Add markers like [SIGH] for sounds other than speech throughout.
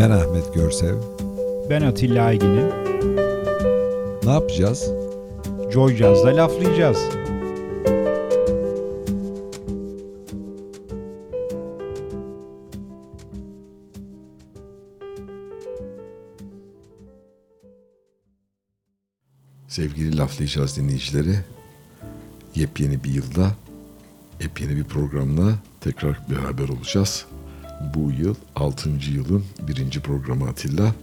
Ben Ahmet Görsev. Ben Atilla Aygin'im. Ne yapacağız? Joy Jazz'da laflayacağız. Sevgili laflayacağız dinleyicileri. Yepyeni bir yılda, yepyeni bir programla tekrar beraber olacağız. Bu yıl 6. yılın birinci programı Atilla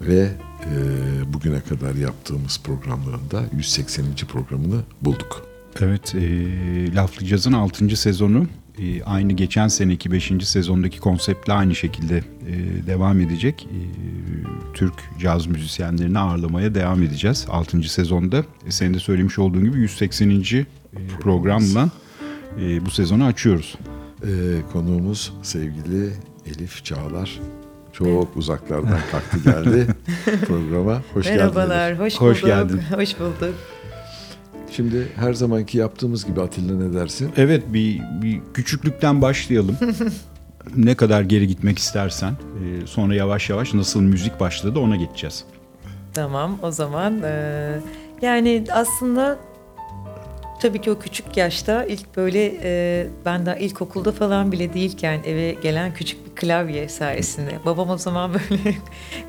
ve e, bugüne kadar yaptığımız programların da 180. programını bulduk. Evet, e, Laflayacağız'ın 6. sezonu e, aynı geçen seneki 5. sezondaki konseptle aynı şekilde e, devam edecek. E, Türk caz müzisyenlerini ağırlamaya devam edeceğiz 6. sezonda. E, senin de söylemiş olduğun gibi 180. E, programla e, bu sezonu açıyoruz. E, konuğumuz sevgili Elif Çağlar. Çok uzaklardan kalktı geldi [LAUGHS] programa. Hoş geldin. Merhabalar, Elif. hoş, Hoş bulduk. geldin. Hoş bulduk. Şimdi her zamanki yaptığımız gibi Atilla ne dersin? Evet, bir, bir küçüklükten başlayalım. [LAUGHS] ne kadar geri gitmek istersen. E, sonra yavaş yavaş nasıl müzik başladı ona geçeceğiz. Tamam, o zaman eee, yani aslında tabii ki o küçük yaşta ilk böyle eee, ben daha ilkokulda falan bile değilken eve gelen küçük bir klavye sayesinde. Babam o zaman [LAUGHS] böyle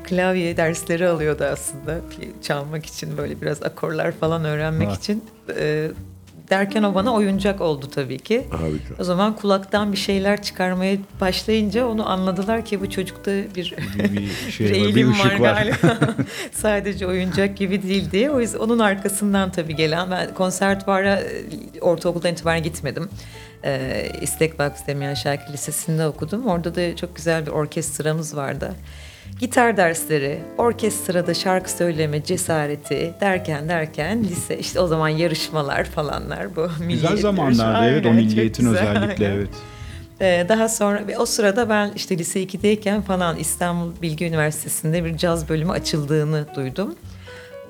klavye dersleri alıyordu aslında çalmak için böyle biraz akorlar falan öğrenmek Ha. için. Eee, derken o bana oyuncak oldu tabii ki. Harika. O zaman kulaktan bir şeyler çıkarmaya başlayınca onu anladılar ki bu çocukta bir Bir, şey [LAUGHS] bir var, bir eğilim ışık var, var. galiba. [LAUGHS] Sadece oyuncak gibi değil diye. O yüzden onun arkasından tabii gelen ben konservatuvara e, ortaokuldan itibaren gitmedim. Ee, İstek Vakfı Demiyan Şarkı Lisesi'nde okudum. Orada da çok güzel bir orkestramız vardı. Gitar dersleri, orkestrada şarkı söyleme cesareti derken derken lise işte o zaman yarışmalar falanlar bu. Güzel zamanlarda yarışı. evet o Aynen, milliyetin özellikle aynen. evet. Ee, daha sonra o sırada ben işte lise 2'deyken falan İstanbul Bilgi Üniversitesi'nde bir caz bölümü açıldığını duydum.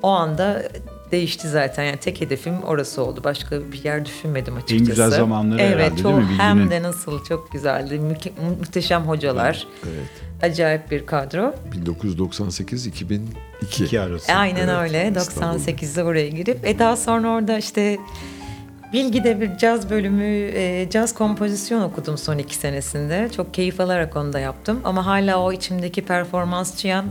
O anda değişti zaten. Yani tek hedefim orası oldu. Başka bir yer düşünmedim açıkçası. güzel zamanları evet, herhalde, çok, değil mi Bilgi'nin? Hem de nasıl çok güzeldi. Müke- mu- muhteşem hocalar. Evet. Acayip bir kadro. 1998-2002. İki arası. Aynen Evet, öyle. İstanbul'da. 98'de oraya girip e daha sonra orada işte Bilgi'de bir caz bölümü, e, caz kompozisyon okudum son iki senesinde. Çok keyif alarak onu da yaptım. Ama hala o içimdeki performans çıyan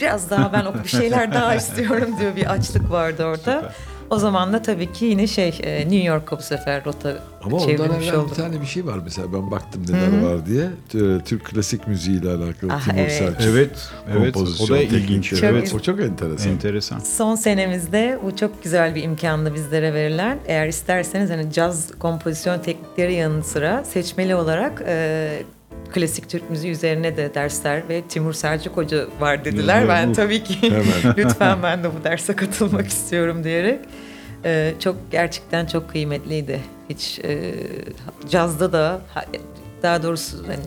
biraz daha ben o bir şeyler daha [LAUGHS] istiyorum diyor bir açlık vardı orada. Süper. O zaman da tabii ki yine şey e, New York'a bu sefer rota Ama ondan evvel oldum. bir tane bir şey var mesela ben baktım neler var diye. T- Türk klasik müziği ile alakalı Ah, Timur evet. Selçuk. Evet, evet. O kompozisyon da ilginç. teknikleri. Evet. O çok enteresan. Enteresan. Son senemizde bu çok güzel bir imkanla bizlere verilen. Eğer isterseniz hani caz kompozisyon teknikleri yanı sıra seçmeli olarak e, klasik Türk müziği üzerine de dersler ve Timur Selçuk Hoca var dediler. Evet, ben bu. tabii ki [LAUGHS] lütfen ben de bu derse katılmak istiyorum diyerek. E, çok gerçekten çok kıymetliydi. Hiç e, cazda da ha- daha doğrusu hani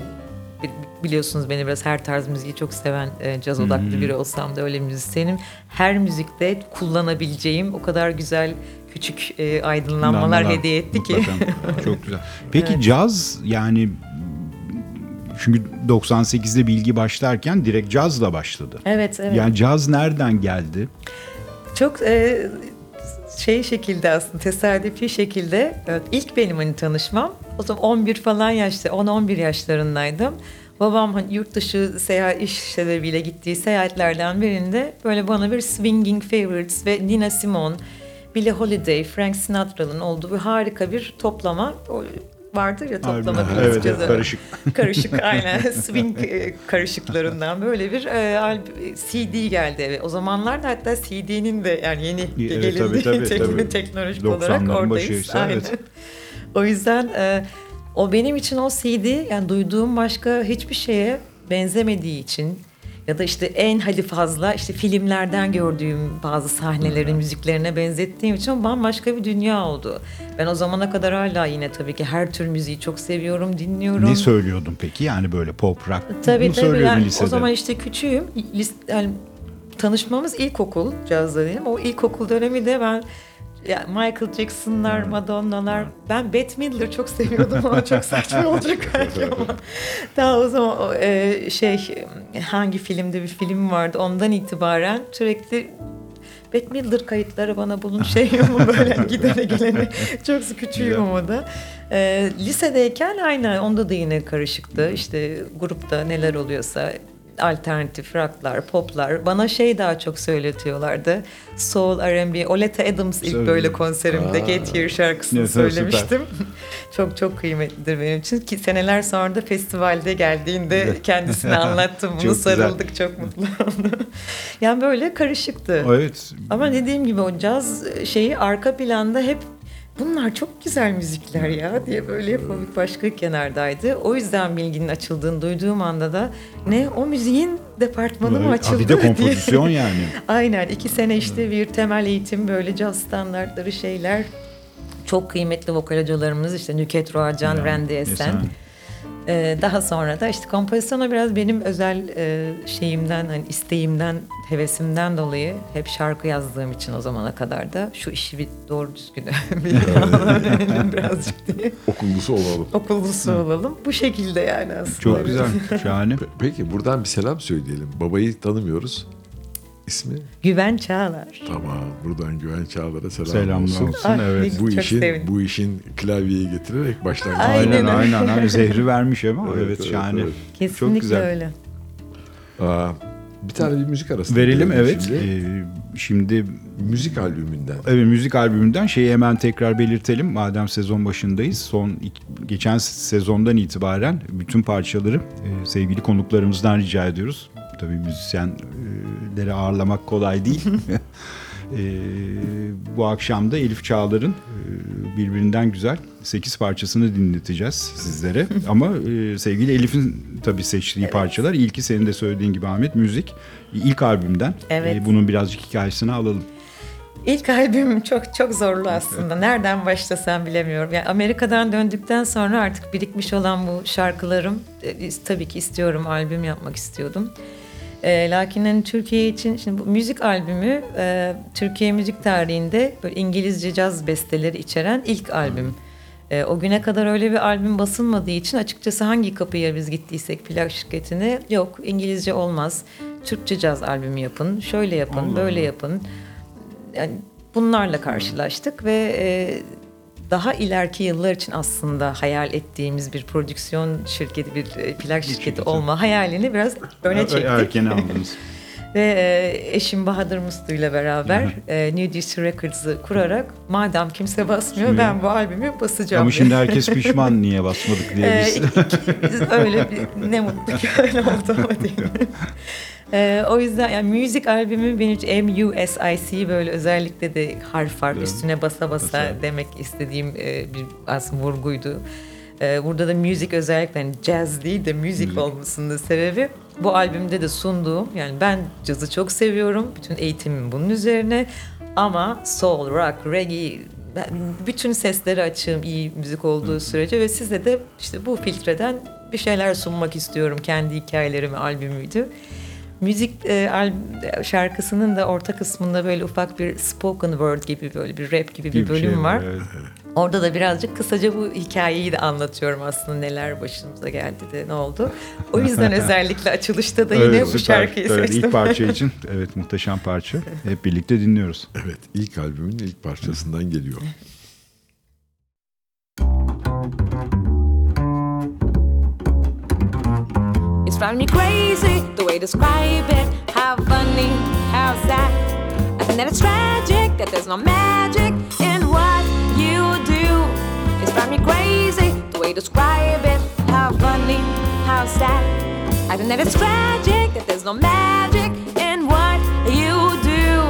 bi- biliyorsunuz beni biraz her tarz müziği çok seven e, caz odaklı biri olsam da öyle müzisyenim. Her müzikte kullanabileceğim o kadar güzel küçük e, aydınlanmalar Lanmalar, hediye etti ki. Çok güzel. [LAUGHS] Peki Evet. caz yani çünkü 98'de bilgi başlarken direkt cazla başladı. evet evet. Yani caz nereden geldi? Çok e, şey şekilde aslında tesadüfi şekilde evet, ilk benim hani tanışmam o zaman 11 falan yaşta 10-11 yaşlarındaydım. Babam hani yurt dışı seyahat iş sebebiyle gittiği seyahatlerden birinde böyle bana bir Swinging Favorites ve Nina Simone, Billie Holiday, Frank Sinatra'nın olduğu bir harika bir toplama vardır ya toplama Albüm. Evet, evet, karışık. [LAUGHS] karışık aynen [LAUGHS] swing e, karışıklarından böyle bir e, CD geldi eve. O zamanlar da hatta CD'nin de yani yeni Evet, gelindi tabii, tabii, [LAUGHS] tabii. teknolojik olarak 90'ların oradayız. başıysa, Aynen. evet. o yüzden e, o benim için o CD yani duyduğum başka hiçbir şeye benzemediği için ya da işte en hadi fazla işte filmlerden gördüğüm bazı sahnelerin müziklerine benzettiğim için bambaşka bir dünya oldu. Ben o zamana kadar hala yine tabii ki her tür müziği çok seviyorum, dinliyorum. Ne söylüyordun peki? Yani böyle pop rock Tabii mu tabii. söylüyordun Yani lisede? o zaman işte küçüğüm. Lis- yani tanışmamız ilkokul cazda diyelim. O ilkokul dönemi de ben ya Michael Jackson'lar, Madonna'lar. Ben Bette Midler çok seviyordum ama çok [LAUGHS] saçma olacak belki ama. Daha o zaman e, şey hangi filmde bir film vardı ondan itibaren sürekli Bette Midler kayıtları bana bunun [LAUGHS] şey mu böyle gidene gelene [LAUGHS] çok küçüğüm ama da. E, lisedeyken aynen onda da yine karışıktı. İşte grupta neler oluyorsa alternatif rocklar, poplar. Bana şey daha çok söyletiyorlardı. Soul, R&B. Oleta Adams ilk Tabii. böyle konserimde Aa. Get Here şarkısını Evet, söylemiştim. [LAUGHS] çok çok kıymetlidir benim için ki seneler sonra da festivalde geldiğinde kendisine [LAUGHS] anlattım. Bunu Çok güzel. sarıldık çok mutlu oldu. [LAUGHS] yani böyle karışıktı. Evet. Ama dediğim gibi o caz şeyi arka planda hep bunlar çok güzel müzikler ya diye böyle bir başka kenardaydı. O yüzden bilginin açıldığını duyduğum anda da ne o müziğin departmanı mı Ha, açıldı bir de diye. kompozisyon [LAUGHS] yani. Aynen iki sene işte bir temel eğitim böyle caz standartları şeyler. Çok kıymetli vokal hocalarımız işte Nüket Roacan, Ya, Randy Esen. Esen. Ee, daha sonra da işte kompozisyona biraz benim özel e, şeyimden, hani isteğimden, hevesimden dolayı hep şarkı yazdığım için o zamana kadar da şu işi bir doğru düzgün [LAUGHS] bir [LAUGHS] birazcık diye Okullusu olalım. okullusu olalım. Bu şekilde yani aslında. Çok güzel. Şahane. Pe- Peki buradan bir selam söyleyelim. Babayı tanımıyoruz. İsmi? Güven Çağlar. Tamam. Buradan Güven Çağlar'a selam Selamlar olsun. olsun. Ay, evet. ne Bu Çok işin sevindim. bu işin klavyeyi getirerek başlangıç. Aynen Aynen aynen. aynen. Zehri [LAUGHS] vermiş ama evet, Evet, evet, şahane. evet. Kesinlikle Çok güzel. öyle. Aa, bir tane bir müzik arası Verelim evet. Şimdi. Ee, şimdi müzik albümünden. Evet müzik albümünden şeyi hemen tekrar belirtelim. Madem sezon başındayız. Son geçen sezondan itibaren bütün parçaları e, sevgili konuklarımızdan rica ediyoruz. Tabii müzisyenleri ağırlamak kolay değil. [LAUGHS] E, bu akşam da Elif Çağlar'ın e, birbirinden güzel 8 parçasını dinleteceğiz sizlere. [LAUGHS] Ama e, sevgili Elif'in tabii seçtiği parçalar ilki senin de söylediğin gibi Ahmet müzik ilk albümden. Evet. E, bunun birazcık hikayesini alalım. İlk albüm çok çok zorlu aslında. Nereden başlasam bilemiyorum. Yani Amerika'dan döndükten sonra artık birikmiş olan bu şarkılarım e, tabii ki istiyorum albüm yapmak istiyordum. E, lakin hani Türkiye için şimdi bu müzik albümü e, Türkiye müzik tarihinde böyle İngilizce caz besteleri içeren ilk albüm. E, o güne kadar öyle bir albüm basılmadığı için açıkçası hangi kapıya biz gittiysek plak şirketine yok İngilizce olmaz. Türkçe caz albümü yapın, şöyle yapın, Allah böyle Allah. yapın yani bunlarla karşılaştık ve e, daha ileriki yıllar için aslında hayal ettiğimiz bir prodüksiyon şirketi, bir e, plak şirketi şirketi. olma hayalini biraz öne çektik. Erken [LAUGHS] aldınız. Ve e, eşim Bahadır Muslu ile beraber e, New DC Records'ı kurarak madem kimse basmıyor Şimdi- ben bu albümü basacağım. Ama diye. şimdi herkes pişman [LAUGHS] niye basmadık diye biz. öyle bir ne mutlu ki [LAUGHS] öyle oldu ama diyeyim. Ee, o yüzden yani müzik albümü benim için M-U-S-I-C böyle özellikle de harf harf Evet. üstüne basa basa Basa. demek istediğim e, bir aslında vurguydu. Ee, burada da müzik özellikle yani jazz değil de müzik, olmasının sebebi bu albümde de sunduğum yani ben cazı çok seviyorum. Bütün eğitimim bunun üzerine ama soul, rock, reggae ben bütün sesleri açığım iyi müzik olduğu sürece ve size de işte bu filtreden bir şeyler sunmak istiyorum. Kendi hikayelerimi albümüydü. Müzik e, şarkısının da orta kısmında böyle ufak bir spoken word gibi böyle bir rap gibi bir Bir bölüm şey var. evet. Orada da birazcık kısaca bu hikayeyi de anlatıyorum aslında neler başımıza geldi de ne oldu. O yüzden [LAUGHS] özellikle açılışta da yine Evet, bu süper. şarkıyı Evet, seçtim. İlk parça için evet muhteşem parça. [LAUGHS] Hep birlikte dinliyoruz. Evet, ilk albümün ilk parçasından geliyor. [LAUGHS] It's driving me crazy the way you describe it. How funny, how sad. I think that it's tragic that there's no magic in what you do. It's driving me crazy the way you describe it. How funny, how sad. I think that it's tragic that there's no magic in what you do.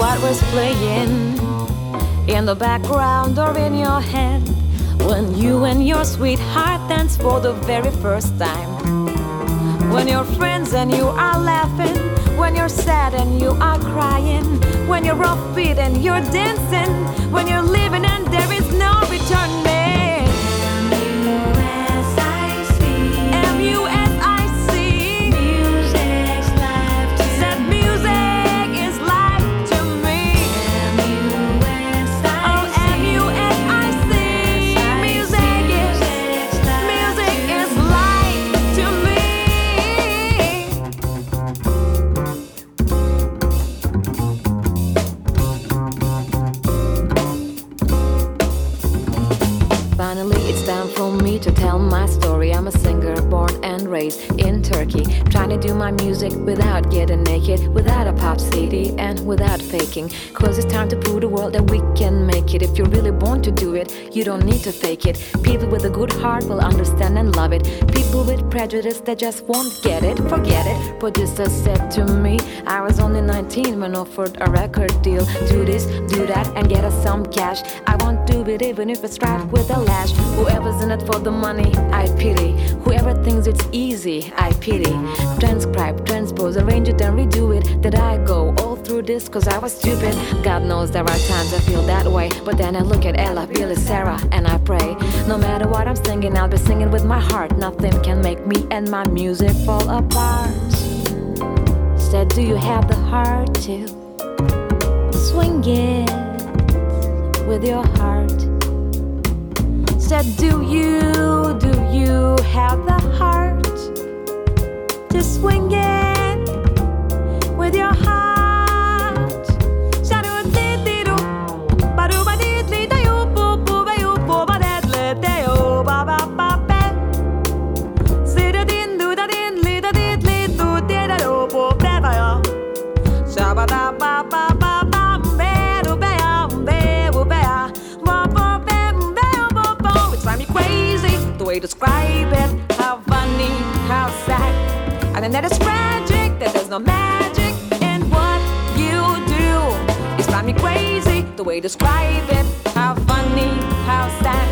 What was playing in the background or in your head when you and your sweetheart dance for the very first time. When you're friends and you are laughing, when you're sad and you are crying, when you're offbeat and you're dancing, when you're living and there is no return. Raised in Turkey. Trying to do my music without getting naked, without a pop CD, and without faking. Cause it's time to prove the world that we can make it. If you're really born to do it, you don't need to fake it. People with a good heart will understand and love it. People with prejudice that just won't get it, forget it. Producer said to me, I was only 19 when offered a record deal. Do this, do that, and get us some cash. I won't do it even if it's right with a lash. Whoever's in it for the money, I pity. Whoever thinks it's easy, I pity. Transcribe, transpose, arrange it, and redo it. Did I go all through this cause I was stupid? God knows there are times I feel that way. But then I look at Ella, Billy, Sarah, and I pray. No matter what I'm singing, I'll be singing with my heart. Nothing can make me and my music fall apart. Said, Do you have the heart to swing it with your heart? Said, Do you, do you have the heart to swing it with your heart? Way you describe it. How funny, how sad.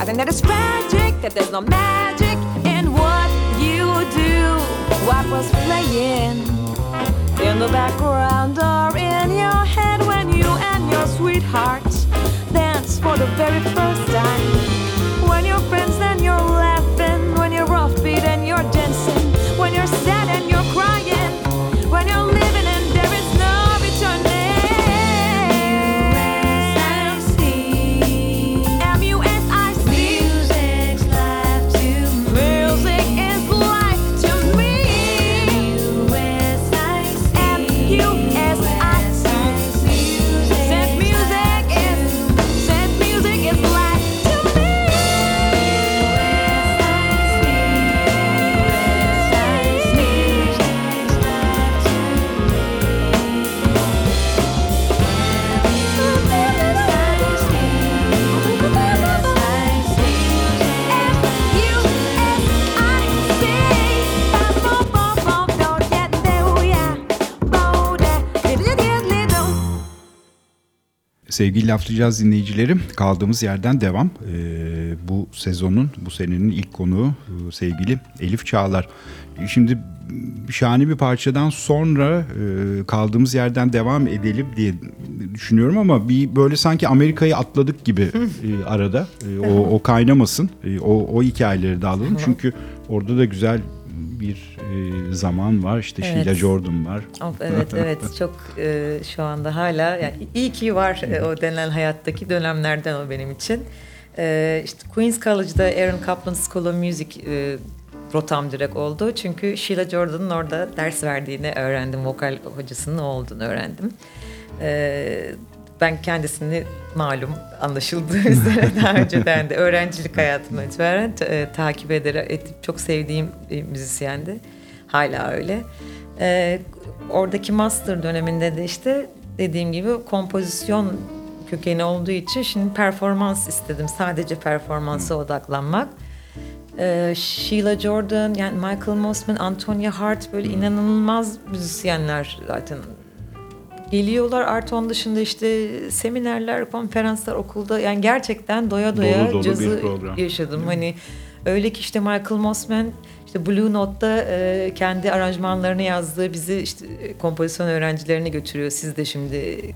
And then that is tragic that there's no magic in what you do. What was playing? in the background or in your head when you and your sweetheart dance for the very first time. When you're friends and you're laughing, when you're offbeat and you're dancing, Sevgili laflayacağız dinleyicilerim. Kaldığımız yerden devam. Ee, bu sezonun, bu senenin ilk konuğu e, sevgili Elif Çağlar. Şimdi şahane bir parçadan sonra e, kaldığımız yerden devam edelim diye düşünüyorum ama bir böyle sanki Amerika'yı atladık gibi e, arada. E, o, o kaynamasın. E, o, o hikayeleri de alalım. Çünkü orada da güzel bir e, zaman var. İşte Evet. Sheila Jordan var. Of, evet [LAUGHS] evet çok e, şu anda hala yani iyi ki var e, o denilen hayattaki dönemlerden o benim için. E, işte Queens College'da Aaron Kaplan School of Music e, rotam direkt oldu. Çünkü Sheila Jordan'ın orada ders verdiğini öğrendim. Vokal hocasının o olduğunu öğrendim. E, ben kendisini malum anlaşıldığı [LAUGHS] üzere daha önceden de öğrencilik hayatımdan itibaren e, takip ederek etip çok sevdiğim bir müzisyendi. Hala öyle. E, oradaki master döneminde de işte dediğim gibi kompozisyon kökeni olduğu için şimdi performans istedim. Sadece performansa odaklanmak. Ee, Sheila Jordan, yani Michael Mossman, Antonia Hart böyle inanılmaz müzisyenler zaten geliyorlar. Artı onun dışında işte seminerler, konferanslar okulda yani gerçekten doya doya Dolu dolu cazı yaşadım. Hani öyle ki işte Michael Mossman işte Blue Note'da e, kendi aranjmanlarını yazdığı bizi işte e, kompozisyon öğrencilerine götürüyor. Siz de şimdi e,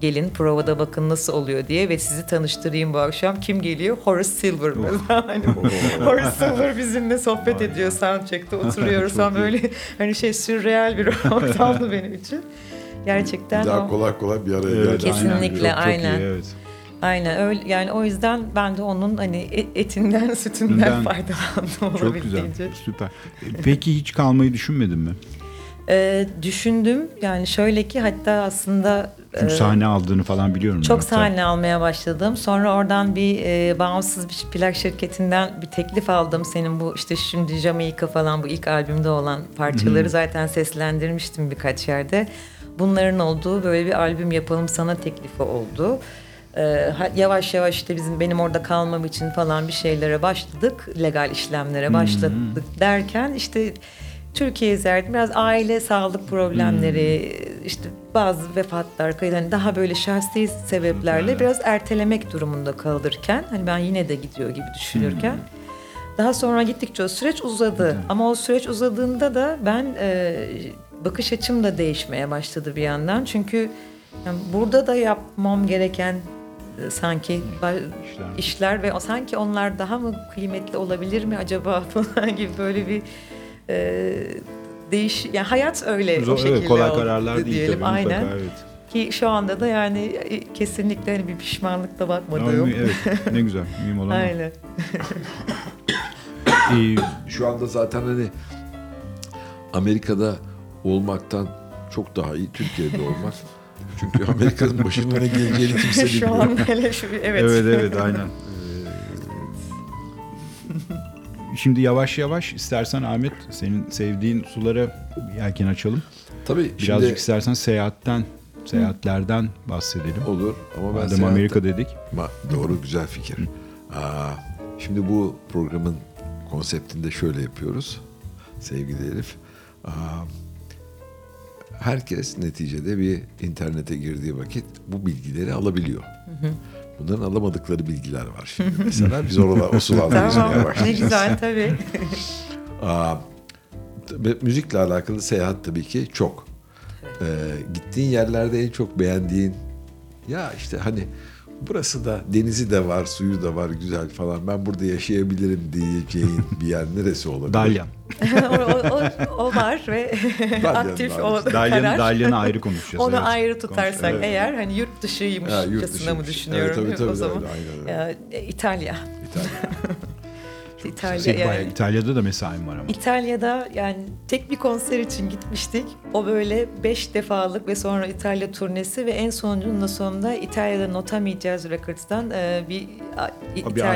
gelin provada bakın nasıl oluyor diye ve sizi tanıştırayım bu akşam. Kim geliyor? Horace Silver mesela. [LAUGHS] Hani [LAUGHS] Horace Silver bizimle sohbet ediyor soundcheck'te [LAUGHS] oturuyoruz falan böyle hani şey sürreal bir ortamdı benim için. Gerçekten Daha o. kolay kolay bir araya Evet, geldik. Kesinlikle, Çok- çok aynen. iyi, evet. Aynen öyle yani o yüzden ben de onun hani e- etinden sütünden Ben- [LAUGHS] faydalandım Çok güzel, süper. Peki hiç kalmayı düşünmedin mi? Ee, düşündüm yani şöyle ki hatta aslında Çünkü sahne aldığını falan biliyorum. Çok hatta. sahne almaya başladım. Sonra oradan bir e, bağımsız bir plak şirketinden bir teklif aldım. Senin bu işte şimdi Jamaica falan bu ilk albümde olan parçaları zaten seslendirmiştim birkaç yerde. Bunların olduğu böyle bir albüm yapalım sana teklifi oldu. E, ha- yavaş yavaş işte bizim benim orada kalmam için falan bir şeylere başladık. Legal işlemlere başladık derken işte Türkiye'ye ziyareti biraz aile sağlık problemleri, işte bazı vefatlar, yani daha böyle şahsi sebeplerle biraz ertelemek durumunda kalırken hani ben yine de gidiyor gibi düşünürken daha sonra gittikçe o süreç uzadı. Ama o süreç uzadığında da ben e, bakış açım da değişmeye başladı bir yandan. Çünkü yani burada da yapmam gereken e, sanki İşler. işler ve sanki onlar daha mı kıymetli olabilir mi acaba [LAUGHS] falan gibi böyle bir e, değiş yani hayat öyle Zor- o şekilde evet, kolay oldu kararlar değil diyelim tabii aynen mutlaka evet. ki şu anda da yani e, kesinlikle hani bir pişmanlıkla Ama bakmadığım mü- evet ne güzel [LAUGHS] mühim olan aynen [LAUGHS] Ee, Şu anda zaten hani Amerika'da olmaktan çok daha iyi Türkiye'de olmak. Çünkü Amerika'nın başına ne geleceğini kimse şu bilmiyor. an hele şu evet Evet evet aynen. Ee, Şimdi yavaş yavaş istersen Ahmet senin sevdiğin sulara yelken açalım. Tabii Birazcık şimdi istersen seyahatten, seyahatlerden bahsedelim. olur ama ben Madem seyahat- Amerika dedik. Ma- doğru güzel fikir. Aa, şimdi bu programın konseptinde şöyle yapıyoruz sevgili Elif. Aa, herkes neticede bir internete girdiği vakit bu bilgileri alabiliyor. Bunların alamadıkları bilgiler var şimdi. Mesela biz oralar o [LAUGHS] sularda yüzmeye Tamam ne başlayacağız. güzel tabii. [LAUGHS] Aa, müzikle alakalı seyahat tabii ki çok. Ee, gittiğin yerlerde en çok beğendiğin ya işte hani burası da denizi de var, suyu da var güzel falan. Ben burada yaşayabilirim diyeceğin bir yer neresi olabilir? Dalyan. [LAUGHS] o, o, o, var ve [LAUGHS] [LAUGHS] aktif var. o Dalyan, karar. Dalyan'ı ayrı konuşacağız. Onu evet. ayrı tutarsak Evet. eğer hani yurt dışıymış Ha, yurt mı dışıymış. düşünüyorum Evet, tabii, tabii, o zaman. tabii, aynen öyle. Ya, e, İtalya. İtalya. İtalya Senin yani. bayağı İtalya'da da mesain var ama. İtalya'da yani tek bir konser için gitmiştik. O böyle beş defalık ve sonra İtalya turnesi ve en sonucunun da sonunda İtalya'da Notami Jazz Records'tan e, bir ay-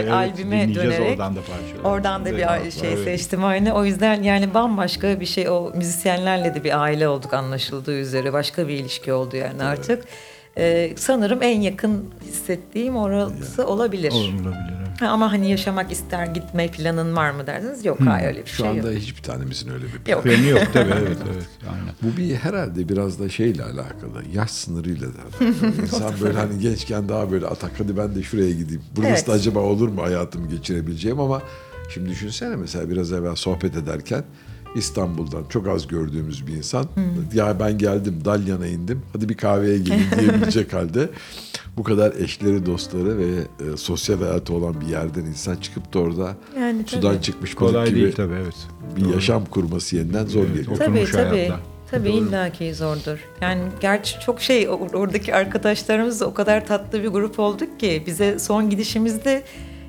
evet, albüme dönerek oradan da parçalar. Oradan da bir Evet, şey evet. seçtim aynı. O yüzden yani bambaşka bir şey. O müzisyenlerle de bir aile olduk anlaşıldığı üzere. Başka bir ilişki oldu yani artık. Ee, sanırım en yakın hissettiğim orası olabilir. Olabilir. Ha, ama hani yaşamak ister gitme planın var mı derseniz yok hayır öyle bir Şu şey anda yok. hiçbir tanemizin öyle bir planı Yok. Planı yok [LAUGHS] tabii evet evet. Aynen. Bu bir herhalde biraz da şeyle alakalı. Yaş sınırıyla da alakalı. [LAUGHS] İnsan böyle hani gençken daha böyle atak hadi ben de şuraya gideyim. Burası Evet. da acaba olur mu hayatımı geçirebileceğim ama şimdi düşünsene mesela biraz evvel sohbet ederken İstanbul'dan çok az gördüğümüz bir insan ya ben geldim Dalyan'a indim hadi bir kahveye gelin diyebilecek [LAUGHS] halde bu kadar eşleri dostları ve e, sosyal hayatı olan bir yerden insan çıkıp da orada Yani sudan tabii. çıkmış Kolay gibi değil tabii evet. bir yaşam kurması yeniden zor Evet, geliyor. Tabii tabii. Tabii Doğru. illaki zordur. Yani gerçi çok şey or- oradaki arkadaşlarımız da o kadar tatlı bir grup olduk ki bize son gidişimizde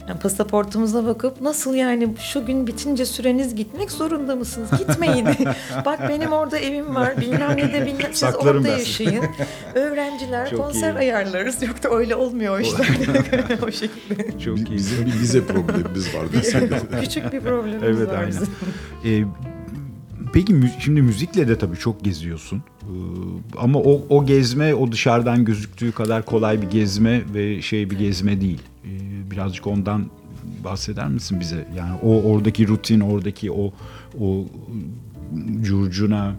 yani pasaportumuza bakıp nasıl yani şu gün bitince süreniz gitmek zorunda mısınız? Gitmeyin. [LAUGHS] Bak benim orada evim var. Bilmem ne de bilmem siz Saklarım orada ben. yaşayın. Öğrenciler [LAUGHS] Çok konser iyi. ayarlarız. Yok da öyle olmuyor o işler. [LAUGHS] o şekilde. Çok iyi. Bizim bir vize problemimiz var. Küçük bir problemimiz Evet var aynen. bizim. Ee, peki şimdi müzikle de tabii çok geziyorsun. Ee, ama o, o gezme o dışarıdan gözüktüğü kadar kolay bir gezme ve şey bir gezme değil. Ee, birazcık ondan bahseder misin bize? Yani o oradaki rutin, oradaki o o curcuna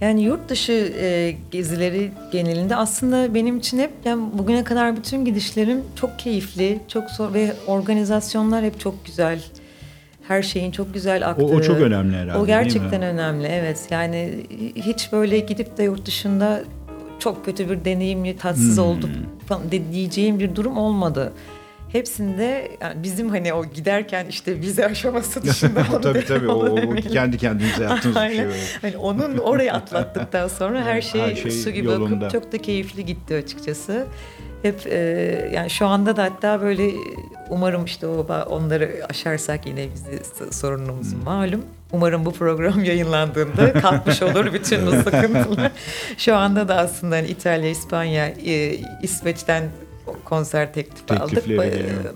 Yani yurt dışı e, gezileri genelinde aslında benim için hep yani bugüne kadar bütün gidişlerim çok keyifli, çok zor ve organizasyonlar hep çok güzel. Her şeyin çok güzel aktığı. o, o çok önemli herhalde. O gerçekten önemli evet. Yani hiç böyle gidip de yurt dışında çok kötü bir deneyimli tatsız Hmm. olduk falan de- diyeceğim bir durum olmadı. Hepsinde yani bizim hani o giderken işte vize aşaması [LAUGHS] dışında tabii tabii o, o [LAUGHS] kendi kendinize yaptığınız bir şey. Hani onun orayı atlattıktan sonra her şey, Her şey su gibi yolunda. akıp çok da keyifli gitti açıkçası. Hep e, yani şu anda da hatta böyle umarım işte o onları aşarsak yine bizi sorunumuz malum. Umarım bu program [LAUGHS] yayınlandığında kalkmış olur bütün bu sıkıntılar. Şu anda da aslında hani İtalya, İspanya, e, İsveç'ten konser teklifi aldık. Teklifleri E, geliyor.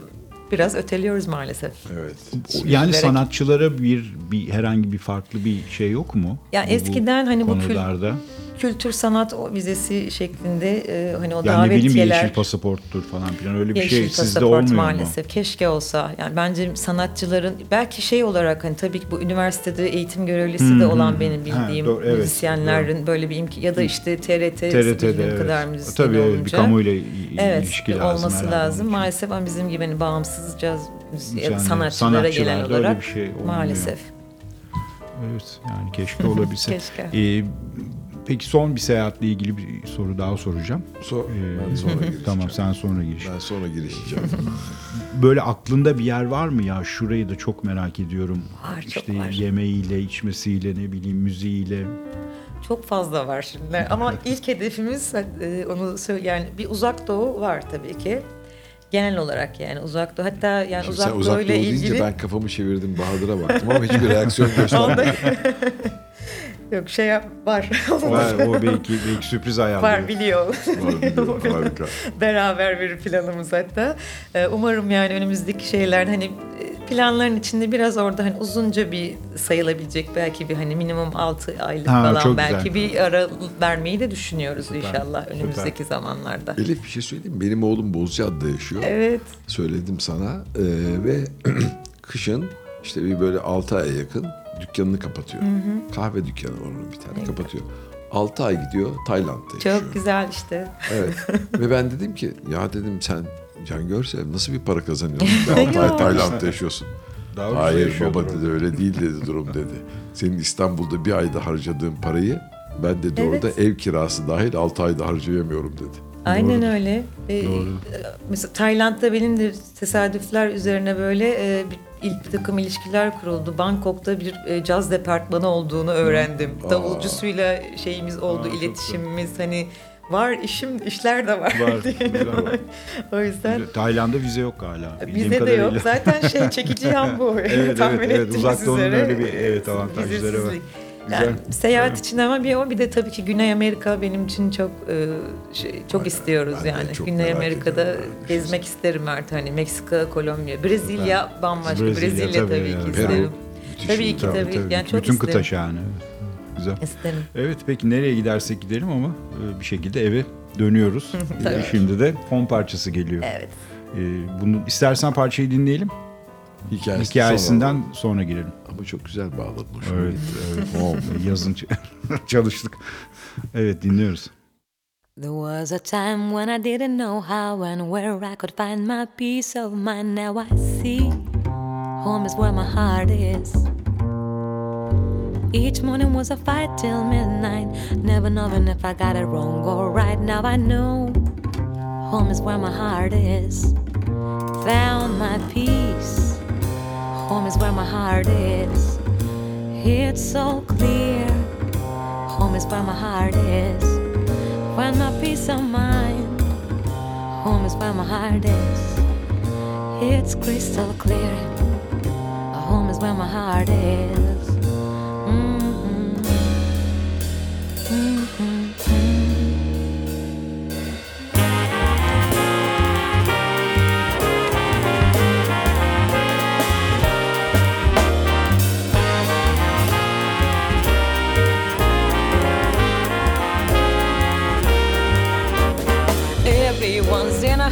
Biraz öteliyoruz maalesef. Evet. Yani Üzülerek. sanatçılara bir, bir herhangi bir farklı bir şey yok mu? Ya eskiden hani bu kül- konularda. Kültür sanat vizesi şeklinde e, hani o Yani davetiyeler. yeşil pasaporttur falan filan öyle bir Yeşil şey sizde olmuyor mu? maalesef. Keşke olsa. Yani bence sanatçıların belki şey olarak hani tabii ki bu üniversitede eğitim görevlisi de olan benim Ha, bildiğim doğru, evet, müzisyenlerin böyle bir imkan ya da işte TRT TRT'de evet. kadar müzisyen Tabii bir olunca. kamuyla i- i- Evet, ilişki lazım. olması lazım. için. Maalesef ama bizim gibi hani bağımsız caz Yani sanatçılara gelen olarak bir şey olmuyor. maalesef. Evet yani keşke olabilse. [LAUGHS] Keşke. Ee, peki son bir seyahatle ilgili bir soru daha soracağım. So, Ee, ben sonra [LAUGHS] girişeceğim. Tamam sen sonra giriş. Ben sonra girişeceğim. [LAUGHS] Böyle aklında bir yer var mı ya? Şurayı da çok merak ediyorum. Var, çok işte var. yemeğiyle, içmesiyle, ne bileyim müziğiyle. Çok fazla var şimdi ama [LAUGHS] ilk hedefimiz e, onu söyle yani bir uzak doğu var tabii ki. Genel olarak yani uzak doğu hatta yani Şimdi uzak, sen uzak doğu ile ilgili ben kafamı çevirdim Bahadır'a baktım ama hiçbir reaksiyon göstermedi. Yok şey yap, var. [LAUGHS] Var, o belki, belki sürpriz ayarlıyor. var biliyor. Var, biliyorum. [LAUGHS] Harika. Beraber bir planımız hatta. Ee, Umarım yani önümüzdeki şeyler hani planların içinde biraz orada hani uzunca bir sayılabilecek belki bir hani minimum 6 aylık Ha, falan belki güzel. bir ara vermeyi de düşünüyoruz inşallah süper. önümüzdeki zamanlarda. Elif bir şey söyleyeyim? Benim oğlum Bozcaada'da yaşıyor. Evet. Söyledim sana. Ee, ve [CLEARS THROAT] kışın işte bir böyle 6 aya yakın dükkanını kapatıyor. Kahve dükkanı var onun bir tane kapatıyor. 6 ay gidiyor Tayland'da yaşıyor. Çok güzel işte. Evet. [LAUGHS] Ve ben dedim ki ya dedim sen Can Görsev nasıl bir para kazanıyorsun? [LAUGHS] 6 ay Tayland'da yaşıyorsun. Daha Hayır baba dedi öyle değil dedi durum dedi. Senin İstanbul'da bir ayda harcadığın parayı ben dedi Evet. orada ev kirası dahil 6 ayda harcayamıyorum dedi. Aynen öyle. Ee, Doğru. Mesela Tayland'da benim de tesadüfler üzerine böyle e, bir ilk bir takım ilişkiler kuruldu. Bangkok'ta bir e, caz departmanı olduğunu öğrendim. Davulcusuyla şeyimiz oldu, Aa, çok iletişimimiz hani var işim işler de var. Var, [LAUGHS] güzel var. [LAUGHS] o yüzden Tayland'da vize yok hala. bildiğim bizde de yok. Zaten şey çekici yan bu. [LAUGHS] Evet, Tahmin evet, evet. ettiğiniz Uzak Doğu'nun üzere, öyle bir, evet, avantajları var. vizesizlik. Güzel. Yani seyahat için ama bir o bir de tabii ki Güney Amerika benim için çok e, şey, çok istiyoruz ben yani. çok Güney Amerika'da gezmek isterim artık hani Meksika, Kolombiya, Brezilya bambaşka. Brezilya, Brezilya, tabii tabii, yani. ki isterim. Müthiş Tabii ki tabii. Yani çok Bütün isterim. kıta şahane. Güzel. İsterim. Evet peki nereye gidersek gidelim ama e, bir şekilde eve dönüyoruz. [LAUGHS] Tabii. E, Şimdi de fon parçası geliyor. Evet. Bunu istersen parçayı dinleyelim. Hikayesi Hikayesinden sonra- sonra girelim. Ama çok güzel bağladın. Evet, evet. Yazın [LAUGHS] çalıştık. Evet dinliyoruz. There was a time when I didn't know how and where I could find my peace of mind. Now I see home is where my heart is. Each morning was a fight till midnight, never knowing if I got it wrong or right. Now I know home is where my heart is. Found my peace. Home is where my heart is. It's so clear. Home is where my heart is. Find my peace of mind. Home is where my heart is. It's crystal clear. Home is where my heart is.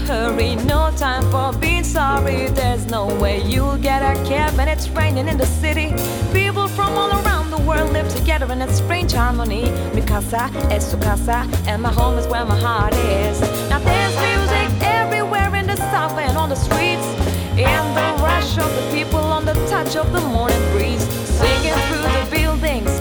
Hurry, no time for being sorry. There's no way you'll get a cab when it's raining in the city. People from all around the world live together in a strange harmony. Mi casa es su casa, and my home is where my heart is. Now there's music everywhere in the south and on the streets. In the rush of the people, on the touch of the morning breeze, singing through the buildings,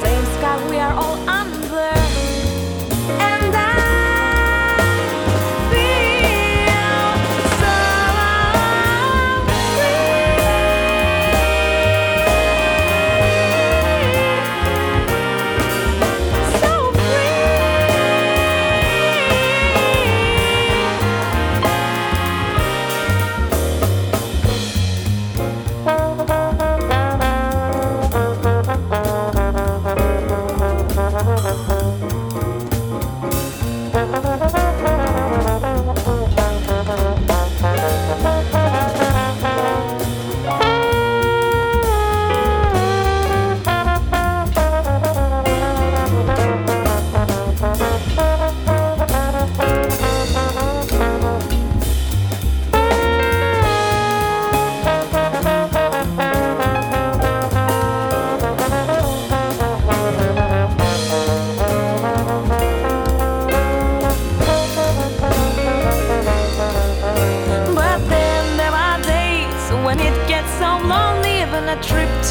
same sky we are all under.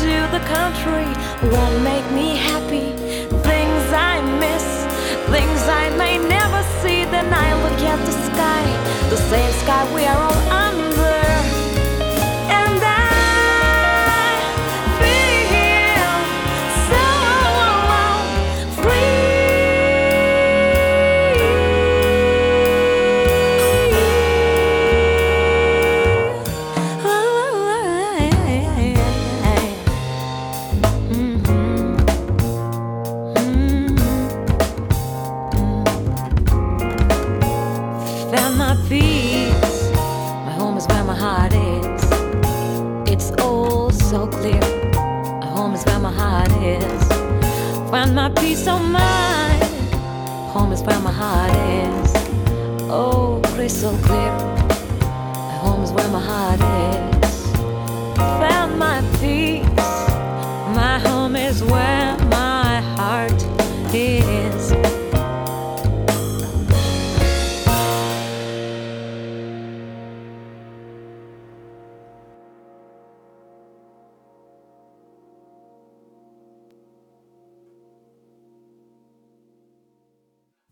To the country won't make me happy. Things I miss, things I may never see. Then I look at the sky, the same sky we are all Crystal clear. My home is where my heart is. Found my peace.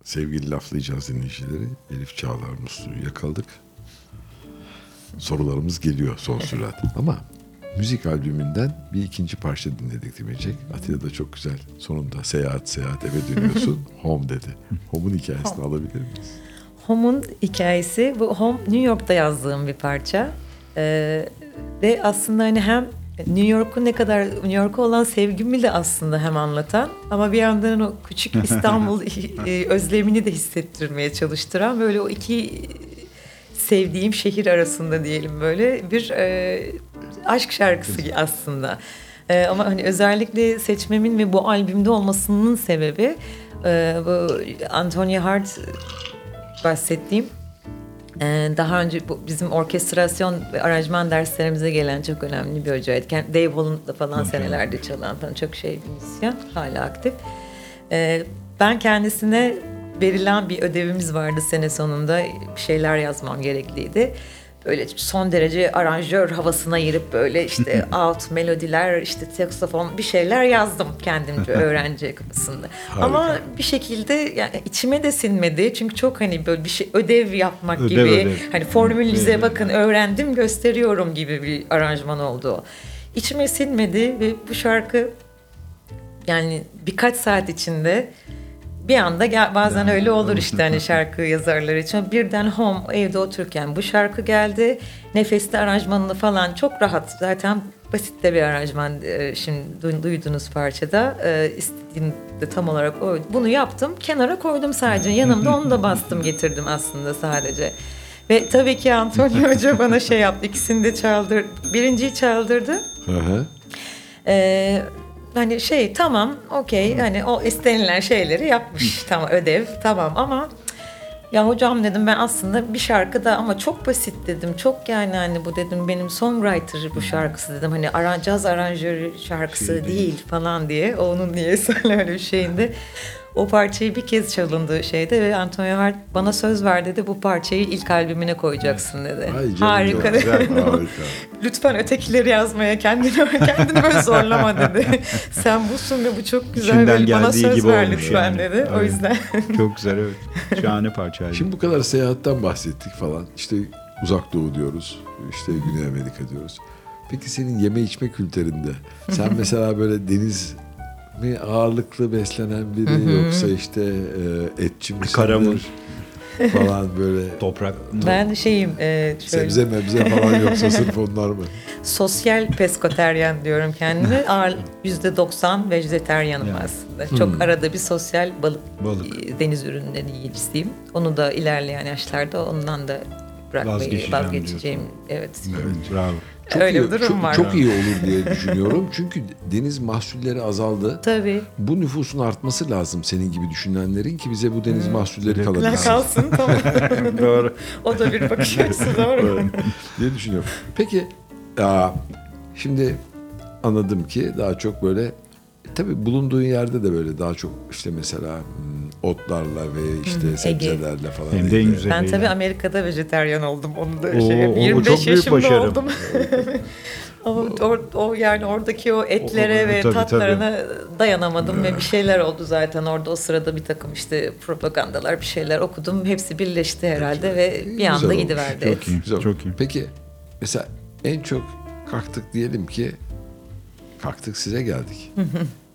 Sevgili laflayacağız dinleyicileri. Elif Çağlar Muslu'yu yakaladık. Sorularımız geliyor son sürat. [LAUGHS] Ama müzik albümünden bir ikinci parça dinledik demeyecek. Atilla da çok güzel. Sonunda seyahat seyahat eve dönüyorsun. [LAUGHS] Home dedi. [LAUGHS] Home'un hikayesini alabilir miyiz? Home'un hikayesi bu Home New York'ta yazdığım bir parça. Ee, ve aslında hani hem New York'un ne kadar New York'a olan sevgimi de aslında hem anlatan ama bir yandan o küçük [LAUGHS] İstanbul e, özlemini de hissettirmeye çalıştıran böyle o iki sevdiğim şehir arasında diyelim böyle bir e, aşk şarkısı aslında. E, ama hani özellikle seçmemin ve bu albümde olmasının sebebi e, bu Antonia Hart bahsettiğim daha önce bu bizim orkestrasyon ve aranjman derslerimize gelen çok önemli bir hocaydı. Dave Holland'da falan senelerde çalan falan çok şey bir müzisyen. Hala aktif. Ee, ben kendisine verilen bir ödevimiz vardı sene sonunda. Bir şeyler yazmam gerekliydi. Böyle son derece aranjör havasına girip böyle işte [LAUGHS] alt melodiler, işte saksafon bir şeyler yazdım kendimce [LAUGHS] öğrenci kafasında. Ama bir şekilde yani içime de sinmedi. Çünkü çok hani böyle bir şey ödev yapmak Ödev, gibi. ödev. Hani formülüze bakın öğrendim gösteriyorum gibi bir aranjman oldu. İçime sinmedi ve bu şarkı yani birkaç saat içinde bir anda gel, bazen öyle olur işte hani [LAUGHS] şarkı yazarları için. Birden home evde otururken bu şarkı geldi. Nefesli aranjmanını falan çok rahat zaten basit de bir aranjman e, şimdi du- duyduğunuz parçada e, istediğim de tam olarak oydu. Bunu yaptım kenara koydum sadece yanımda onu da [LAUGHS] bastım getirdim aslında sadece. Ve tabii ki Antonio [LAUGHS] Hoca bana şey yaptı ikisini de çaldır birinciyi çaldırdı. Hı hı. Ee, hani şey tamam okey hani o istenilen şeyleri yapmış. Tamam ödev tamam ama ya hocam dedim ben aslında bir şarkıda ama çok basit dedim. Çok yani hani bu dedim benim songwriter bu şarkısı dedim. Hani aran, caz aranjörü şarkısı değil falan diye. Onun niye [LAUGHS] öyle bir şeyinde o parçayı bir kez çalındı şeyde ve Antonio Hart bana söz ver dedi bu parçayı ilk albümüne koyacaksın dedi. Ay canım, Harika güzel, harika. [LAUGHS] Lütfen ötekileri yazmaya kendini kendini böyle zorlama dedi. [LAUGHS] Sen busun ve bu çok güzel İçinden ve bana söz gibi ver lütfen yani. dedi. O Evet. yüzden [LAUGHS] Çok güzel evet. Şahane parçaydı. Şimdi bu kadar seyahatten bahsettik falan. İşte uzak doğu diyoruz. işte Güney Amerika diyoruz. Peki senin yeme içme kültüründe sen mesela böyle deniz mi ağırlıklı beslenen biri yoksa işte e, etçi misindir Karamur. [LAUGHS] falan böyle Toprak. ben şeyim e, şöyle sebze mebze falan yoksa [LAUGHS] sırf onlar mı? sosyal peskoteryan diyorum kendime. [LAUGHS] Ağır yüzde doksan vejeteryanım Yani. aslında. Çok arada bir sosyal balık, Balık. e, deniz ürünleri yiyicisiyim. Onu da ilerleyen yaşlarda ondan da bırakmayı Vazgeçeceğim vazgeçeceğim. Evet. Evet, bravo. Öyle iyi, bir durum çok, var. Çok iyi olur diye düşünüyorum. [LAUGHS] Çünkü deniz mahsulleri azaldı. Tabii. Bu nüfusun artması lazım senin gibi düşünenlerin ki bize bu deniz mahsulleri La kalabilsin. kalsın tamam. [LAUGHS] Doğru. [LAUGHS] o da bir bakış açısı doğru. Diye düşünüyorum. Peki aa, şimdi anladım ki daha çok böyle tabii bulunduğun yerde de böyle daha çok işte mesela hmm, otlarla ve işte Ege. sebzelerle falan. Hem de en güzel. Ben tabii Amerika'da vejeteryan oldum. Onu da Oo, şey, o 25 çok büyük yaşımda başarı. oldum. [LAUGHS] Ama o, o yani oradaki o etlere O- o- ve tabii, tatlarına dayanamadım ve bir şeyler oldu zaten orada o sırada bir takım işte propagandalar bir şeyler okudum hepsi birleşti herhalde ve bir anda olmuş. gidiverdi. Çok et. iyi. Güzel. Çok iyi. Peki mesela en çok kalktık diyelim ki kalktık size geldik.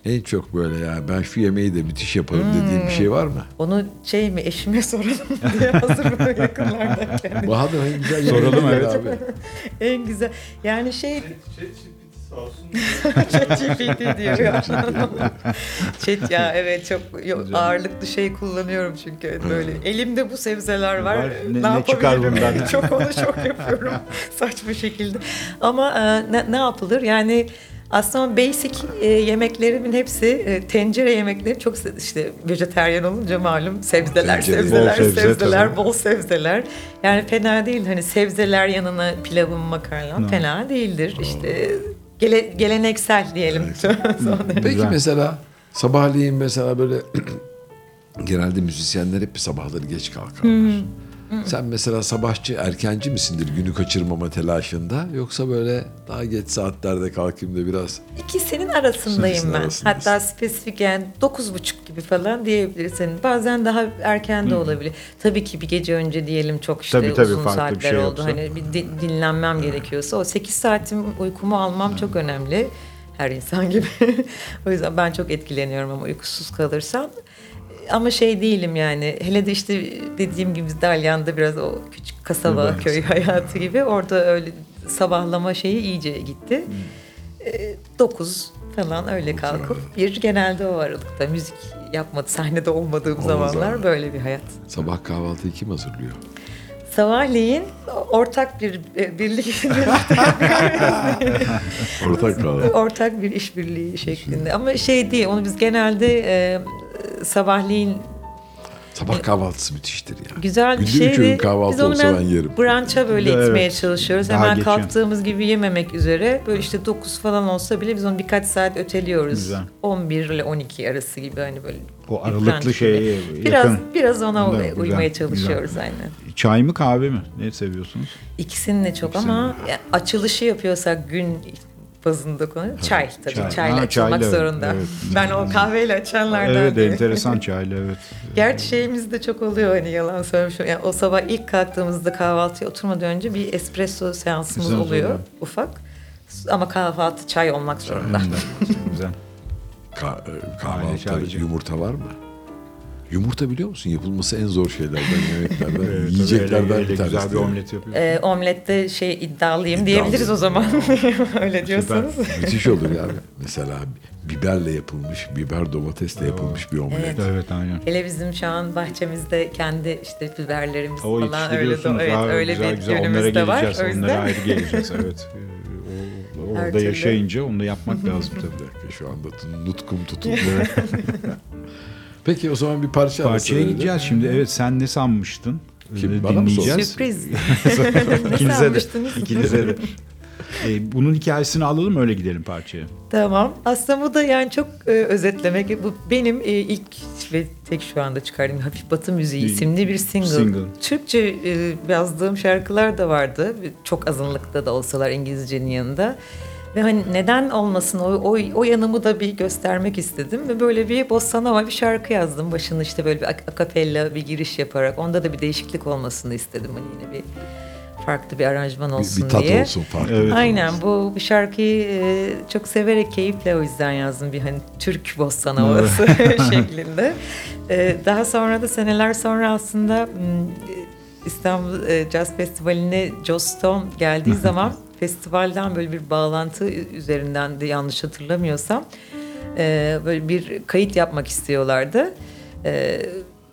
En çok böyle ya ben şu yemeği de müthiş yaparım dediğim bir şey var mı? Onu şey mi eşime soralım [LAUGHS] diye hazır böyle yakınlardayken. Bahadır en güzel Soralım, yemeği evet. abi. [LAUGHS] en güzel yani şey ChatGPT [LAUGHS] diyor ya. Chat ya evet çok yo- ağırlıklı şey kullanıyorum çünkü böyle elimde bu sebzeler var. Var, ne- ne, ne çıkar yapabilirim? bundan? çok onu çok yapıyorum saçma şekilde. Ama e, ne, ne yapılır yani aslında basic e, yemeklerimin hepsi e, tencere yemekleri çok işte vejeteryan olunca malum sebzeler Tencere, sebzeler bol sebze sebzeler tabii. bol sebzeler. Yani fena değil hani sebzeler yanına pilavım makarnam No. fena değildir. İşte gele, geleneksel diyelim. [LAUGHS] Sonra. Peki mesela sabahleyin mesela böyle [CLEARS THROAT] genelde müzisyenler hep sabahları geç kalkarlar. Sen mesela sabahçı erkenci misindir günü kaçırmama telaşında yoksa böyle daha geç saatlerde kalkayım da biraz İkisinin arasındayım İkisinin ben. arasındasın. Hatta spesifik yani dokuz buçuk gibi falan diyebilirsin. Bazen daha erken de olabilir. Tabii ki bir gece önce diyelim çok işte Tabii, tabii, uzun farklı bir saatler şey oldu. yoksa. Hani bir di- dinlenmem gerekiyorsa o 8 saatim uykumu almam çok önemli. Her insan [LAUGHS] gibi. o yüzden ben çok etkileniyorum ama uykusuz kalırsam. Ama şey değilim yani. Hele de işte dediğim gibi Dalyan'da biraz o küçük kasaba Evet. köy hayatı gibi. Orada öyle sabahlama şeyi iyice gitti. E, 9 falan öyle kalkıp bir genelde o aralıkta müzik yapmadı sahnede olmadığım Olmaz zamanlar abi. böyle bir hayat. sabah kahvaltıyı kim hazırlıyor? Sabahleyin ortak bir e, birlik [LAUGHS] Ortak kahvaltı. ortak bir işbirliği şeklinde ama şey değil onu biz genelde e, sabahleyin Sabah kahvaltısı müthiştir ya. güzel bir Günde şey öğün kahvaltı biz onu olsa biraz ben yerim. brunch'a böyle Evet. itmeye çalışıyoruz. Daha Hemen geçen. kalktığımız gibi yememek üzere böyle işte 9 falan olsa bile biz onu birkaç saat öteliyoruz. Güzel. 11 ile 12 arası gibi hani böyle O aralıklı şeye Biraz yakın. biraz ona Güzel, güzel, uymaya güzel. çalışıyoruz aynen. Çay mı kahve mi? Ne seviyorsunuz? İkisinin de çok İkisinin ama yani açılışı yapıyorsak gün bazında konu çay tabii Çay. çayla Ha, açılmak çayla, zorunda. evet. Ben o kahveyle açanlardan evet değilim. enteresan [LAUGHS] çayla evet. Gerçi şeyimiz de çok oluyor hani yalan söylemiş. Yani o sabah ilk kalktığımızda kahvaltıya oturmadan önce bir espresso seansımız Seans oluyor oluyor. ufak. Ama kahvaltı çay olmak zorunda. Güzel. Güzel. [LAUGHS] Ka- e, kahvaltıda yumurta var mı? Yumurta biliyor musun? Yapılması en zor şeylerden, [LAUGHS] yemeklerden, Evet, yiyeceklerden öyle- öyle bir tanesi. Güzel bir omlet yapıyorsun. Ee, omlette şey iddialıyım İddialı. diyebiliriz o zaman. [LAUGHS] Öyle diyorsanız. [LAUGHS] Müthiş olur ya. Mesela biberle yapılmış, biber domatesle yapılmış bir omlet. Evet. Evet aynen. Hele bizim şu an bahçemizde kendi işte biberlerimiz O falan öyle de, evet, öyle güzel, bir güzel. Onlara de var. geleceğiz. O Onlara yüzden ayrı geleceğiz. Evet. Ee, o- Her orada türlü. yaşayınca onu da yapmak lazım tabii. Şu anda nutkum tutuldu. Peki o zaman bir parça arası Parçaya verelim. gideceğiz şimdi. Evet sen ne sanmıştın? Kim, Ee, bana mı dinleyeceğiz. sürpriz. [LAUGHS] [LAUGHS] İkinize de. sanmıştınız? İkinize de. Ee, bunun hikayesini alalım öyle gidelim parçaya. Tamam. Aslında bu da yani çok e, özetlemek. Bu benim e, ilk ve tek şu anda çıkardığım Hafif Batı Müziği isimli bir single. single. Türkçe e, yazdığım şarkılar da vardı. Çok azınlıkta da olsalar İngilizcenin yanında. Ve hani neden olmasın o, o, o yanımı da bir göstermek istedim. Ve böyle bir bossa nova bir şarkı yazdım. Başını işte böyle bir ak- akapella bir giriş yaparak. Onda da bir değişiklik olmasını istedim. Hani yine bir farklı bir aranjman Bir, olsun bir tat diye. olsun farklı. Evet. Aynen bu, bu şarkıyı e, çok severek keyifle o yüzden yazdım bir hani Türk bossa novası [LAUGHS] şeklinde. E, daha sonra da seneler sonra aslında İstanbul e, Jazz Festivali'ne Joss Stone geldiği [LAUGHS] zaman festivalden böyle bir bağlantı üzerinden de yanlış hatırlamıyorsam e, böyle bir kayıt yapmak istiyorlardı. E,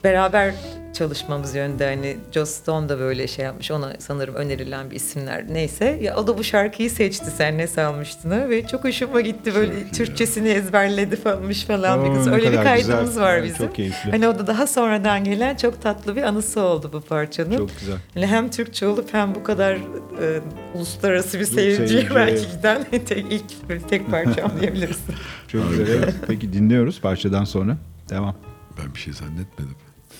beraber çalışmamız yönünde hani Joss Stone da böyle şey yapmış ona sanırım önerilen bir isimler neyse ya o da bu şarkıyı seçti sen ne sanmıştın ve çok hoşuma gitti böyle Türkçesini ezberledi falmış falan bir Oo, kız ne öyle bir kaydımız güzel. var Evet, bizim. Çok keyifli. Hani o da daha sonradan gelen çok tatlı bir anısı oldu bu parçanın. Çok güzel. Yani hem Türkçe olup hem bu kadar e, uluslararası bir seyirciye seyirciye. belki giden [LAUGHS] tek, ilk tek parçam [LAUGHS] diyebiliriz. Çok güzel. Peki dinliyoruz parçadan sonra. Devam. Ben bir şey zannetmedim.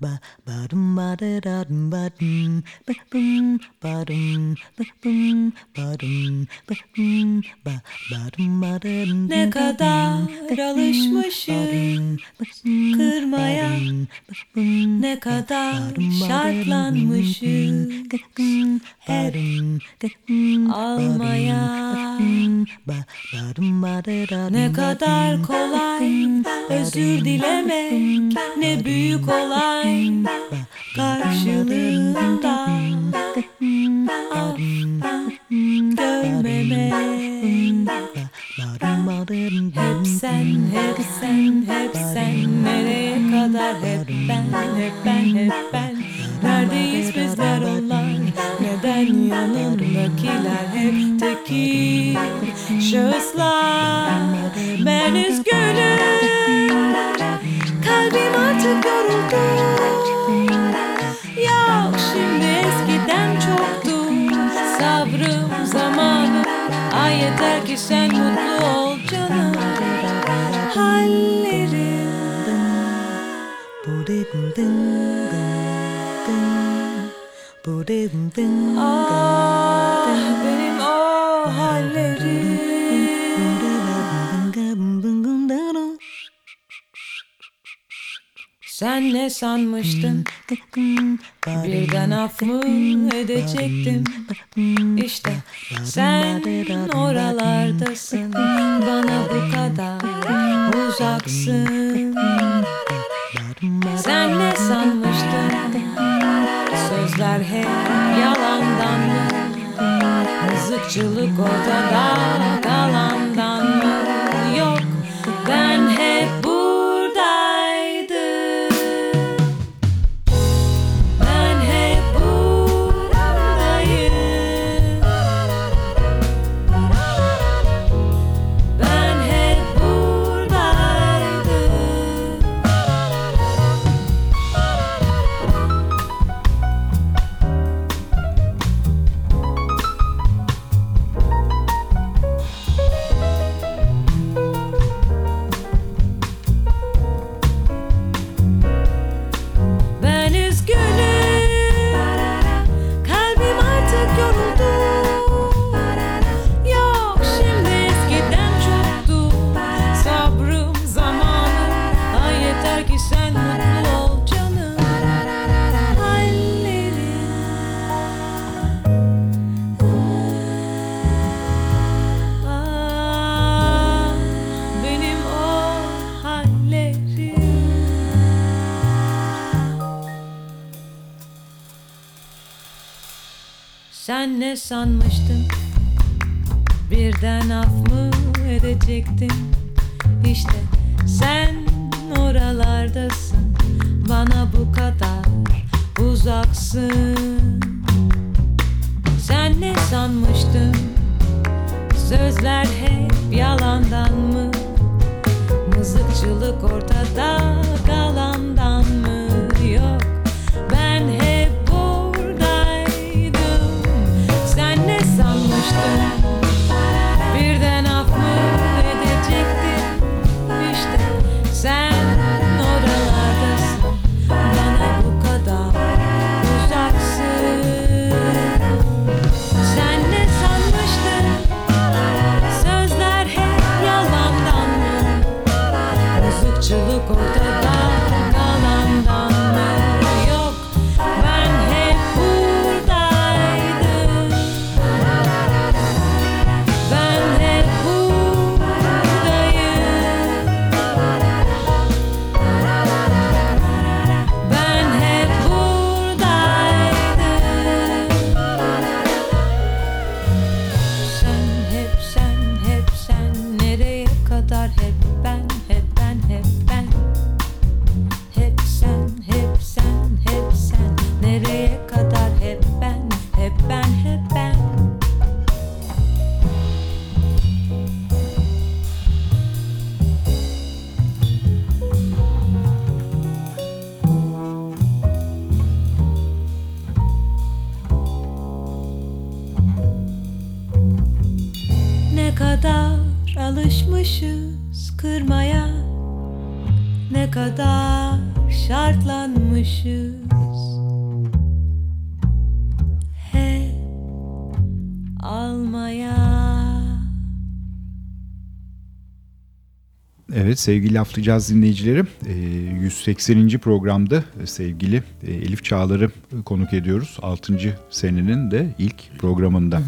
ba- ba- Ne kadar ba-dum, kırmaya, ne kadar ba-dum, ga-dum, almaya. Ne kadar kolay özür dilemek, ne büyük olay karşılığında af görmemek. Hep sen, hep sen, hep sen. Nereye kadar? Hep ben, hep ben, hep ben. Neredeyiz bizler onlar yanındakiler hep tekil şahıslar Ben üzgünüm. Kalbim artık yoruldu. Yok şimdi eskiden çoktu. Sabrım zamanım. Ay yeter ki sen mutlu ol canım. Hallerim Ah benim o hallerim Sen ne sanmıştın? Birden af mı edecektim? İşte sen oralardasın. Bana bu kadar uzaksın. Sen ne sanmıştın Sözler hep yalandan mı Mızıkçılık ortada kalandan Sen ne sanmıştın? Birden af mı edecektin? İşte sen oralardasın. Bana bu kadar uzaksın. Sen ne sanmıştın? Sözler hep yalandan mı? Mızıkçılık ortada kalandan mı Evet sevgili laflayacağız dinleyicileri. e, 180. programda e, sevgili e, Elif Çağlar'ı konuk ediyoruz. 6. senenin de ilk programında.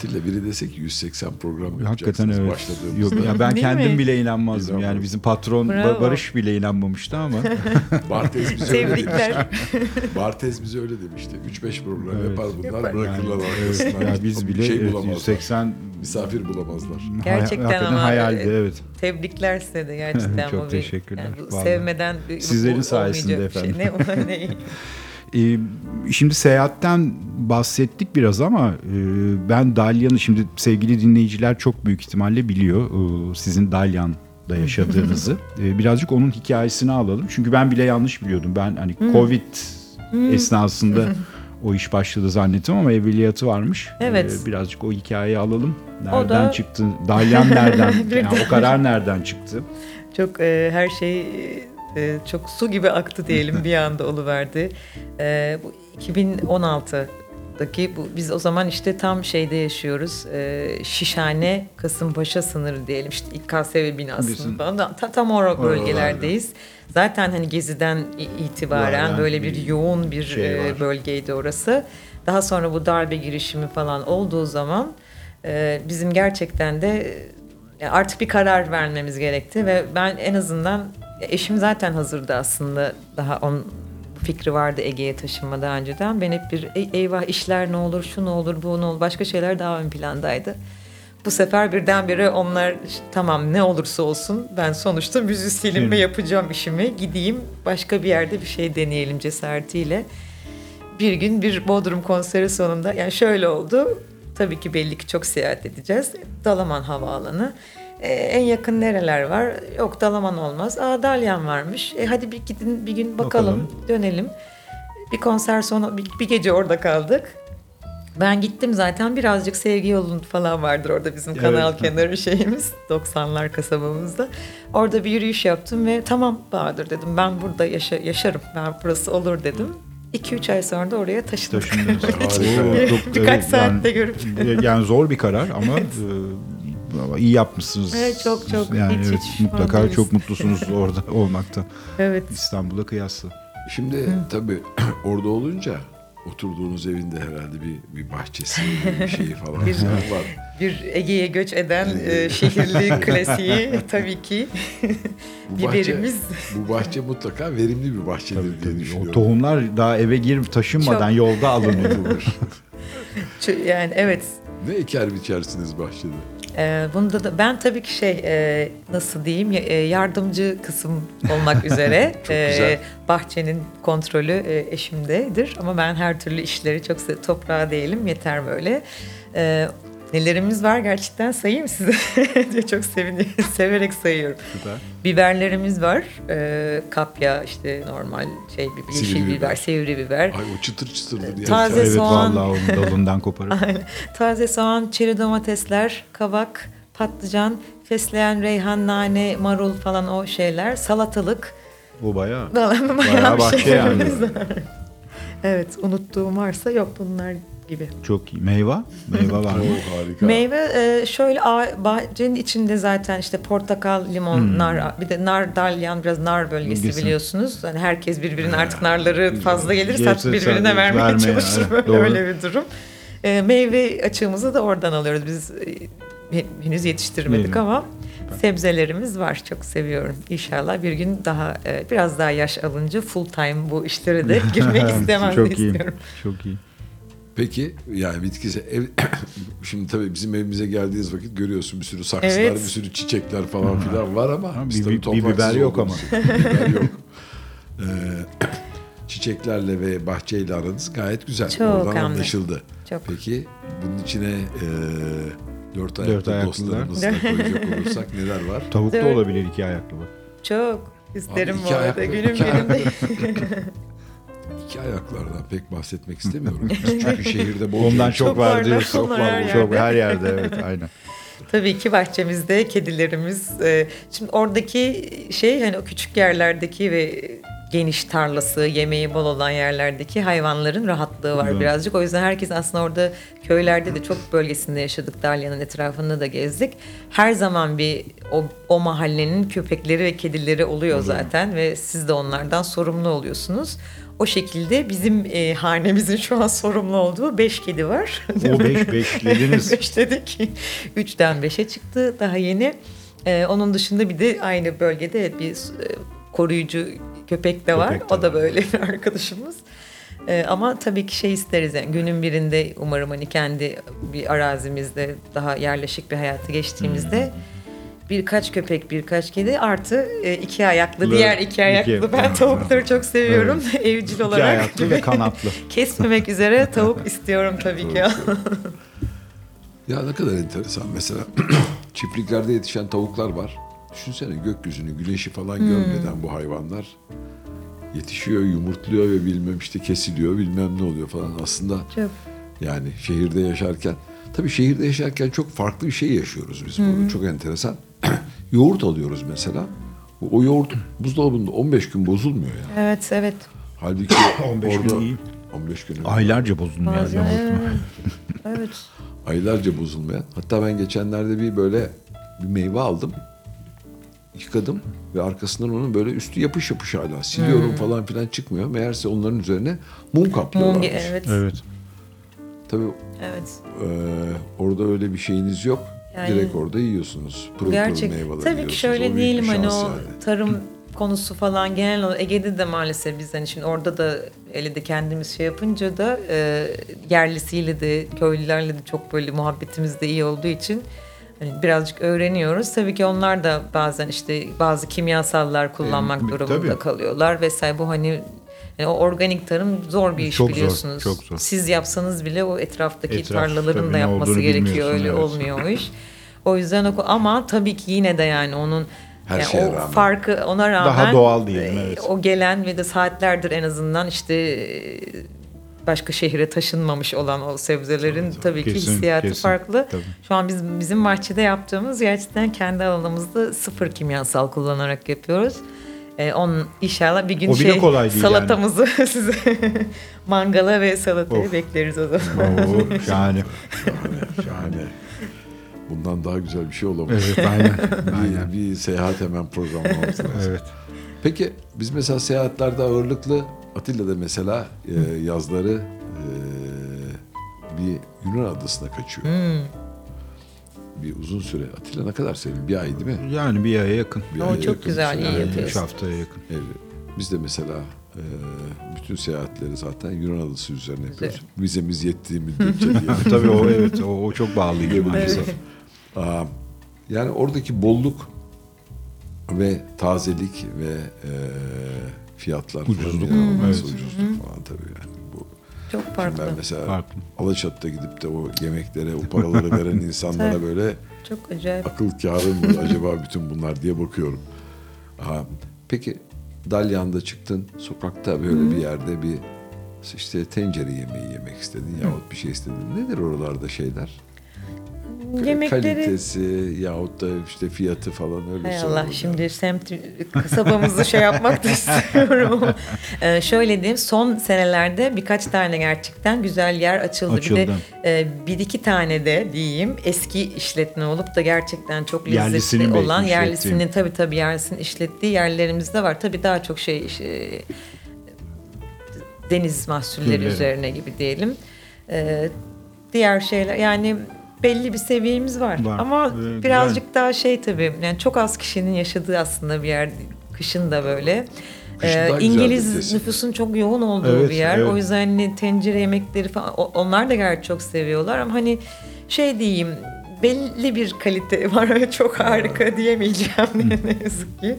Atilla biri desek 180 program Hakikaten yapacaksınız evet. başladığımızda. Yok, ya ben Değil kendim mi? bile inanmazdım. Yani bizim patron Bravo. Barış bile inanmamıştı ama. [LAUGHS] Bartez bize öyle demişti. Tebrikler. Bartez bize öyle demişti. 3-5 program Evet. yapar bunlar Yapar. bırakırlar Yani, arkasından. evet, ya biz bile şey evet, bulamazlar. 180 Misafir bulamazlar. Gerçekten hakikaten ama, hayaldi e, evet. Tebrikler size de gerçekten. [LAUGHS] Çok bu bir- teşekkürler. yani sevmeden bir- Sizlerin sayesinde bir efendim. Şey. Ne, [LAUGHS] ne, Ee, şimdi seyahatten bahsettik biraz ama e, ben Dalyan'ı şimdi sevgili dinleyiciler çok büyük ihtimalle biliyor e, sizin Dalyan'da yaşadığınızı. [LAUGHS] E, birazcık onun hikayesini alalım. Çünkü ben bile yanlış biliyordum. Ben hani Covid esnasında [LAUGHS] o iş başladı zannettim ama evveliyatı varmış. Evet. Birazcık o hikayeyi alalım. O Nereden da- çıktı? Dalyan nereden? [LAUGHS] Yani o karar nereden çıktı? Çok e, her şey e, çok su gibi aktı diyelim bir anda oluverdi. E, bu 2016'daki bu biz o zaman işte tam şeyde yaşıyoruz. E, Şişhane Kasımpaşa sınırı diyelim işte İKSV binasının Bizim- falan da, ta- tam o bölgelerdeyiz. Zaten hani geziden itibaren Vay, böyle bir bir yoğun bir şey e, var. bölgeydi orası. Daha sonra bu darbe girişimi falan olduğu zaman e, bizim gerçekten de e, artık bir karar vermemiz gerekti ve ben en azından eşim zaten hazırdı aslında daha on fikri vardı Ege'ye taşınma daha önceden. Ben hep bir "Ey- eyvah işler ne olur, şu ne olur, bu ne olur, başka şeyler daha ön plandaydı. Bu sefer birdenbire onlar "İşte tamam ne olursa olsun ben sonuçta müzisyenim ve yapacağım işimi gideyim başka bir yerde bir şey deneyelim cesaretiyle. Bir gün bir Bodrum konseri sonunda yani şöyle oldu. Tabii ki belli ki çok seyahat edeceğiz. Dalaman Havaalanı. Ee, en yakın nereler var? Yok Dalaman olmaz. Aa Dalyan varmış. E, hadi bir gidin bir gün bakalım, Bakalım. dönelim. Bir konser sonu bir, bir gece orada kaldık. Ben gittim zaten birazcık sevgi yolun falan vardır orada bizim Evet. kanal kenarı şeyimiz [LAUGHS] 90'lar kasabamızda. Orada bir yürüyüş yaptım ve tamam Bahadır dedim ben burada yaşa- yaşarım ben burası olur dedim. 2-3 ay sonra da oraya taşındık. Taşındınız. [LAUGHS] Bir- birkaç evet, saatte yani- görüp. yani zor bir karar ama [LAUGHS] e, ama iyi yapmışsınız. Evet, çok, çok. Yani Hiç, evet, hiç mutlaka değiliz. çok mutlusunuz orada [LAUGHS] olmakta. Evet. İstanbul'a kıyasla. Şimdi tabii [CLEARS THROAT] orada olunca oturduğunuz evinde herhalde bir, bir bahçesi, bir şeyi [LAUGHS] falan Bir- var. Bir Ege'ye göç eden e, şehirli [LAUGHS] klasiği tabii ki Bu bahçe, biberimiz. bu bahçe mutlaka verimli bir bahçedir Tabii, diye tabii. düşünüyorum. O tohumlar daha eve girip taşınmadan Çok. yolda alınıyor. Ç- Yani evet Ne eker biçersiniz bahçede? Ee, bunda da ben tabii ki şey e, nasıl diyeyim e, yardımcı kısım olmak [LAUGHS] üzere Çok e, bahçenin kontrolü e, eşimdedir ama ben her türlü işleri çok toprağa değilim yeter böyle. E, nelerimiz var gerçekten sayayım size [LAUGHS] diye çok seviniyorum severek sayıyorum. Süper. Biberlerimiz var e, kapya işte normal şey bir yeşil Sivri biber, biber. sivri biber. Ay o çıtır çıtırdır diye. Taze evet soğan. vallahi onun dalından koparıp. [LAUGHS] Taze soğan, çeri domatesler, kabak, patlıcan, fesleğen, reyhan, nane, marul falan o şeyler, salatalık. O [LAUGHS] bayağı. Bayağı bir bahçe yani. Evet, unuttuğum varsa yok bunlar gibi. Çok iyi. Meyve? Meyve var mı? [LAUGHS] Harika. Meyve e, şöyle a- bahçenin içinde zaten işte portakal, limon, nar, bir de nar dalyan biraz nar bölgesi Bölgesi. biliyorsunuz. Hani herkes birbirinin artık narları fazla gelir, Gelirse sat birbirine vermeye vermeye, çalışır evet, böyle doğru. öyle bir durum. E, meyve açığımızı da oradan alıyoruz. Biz e, henüz yetiştirmedik Meyve. ama sebzelerimiz var. Çok seviyorum. İnşallah bir gün daha e, biraz daha yaş alınca full time bu işlere de [LAUGHS] girmek istemem Çok iyi. istiyorum. Çok iyi. Peki yani bitkisi ev [COUGHS] şimdi tabii bizim evimize geldiğiniz vakit görüyorsun bir sürü saksılar, Evet. bir sürü çiçekler falan filan var ama Ha, biz bir- tabii bir- bir topraksız biber yok olduğumuz için [LAUGHS] biber yok. Ee, [COUGHS] çiçeklerle ve bahçeyle aranız gayet güzel. Çok Oradan hem de. anlaşıldı. Çok. Peki bunun içine e, dört ayaklı ayaklılar. dostlarımızı da koyacak olursak neler var? Tavuk da Evet. olabilir iki ayaklı bak. Çok isterim Abi bu iki arada. ayaklı- Günüm iki değil. [LAUGHS] İki ayaklardan pek bahsetmek istemiyorum. [LAUGHS] Çünkü şehirde bol Ondan çok, Çok var var, diyorsun. onlar her Çok yerde. her yerde evet aynen. [LAUGHS] Tabii ki bahçemizde kedilerimiz. e, Şimdi oradaki şey hani o küçük yerlerdeki ve geniş tarlası, yemeği bol olan yerlerdeki hayvanların rahatlığı var Evet. birazcık. O yüzden herkes aslında orada köylerde de çok bölgesinde yaşadık. Dalya'nın etrafında da gezdik. Her zaman bir o, o mahallenin köpekleri ve kedileri oluyor zaten ve siz de onlardan sorumlu oluyorsunuz. O şekilde bizim e, hanemizin şu an sorumlu olduğu beş kedi var. O beş beşlediniz. [LAUGHS] Beş dedik. Üçten beşe çıktı daha yeni. Ee, onun dışında bir de aynı bölgede bir e, koruyucu köpek de var. Köpek de o da var. böyle bir arkadaşımız. Ee, ama tabii ki şey isteriz yani günün birinde umarım hani kendi bir arazimizde daha yerleşik bir hayatı geçtiğimizde Hmm. Birkaç köpek, birkaç kedi artı e, iki ayaklı,Lı- diğer iki ayaklı. iki- ben tavukları çok seviyorum. [LAUGHS] Evcil İki olarak. ayaklı ve kanatlı. [LAUGHS] Kesmemek üzere tavuk [LAUGHS] istiyorum tabii ki. Ya ne kadar enteresan mesela [CLEARS THROAT] çiftliklerde yetişen tavuklar var. Düşünsene gökyüzünü, güneşi falan görmeden bu hayvanlar yetişiyor, yumurtluyor ve bilmem işte kesiliyor, bilmem ne oluyor falan. Aslında Çok. yani şehirde yaşarken, tabii şehirde yaşarken çok farklı bir şey yaşıyoruz biz burada. Çok enteresan. Yoğurt alıyoruz mesela. O, yoğurt buzdolabında 15 gün bozulmuyor ya. Evet, evet. Halbuki [COUGHS] 15 gün orada iyi. 15 gün Aylarca bozulmuyor. Bazen, evet. [LAUGHS] evet. aylarca bozulmayan. Hatta ben geçenlerde bir böyle bir meyve aldım. Yıkadım ve arkasından onun böyle üstü yapış yapış hala. Siliyorum falan filan çıkmıyor. Meğerse onların üzerine mum kaplıyorlar. Mum, evet. Evet. Tabii Evet. e, orada öyle bir şeyiniz yok. Yani- Direkt orada yiyorsunuz. Pırıl Gerçek. pırıl meyveler Tabii ki şöyle O diyelim hani o yani. tarım [LAUGHS] konusu falan genel olarak Ege'de de maalesef biz hani şimdi orada da eli de kendimiz şey yapınca da e, yerlisiyle de köylülerle de çok böyle muhabbetimiz de iyi olduğu için hani birazcık öğreniyoruz. Tabii ki onlar da bazen işte bazı kimyasallar kullanmak E, durumunda tabii. kalıyorlar vesaire bu hani yani o organik tarım zor bir iş Çok zor, biliyorsunuz. çok zor. Siz yapsanız bile o etraftaki Etraf, tarlaların tabii da yapması gerekiyor. Öyle evet. olmuyor o iş. O yüzden o, ama tabii ki yine de yani onun Her yani şeye o rağmen. farkı ona rağmen Daha doğal diyelim, e, evet. O gelen ve de saatlerdir en azından işte e, başka şehre taşınmamış olan o sebzelerin tabii ki Kesin, hissiyatı kesin. farklı. Tabii. Şu an biz bizim bahçede yaptığımız gerçekten kendi alanımızda sıfır kimyasal kullanarak yapıyoruz. E, onun inşallah bir gün O şey kolay değil salatamızı [LAUGHS] size mangala ve salatayı Of. bekleriz o zaman. Oo, [LAUGHS] şahane. Şahane, şahane. Bundan daha güzel bir şey olamaz. Evet aynen. Bir, aynen. bir seyahat hemen programlamamız lazım. Evet. Peki biz mesela seyahatlerde ağırlıklı Atilla'da mesela e, yazları e, bir Yunan adasına kaçıyor. Bir uzun süre. Atilla ne kadar sevdim? Bir ay değil mi? Yani bir aya yakın. Bir O aya çok yakın güzel, bir iyi süre. Yani yapıyorsun. üç haftaya yakın. Evet. Biz de mesela e, bütün seyahatleri zaten Yunan adası üzerine yapıyoruz. Vizemiz yettiği müddetçe. [LAUGHS] Tabii o evet o, o çok bağlıydı Evet. maalesef. Aa, yani oradaki bolluk ve tazelik ve e, fiyatlar falan Ucuzluk. inanılmaz Evet. ucuzluk falan tabii yani. Çok Şimdi farklı. ben mesela Farklı. Alaçatı'da gidip de o yemeklere, o paraları [LAUGHS] veren insanlara böyle Çok acayip. akıl kârı mı acaba bütün bunlar diye bakıyorum. Aha, peki Dalyan'da çıktın, sokakta böyle bir yerde bir işte tencere yemeği yemek istedin yahut bir şey istedin. Nedir oralarda şeyler? Yemekleri Kalitesi yahut da işte fiyatı falan öyle Hay Allah ya. şimdi semt kasabamızı şey yapmak da istemiyorum ama [LAUGHS] Ee, şöyle diyeyim son senelerde birkaç tane gerçekten güzel yer açıldı. Bir de Açıldı. e, bir iki tane de diyeyim eski işletme olup da gerçekten çok lezzetli Yerlisinin olan yerlisinin tabii tabii yerlisinin işlettiği yerlerimiz de var. Tabii daha çok şey e, deniz mahsulleri Türleri. üzerine gibi diyelim. Ee, diğer şeyler yani belli bir seviyemiz var. Var. Ama Ee, birazcık daha şey tabii yani çok az kişinin yaşadığı aslında bir yer kışın da böyle. Ee, İngiliz nüfusun çok yoğun olduğu Evet, bir yer. evet. O yüzden hani tencere yemekleri falan onlar da gerçi çok seviyorlar ama hani şey diyeyim belli bir kalite [LAUGHS] var. Çok harika diyemeyeceğim [LAUGHS] ne yazık ki.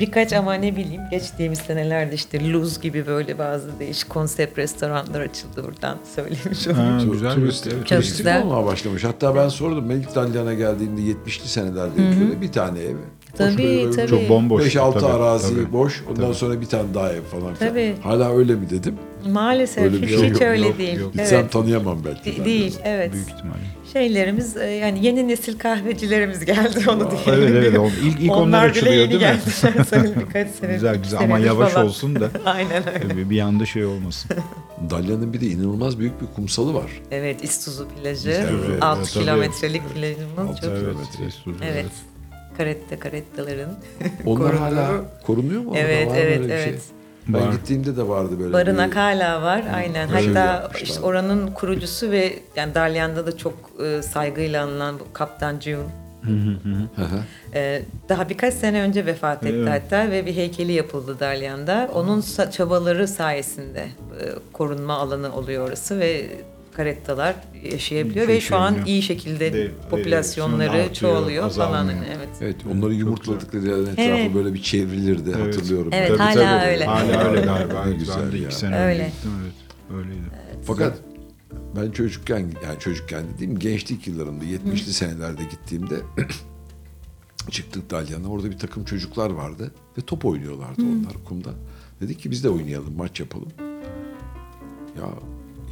Birkaç ama ne bileyim geçtiğimiz senelerde işte Luz gibi böyle bazı değişik konsept restoranlar açıldı buradan söylemiş olayım. Ha, güzel turistik, bir- evet. Çok turistik güzel. olmaya başlamış. Hatta ben sordum ben ilk Dalyan'a geldiğimde 70'li senelerde böyle bir tane ev. Tabii tabii. Çok bomboş. 5-6 Tabii, arazi tabii. boş. Ondan Tabii. sonra bir tane daha ev falan. Tabii. Hala öyle mi dedim. Maalesef Öyle hiç, şey hiç yok, öyle yok, değil. yok. Gitsem Evet. tanıyamam belki. De- değil, de. evet. Büyük ihtimalle. Şeylerimiz e, yani yeni nesil kahvecilerimiz geldi onu diyelim. Evet evet. o- İlk, ilk onlar, onlar bile açılıyor yeni değil mi? geldiler birkaç [LAUGHS] sene. güzel güzel ama senedir yavaş falan. olsun da [LAUGHS] Aynen öyle. tabii bir anda şey olmasın. [LAUGHS] Dalyan'ın bir de inanılmaz büyük bir kumsalı var. Evet İstuzu plajı. Evet, 6 evet, tabii. kilometrelik plajımız çok. evet. kilometre. Evet. Karette karettaların. Onlar Korunuyor. hala korunuyor mu? Orada Evet var mı evet öyle bir şey? evet. Ben Var. gittiğimde de vardı böyle. Barınak bir- hala var aynen. Öyle Hatta işte oranın kurucusu ve yani Dalyan'da da çok e, saygıyla anılan Kaptan June. Hı hı. e, daha birkaç sene önce vefat etti Evet. hatta ve bir heykeli yapıldı Dalyan'da. Onun çabaları sayesinde e, korunma alanı oluyor orası ve karettalar yaşayabiliyor ve şu an iyi şekilde De- popülasyonları artıyor, çoğalıyor falan. Evet. Evet onları yumurtladıkları yerden etrafı Evet. böyle bir çevrilirdi Evet. hatırlıyorum. Evet, ben. hala öyle. Hala öyle galiba. Ne Evet, güzel ben de ya. iki sene Öyle. gittim evet. Öyleydi. Fakat ben çocukken yani çocukken dediğim gençlik yıllarında 70'li senelerde gittiğimde [CLEARS THROAT] çıktık Dalyan'a orada bir takım çocuklar vardı ve top oynuyorlardı onlar kumda. Dedik ki biz de oynayalım maç yapalım. Ya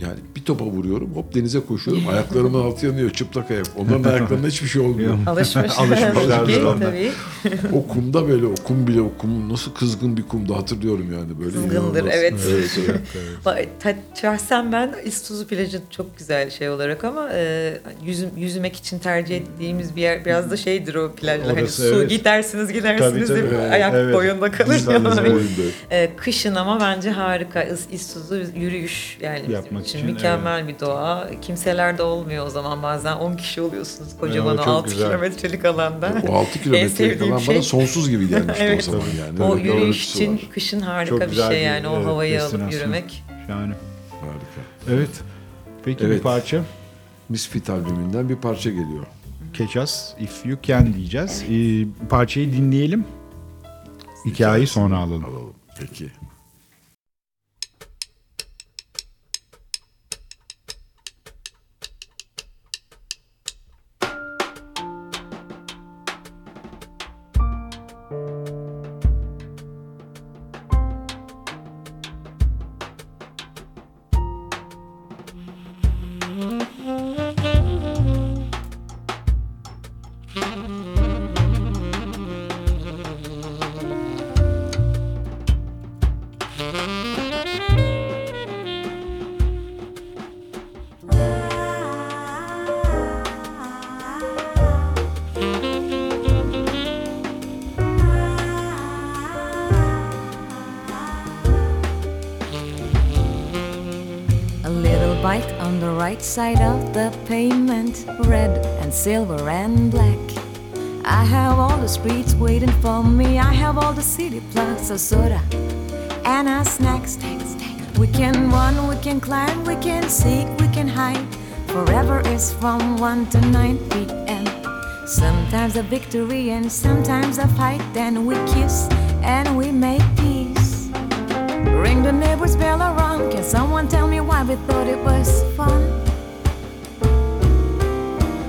yani bir topa vuruyorum hop denize koşuyorum ayaklarımın altı yanıyor çıplak ayak. Onların ayaklarında hiçbir şey olmuyor. [LAUGHS] Alışmış. Alışmışlardır Tabii, o kumda böyle o kum bile o kum nasıl kızgın bir kumda hatırlıyorum yani böyle. Kızgındır, evet. evet, evet. [LAUGHS] Şahsen ben İstuzu plajı çok güzel şey olarak ama e, yüzüm, yüzmek için tercih ettiğimiz bir yer biraz da şeydir o plajlar. Hani su evet. gidersiniz gidersiniz Tabii, de tabii. ayak Evet. boyunda kalır. Yani. E, kışın ama bence harika. İs- İstuzu yürüyüş yani Yapmak için, mükemmel bir doğa. Kimselerde olmuyor o zaman bazen 10 kişi oluyorsunuz kocaman Evet, o çok 6 güzel. kilometrelik alanda. O 6 kilometre sevdiğim falan şey- bana sonsuz gibi gelmişti [LAUGHS] Evet. o zaman yani. o Öyle bir yürüyüş için var. kışın harika Çok bir şey bir, yani o evet, havayı alıp yürümek. Yani. Harika. Evet. Peki bir Evet. parça. Misfit albümünden bir parça geliyor. Keças If You Can diyeceğiz. Ee, parçayı dinleyelim. Hikayeyi sonra alalım. Alalım. Peki. A soda and a snack. snack, snack. We can run, we can climb, we can seek, we can hide. Forever is from 1 to 9 p.m. Sometimes a victory and sometimes a fight. Then we kiss and we make peace. Ring the neighbor's bell around. Can someone tell me why we thought it was fun?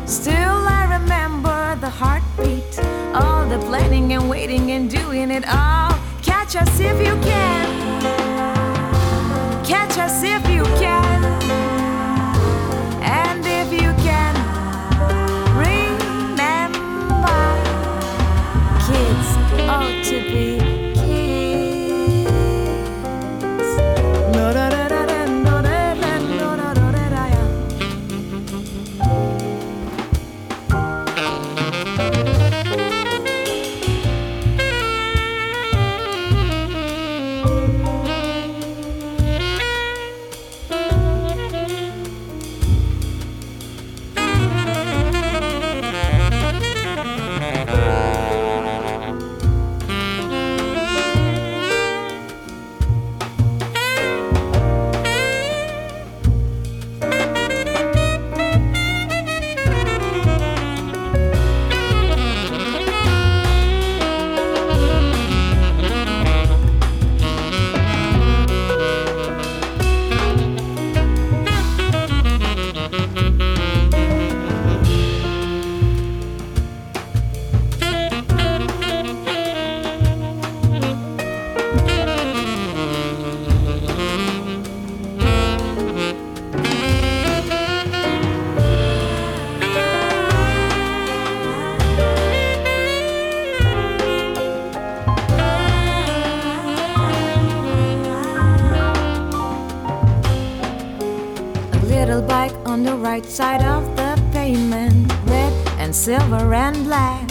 Still, I remember the heartbeat, all the planning and waiting and doing it all. Catch us if you can. Catch us if you can. Silver and black.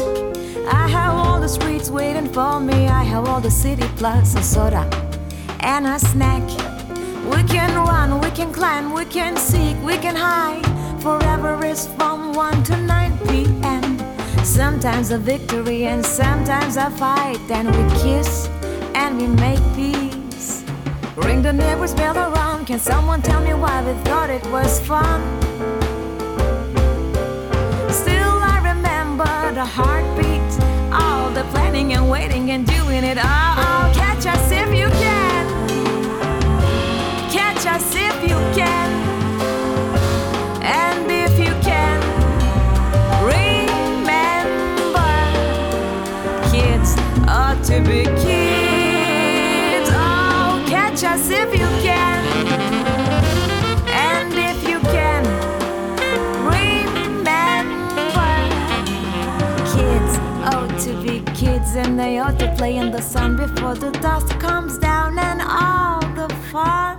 I have all the streets waiting for me. I have all the city plus a soda and a snack. We can run, we can climb, we can seek, we can hide. Forever is from 1 to 9 p.m. Sometimes a victory and sometimes a fight. Then we kiss and we make peace. Ring the neighbor's bell around. Can someone tell me why we thought it was fun? The planning and waiting and doing it all. Oh, catch us if you can. Catch us if you can. And if you can, remember kids ought to be kids. Oh, catch us if you. They ought to play in the sun before the dust comes down and all the fun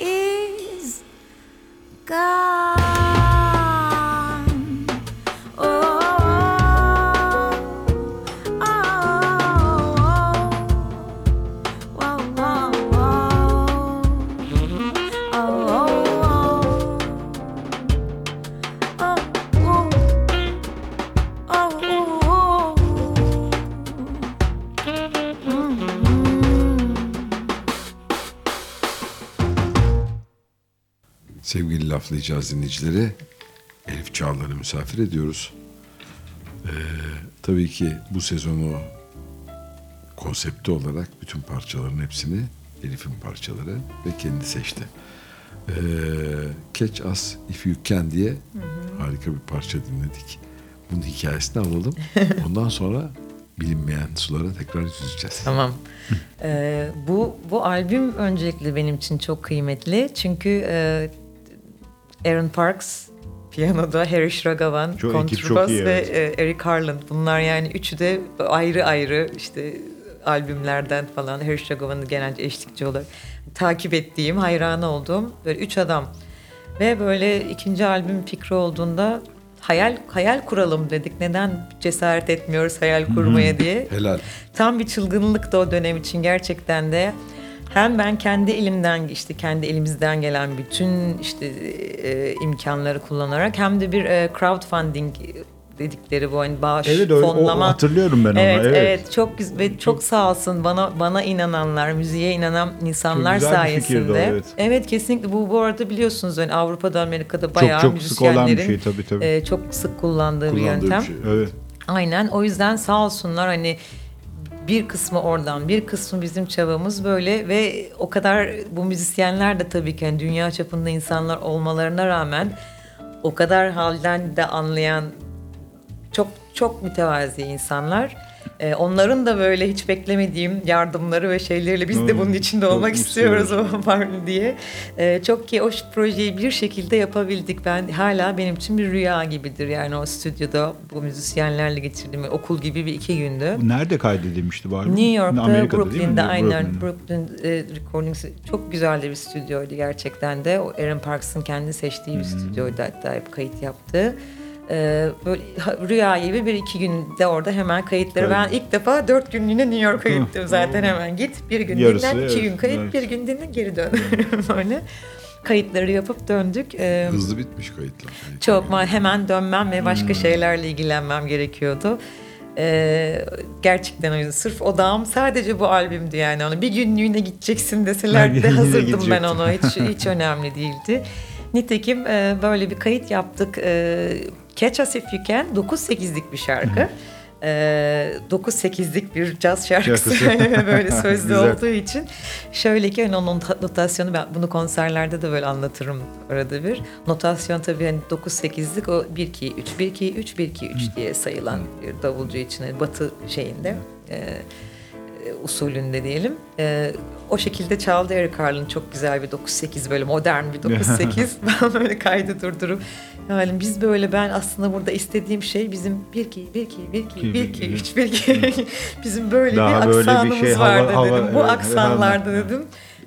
is gone. Laflayacağız dinleyicileri. Elif Çağlar'ı misafir ediyoruz. Ee, tabii ki bu sezonu konsepti olarak bütün parçaların hepsini Elif'in parçaları ve kendi seçti. Ee, Catch Us If You Can diye harika bir parça dinledik. Bunun hikayesini alalım. [LAUGHS] Ondan sonra bilinmeyen sulara tekrar yüzeceğiz. Tamam. Ee, bu bu albüm öncelikle benim için çok kıymetli. Çünkü e, Aaron Parks piyanoda, Harry Shragavan kontrbas ve evet. Eric Harland. Bunlar yani üçü de ayrı ayrı işte albümlerden falan Harry Shragavan'ı genelde eşlikçi olarak takip ettiğim, hayranı olduğum böyle üç adam. Ve böyle ikinci albüm fikri olduğunda hayal hayal kuralım dedik. Neden cesaret etmiyoruz hayal kurmaya diye. Helal. Tam bir çılgınlıktı o dönem için gerçekten de. Hem ben kendi elimden işte kendi elimizden gelen bütün işte e, imkanları kullanarak hem de bir e, crowdfunding dedikleri bu hani bağış Evet, öyle- o- fonlama. hatırlıyorum ben onu, Evet, evet. evet çok güzel ve çok sağ olsun bana bana inananlar, müziğe inanan insanlar güzel bir fikirdi o, sayesinde. evet. kesinlikle bu bu arada biliyorsunuz hani Avrupa'da Amerika'da bayağı çok sık olan bir müzisyenlerin şey tabii tabii. e, çok sık kullandığı, bir Kullandığı yöntem. bir şey. evet. Aynen o yüzden sağ olsunlar hani bir kısmı oradan bir kısmı bizim çabamız böyle ve o kadar bu müzisyenler de tabii ki hani dünya çapında insanlar olmalarına rağmen o kadar halden de anlayan çok çok mütevazi insanlar. Ee, onların da böyle hiç beklemediğim yardımları ve şeyleriyle biz de Hmm, bunun içinde olmak istiyoruz o [LAUGHS] var diye. Ee, çok ki o projeyi bir şekilde yapabildik. Ben hala benim için bir rüya gibidir. Yani o stüdyoda bu müzisyenlerle geçirdiğim okul gibi bir iki gündü. Bu nerede kaydedilmişti bu albüm? New York'ta, Amerika'da? Brooklyn'de aynen. Brooklyn e, Recordings çok güzel de bir stüdyoydu gerçekten de. O Aaron Parks'ın kendi seçtiği bir stüdyoydu hatta hep kayıt yaptı. Ee, böyle rüya gibi bir iki günde orada hemen kayıtları. Ben ilk defa dört günlüğüne New York'a gittim zaten hemen git. Bir gün Yarısı, dinlen, iki evet, gün kayıt, evet. bir gün dinle geri dön. [LAUGHS] böyle kayıtları yapıp döndük. Ee, Hızlı bitmiş kayıtlar. çok ma- hemen dönmem ve başka şeylerle ilgilenmem gerekiyordu. Ee, gerçekten o yüzden sırf odağım sadece bu albümdü yani onu bir günlüğüne gideceksin deseler [LAUGHS] de hazırdım ben onu hiç hiç önemli değildi. Nitekim e, böyle bir kayıt yaptık. E, Catch Us If You Can 9-8'lik bir şarkı. E, 9-8'lik bir caz şarkısı [LAUGHS] böyle [LAUGHS] sözlü olduğu için. Şöyle ki hani onun not- notasyonu ben bunu konserlerde de böyle anlatırım arada bir. Notasyon tabii hani 9-8'lik o 1-2-3 1-2-3 1-2-3 diye sayılan bir davulcu için hani batı şeyinde. E, e, usulünde diyelim. E, o şekilde çaldı Eric Carlin çok güzel bir 9-8 böyle modern bir 9-8. [LAUGHS] ben böyle kaydı durdurup yani biz böyle ben aslında burada istediğim şey bizim 1-2 1-2 1-2 1-2 3 1-2 bizim böyle Daha bir böyle bir aksanımız şey, hava- vardı hava- dedim. Bu evet, aksanlarda evet. dedim.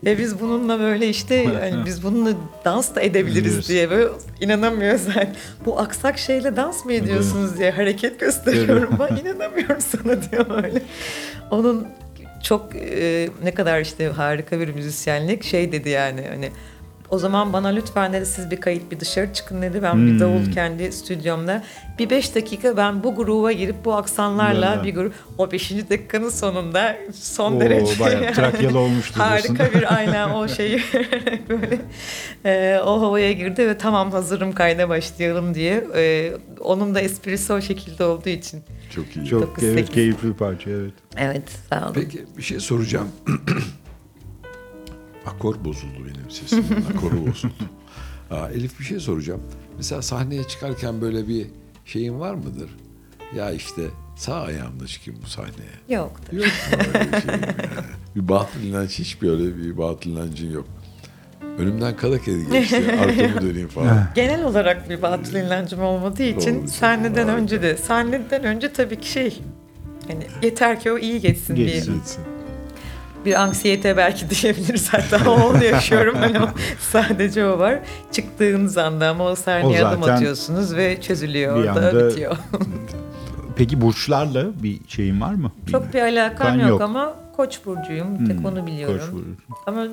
Ve biz bununla böyle işte yani biz bununla dans da edebiliriz Biliyoruz. diye böyle inanamıyoruz. Yani bu aksak şeyle dans mı ediyorsunuz diye hareket gösteriyorum. ben inanamıyorum sana diyor böyle. Onun çok e, ne kadar işte harika bir müzisyenlik. Şey dedi yani hani o zaman bana lütfen dedi siz bir kayıt bir dışarı çıkın dedi. Ben Hmm. bir davul kendi stüdyomda bir beş dakika ben bu gruba girip bu aksanlarla Vallahi. bir grup o beşinci dakikanın sonunda son Oo, derece bayağı yani [LAUGHS] Trakyalı olmuştu diyorsun. harika bir aynen o şeyi [LAUGHS] böyle e, o havaya girdi ve tamam hazırım kayda başlayalım diye. E, onun da esprisi o şekilde olduğu için. Çok iyi. Çok evet, keyifli bir parça evet. Evet sağ olun. Peki bir şey soracağım. [CLEARS THROAT] Akor bozuldu benim sesim. [LAUGHS] Akoru bozuldu. Aa, Elif bir şey soracağım. Mesela sahneye çıkarken böyle bir şeyin var mıdır? Ya işte sağ ayağımla çıkayım bu sahneye. Yok. Yok mu öyle bir şey? Yani [LAUGHS] bir batıl inanç hiç böyle bir batıl inancın yok. Önümden kara kedi geçti. [LAUGHS] Arkamı döneyim falan. Genel olarak bir batıl inancım olmadığı için için sahneden harika. önce de sahneden önce tabii ki şey hani yeter ki o iyi geçsin, Geçsin. bir Gitsin. Bir anksiyete belki [LAUGHS] diyebiliriz hatta onu yaşıyorum ama [LAUGHS] sadece o var. Çıktığınız anda ama o sahneye O adım atıyorsunuz ve çözülüyor orada anda- bitiyor. [LAUGHS] Peki burçlarla bir şeyin var mı? Çok bir alakam Ben yok, yok. ama koç burcuyum tek Hmm, onu biliyorum. Koç burcu. Ama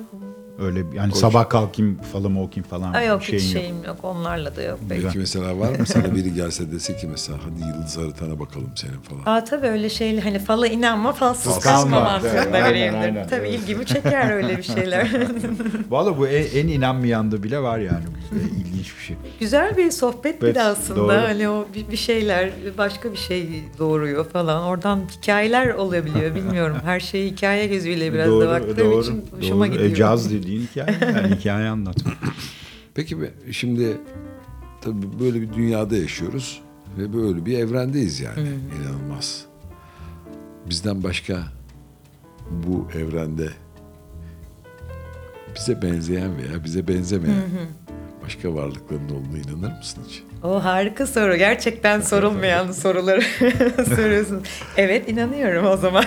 Öyle bir- yani Koç. sabah kalkayım falan okuyayım falan. Ay yok hiç şeyim yok onlarla da yok. Peki mesela var mı sana [LAUGHS] biri gelse dese ki mesela hadi yıldız haritana bakalım senin falan. Aa tabii öyle şeyler hani fala inanma falsız Falsız kalma kalma. mantığında Evet, aynen, Tabii ilgimi çeker öyle bir şeyler. [LAUGHS] Valla bu en, en inanmayan da bile var yani. E, İlginç bir şey. Güzel bir sohbet bir Evet, de aslında. doğru. Hani o bir, bir şeyler başka bir şey doğuruyor falan. Oradan hikayeler olabiliyor bilmiyorum. Her şeyi hikaye gözüyle biraz da baktığım için hoşuma doğru. gidiyor. E, caz dediğin hikaye. Yani [LAUGHS] hikaye anlat. Peki şimdi tabii böyle bir dünyada yaşıyoruz ve böyle bir evrendeyiz yani. İnanılmaz. Bizden başka bu evrende bize benzeyen veya bize benzemeyen başka varlıkların olduğuna inanır mısın hiç? O harika soru. Gerçekten sorulmayan soruları [LAUGHS] soruyorsun. Evet inanıyorum o zaman.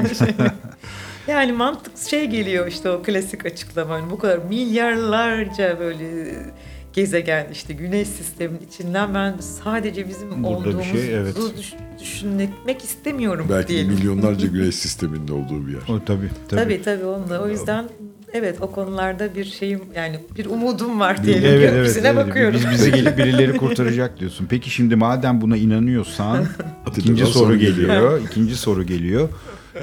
[LAUGHS] [LAUGHS] yani mantık şey geliyor işte o klasik açıklama. Hani bu kadar milyarlarca böyle gezegen işte güneş sisteminin içinden ben sadece bizim Burada bir olduğumuzu şey, evet. düş- düşünmek istemiyorum Belki diyelim. milyonlarca güneş sisteminin olduğu bir yer. O tabii. tabii. Tabii tabii onunla. O yüzden evet o konularda bir şeyim yani bir umudum var diyelim. Evet, evet, Gökyüzüne evet. bakıyorum. Biz, bizi gelip birileri kurtaracak diyorsun. Peki şimdi madem buna inanıyorsan [LAUGHS] ikinci soru geliyor. İkinci soru geliyor.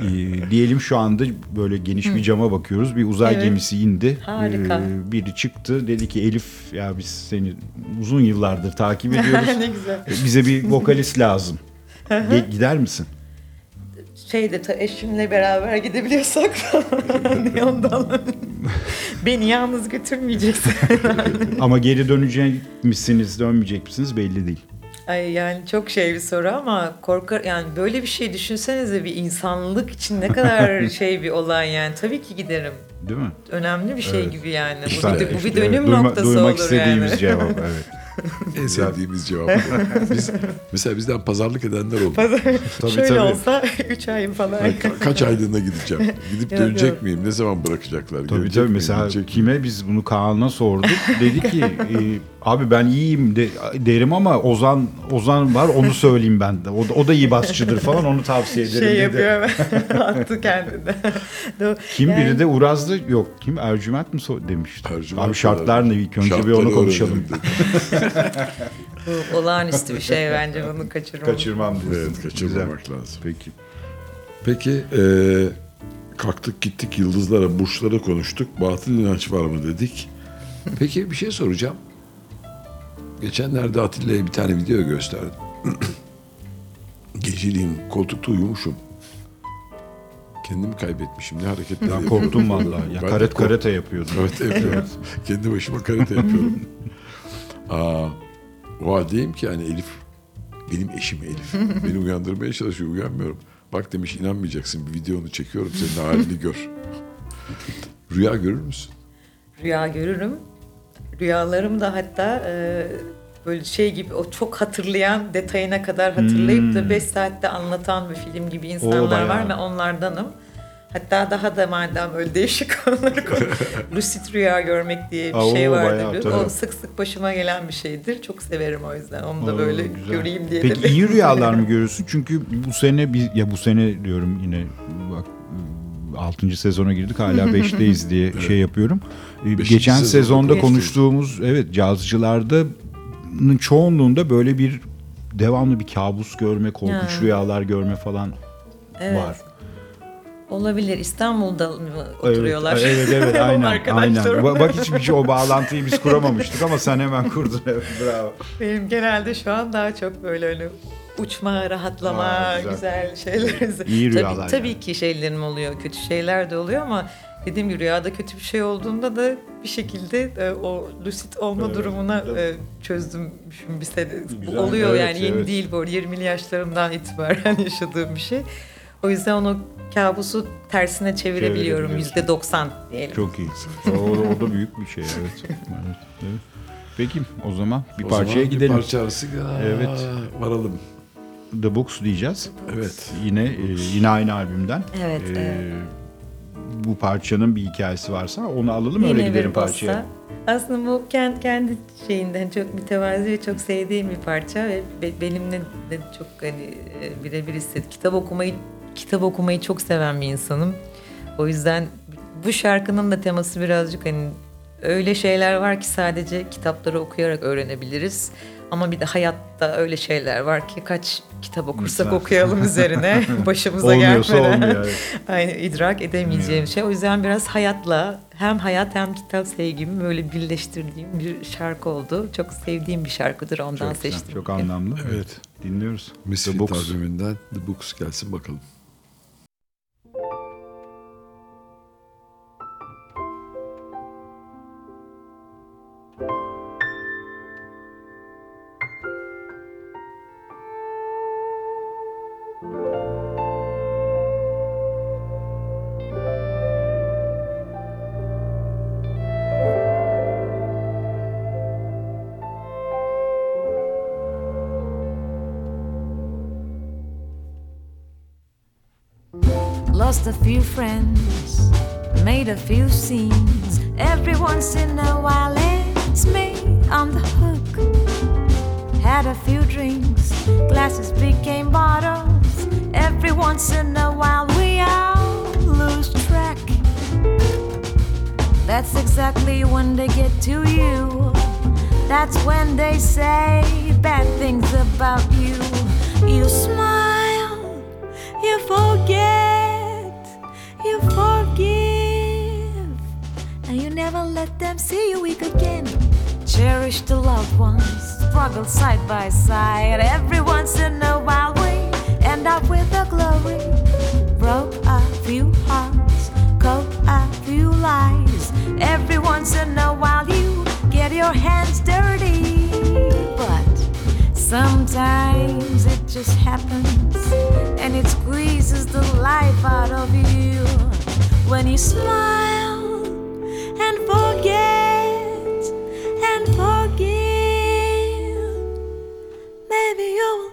Ee, diyelim şu anda böyle geniş bir cama bakıyoruz. Bir uzay Evet. gemisi indi. Harika. Ee, biri çıktı. Dedi ki Elif ya biz seni uzun yıllardır takip ediyoruz. [LAUGHS] ne güzel. Bize bir vokalist lazım. Gider misin? Şeyde ta eşimle beraber gidebiliyorsak falan [LAUGHS] diye ondan. Beni yalnız götürmeyeceksin. [LAUGHS] Ama geri dönecek misiniz, dönmeyecek misiniz belli değil. Ay yani çok şey bir soru ama korkar yani böyle bir şey düşünsenize bir insanlık için ne kadar [LAUGHS] şey bir olay yani tabii ki giderim. Değil mi? Önemli bir şey Evet. gibi yani. Bu, İşte- bir, bu işte bir dönüm Duyma- noktası duymak olur istediğimiz yani. cevap. Evet. En sevdiğimiz cevap. bu. Biz, mesela bizden pazarlık edenler oldu. Tabii, Şöyle tabii. olsa 3 ayım falan. Ay, ka- kaç aylığına gideceğim? Gidip Yok, dönecek yok. miyim? Ne zaman bırakacaklar? Tabii Gelecek tabii miyim? mesela miyim? kime biz bunu Kaan'a sorduk. Dedi ki e, [LAUGHS] abi ben iyiyim de, derim ama Ozan Ozan var onu söyleyeyim ben de. O, da- o da iyi basçıdır falan onu tavsiye ederim şey dedi. yapıyor. [LAUGHS] Attı kendine. Kim Yani- biri de Uraz'da yok. Kim Ercüment mi so- demişti. Ercüment abi şartlar ne ilk önce bir onu konuşalım. [LAUGHS] Bu olağanüstü bir şey bence bunu kaçırmam. Kaçırmam diyorsun. Evet Güzel. kaçırmamak lazım. Peki. Peki e, kalktık gittik yıldızlara, burçlara konuştuk. Batıl inanç var mı dedik. Peki bir şey soracağım. Geçenlerde Atilla'ya bir tane video gösterdim. [CLEARS THROAT] Geceliğin koltukta uyumuşum. Kendimi kaybetmişim. Ne hareketler Ben yapıyorum. korktum [LAUGHS] vallahi. Ya Ben de karet korktum. karate yapıyordum. Karate yapıyorum. [LAUGHS] Kendi başıma karate yapıyorum. [LAUGHS] Aa, o haldeyim ki hani Elif benim eşim Elif. Beni uyandırmaya çalışıyor. Uyanmıyorum. Bak demiş inanmayacaksın. Bir videonu çekiyorum. Senin halini gör. Rüya görür müsün? Rüya görürüm. Rüyalarım da hatta e, böyle şey gibi o çok hatırlayan detayına kadar hatırlayıp da 5 saatte anlatan bir film gibi insanlar var ve onlardanım. Hatta daha da madem öyle değişik [LAUGHS] konuları konu. Lucid rüya görmek diye bir Aa, şey vardır. bayağı, tabii. o sık sık başıma gelen bir şeydir. Çok severim o yüzden. Onu da Oo, böyle güzel. göreyim diye Peki de. iyi rüyalar mı [LAUGHS] görüyorsun? Çünkü bu sene bir ya bu sene diyorum yine bak 6. sezona girdik hala [LAUGHS] 5'teyiz diye şey yapıyorum. Beşinci Geçen sezonda sezonda konuştuğumuz. evet cazcılarda çoğunluğunda böyle bir devamlı bir kabus görme, korkunç Ha. rüyalar görme falan Evet. var. Olabilir. İstanbul'da mı oturuyorlar? Evet evet [LAUGHS] O aynen aynen. Bak, bak hiçbir şey o bağlantıyı biz kuramamıştık ama sen hemen kurdun evet bravo. Benim genelde şu an daha çok böyle hani uçma, rahatlama, Aa, güzel. güzel. şeyler. İyi rüyalar Tabii, tabii yani. ki şeylerim oluyor, kötü şeyler de oluyor ama dediğim gibi rüyada kötü bir şey olduğunda da bir şekilde e, o lucid olma Evet, durumuna tabii. e, çözdüm bir sene. Bu Güzel, oluyor evet, yani yeni evet. değil bu arada 20'li yaşlarımdan itibaren [LAUGHS] yaşadığım bir şey. O yüzden onu kabusu tersine çevirebiliyorum yüzde 90 diyelim. Çok iyi. O, o da büyük bir şey evet. [LAUGHS] evet, evet. Peki o zaman bir O parçaya zaman gidelim. Bir parça arası Evet. varalım. The Books diyeceğiz. Evet. Yine e, yine aynı albümden. Evet, E, evet. Bu parçanın bir hikayesi varsa onu alalım öyle Yine gidelim parçaya. Aslında bu kendi, kendi şeyinden çok mütevazi ve çok sevdiğim bir parça ve be- benimle de çok hani e, birebir hisset. Kitap okumayı kitap okumayı çok seven bir insanım. O yüzden bu şarkının da teması birazcık hani öyle şeyler var ki sadece kitapları okuyarak öğrenebiliriz. Ama bir de hayatta öyle şeyler var ki kaç kitap okursak Lütfen. okuyalım üzerine [LAUGHS] başımıza Olmuyorsa gelmeden. olmuyor. evet. [LAUGHS] Aynı idrak edemeyeceğim şey. O yüzden biraz hayatla hem hayat hem kitap sevgimi böyle birleştirdiğim bir şarkı oldu. Çok sevdiğim bir şarkıdır ondan Çok, güzel, seçtim. çok bugün. anlamlı. Evet. Dinliyoruz. The Misfit Books. albümünden The Books gelsin bakalım. Lost a few friends, made a few scenes. Every once in a while, it's me on the hook. Had a few drinks, glasses became bottles. Every once in a while, we all lose track. That's exactly when they get to you. That's when they say bad things about you. You smile, you forget, never let them see you weak again. Cherish the loved ones, struggle side by side. Every once in a while, we end up with the glory. Broke a few hearts, coat a few lies. Every once in a while, you get your hands dirty. But sometimes it just happens and it squeezes the life out of you when you smile forget and forgive. Maybe you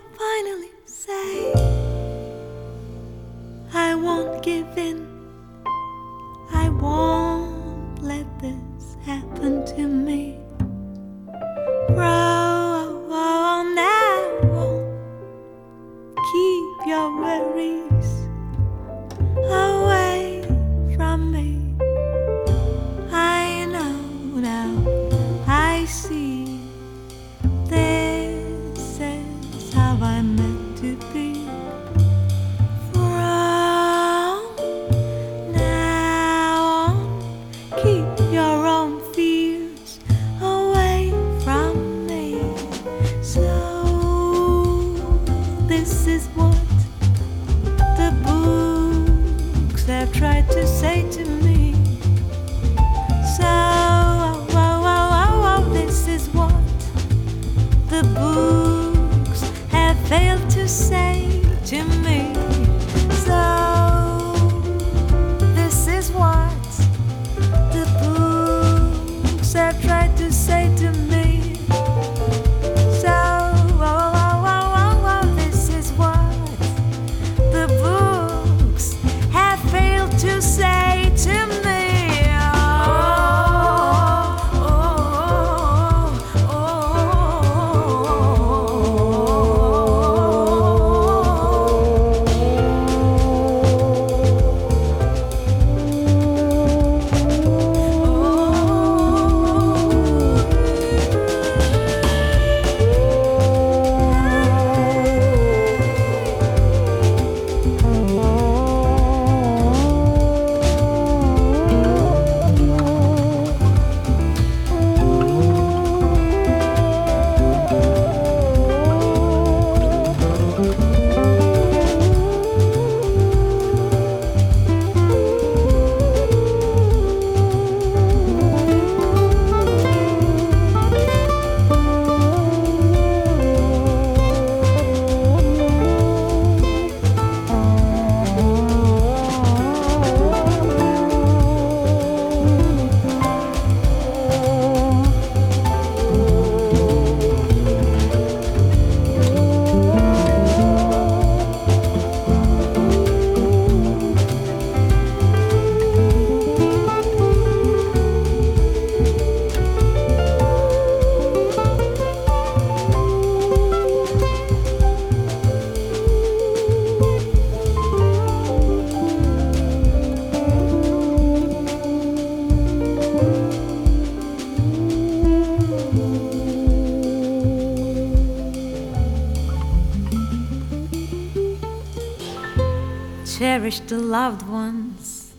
the loved ones,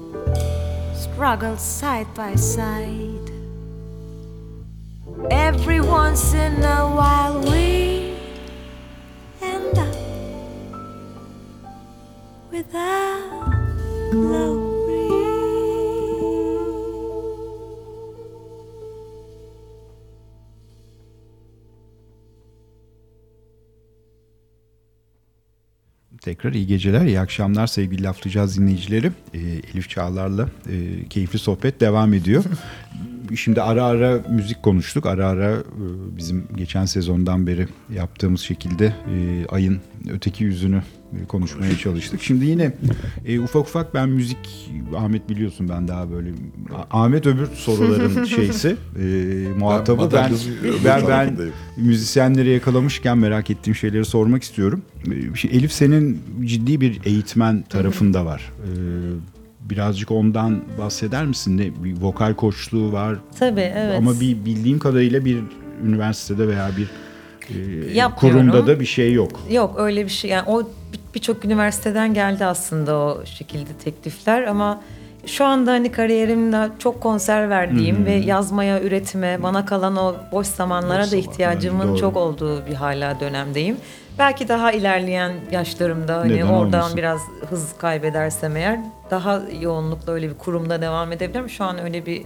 struggled side by side. Every once in a while we Tekrar iyi geceler, iyi akşamlar sevgili laflayacağız dinleyicileri. Ee, Elif Çağlar'la e, keyifli sohbet devam ediyor. Şimdi ara ara müzik konuştuk. Ara ara e, bizim geçen sezondan beri yaptığımız şekilde e, ayın öteki yüzünü e, konuşmaya çalıştık. Şimdi yine e, ufak ufak ben müzik, Ahmet biliyorsun ben daha böyle Ahmet öbür soruların [LAUGHS] şeysi, e, muhatabı ben, ben, ben tarafındayım. müzisyenleri yakalamışken merak ettiğim şeyleri sormak istiyorum. Şimdi Elif senin ciddi bir eğitmen tarafında var. Ee, birazcık ondan bahseder misin? Ne bir vokal koçluğu var Tabii evet. ama bir bildiğim kadarıyla bir üniversitede veya bir e, kurumda da bir şey yok. Yok öyle bir şey. Yani o bir- birçok üniversiteden geldi aslında o şekilde teklifler ama şu anda hani kariyerimde çok konser verdiğim ve yazmaya, üretime, bana kalan o boş zamanlara da zaman, ihtiyacımın doğru. çok olduğu bir hala dönemdeyim. Belki daha ilerleyen yaşlarımda hani Neden oradan olmasın? biraz hız kaybedersem eğer daha yoğunlukla öyle bir kurumda devam edebilirim. Şu an öyle bir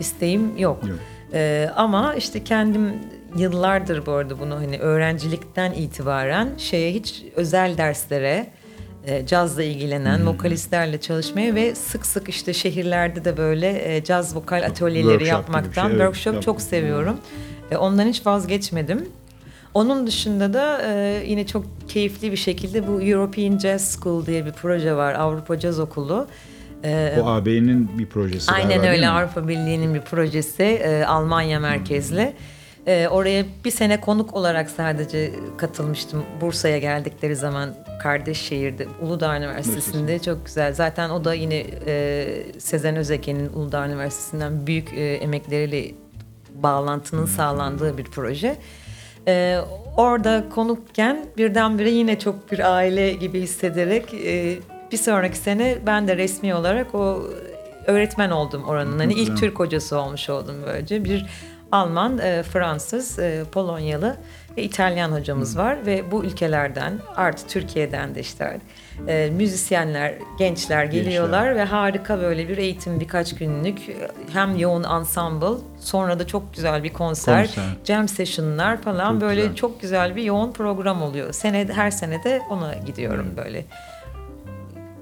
isteğim yok. Yok. Ee, ama işte kendim yıllardır bu arada bunu hani öğrencilikten itibaren şeye hiç özel derslere e, cazla ilgilenen Hmm. vokalistlerle çalışmaya ve sık sık işte şehirlerde de böyle e, caz vokal atölyeleri Workshop gibi bir yapmaktan şey, evet, workshop yap- çok seviyorum. E, ondan hiç vazgeçmedim. Onun dışında da e, yine çok keyifli bir şekilde bu European Jazz School diye bir proje var. Avrupa Caz Okulu. E, O AB'nin bir projesi Aynen galiba, öyle? Avrupa Birliği'nin bir projesi e, Almanya merkezli. E, oraya bir sene konuk olarak sadece katılmıştım. Bursa'ya geldikleri zaman kardeş şehirde Uludağ Üniversitesi'nde çok güzel. Zaten o da yine e, Sezen Özeke'nin Uludağ Üniversitesi'nden büyük e, emekleriyle bağlantının sağlandığı bir proje. E, orada konukken birdenbire yine çok bir aile gibi hissederek e, bir sonraki sene ben de resmi olarak o öğretmen oldum oranın. Hani ilk Türk hocası olmuş oldum böylece. Bir Alman, e, Fransız, e, Polonyalı ve İtalyan hocamız var ve bu ülkelerden artı Türkiye'den de işte e, müzisyenler, gençler geliyorlar ve harika böyle bir eğitim birkaç günlük hem yoğun ensemble sonra da çok güzel bir konser, Konser. jam session'lar falan Çok böyle güzel. çok güzel bir yoğun program oluyor. Sene her sene de ona gidiyorum böyle.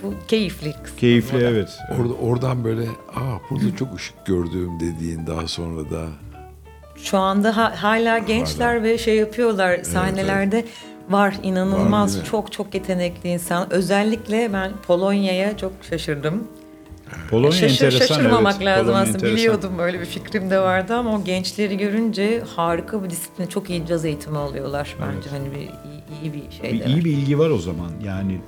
Bu keyifli kısmı. Keyifli o da. evet. Orada oradan böyle aa burada çok ışık gördüğüm dediğin daha sonra da Şu anda ha- hala gençler ve şey yapıyorlar sahnelerde var inanılmaz değil mi? çok çok yetenekli insan. Özellikle ben Polonya'ya çok şaşırdım. Polonya Şaşır- enteresan. şaşırmamak evet. lazım Polonya aslında. enteresan. Biliyordum böyle bir fikrim de vardı ama o gençleri görünce harika bir disiplin, çok iyi caz eğitimi alıyorlar bence. Hani bir iyi, iyi bir şey Bir, iyi bir ilgi var o zaman. Yani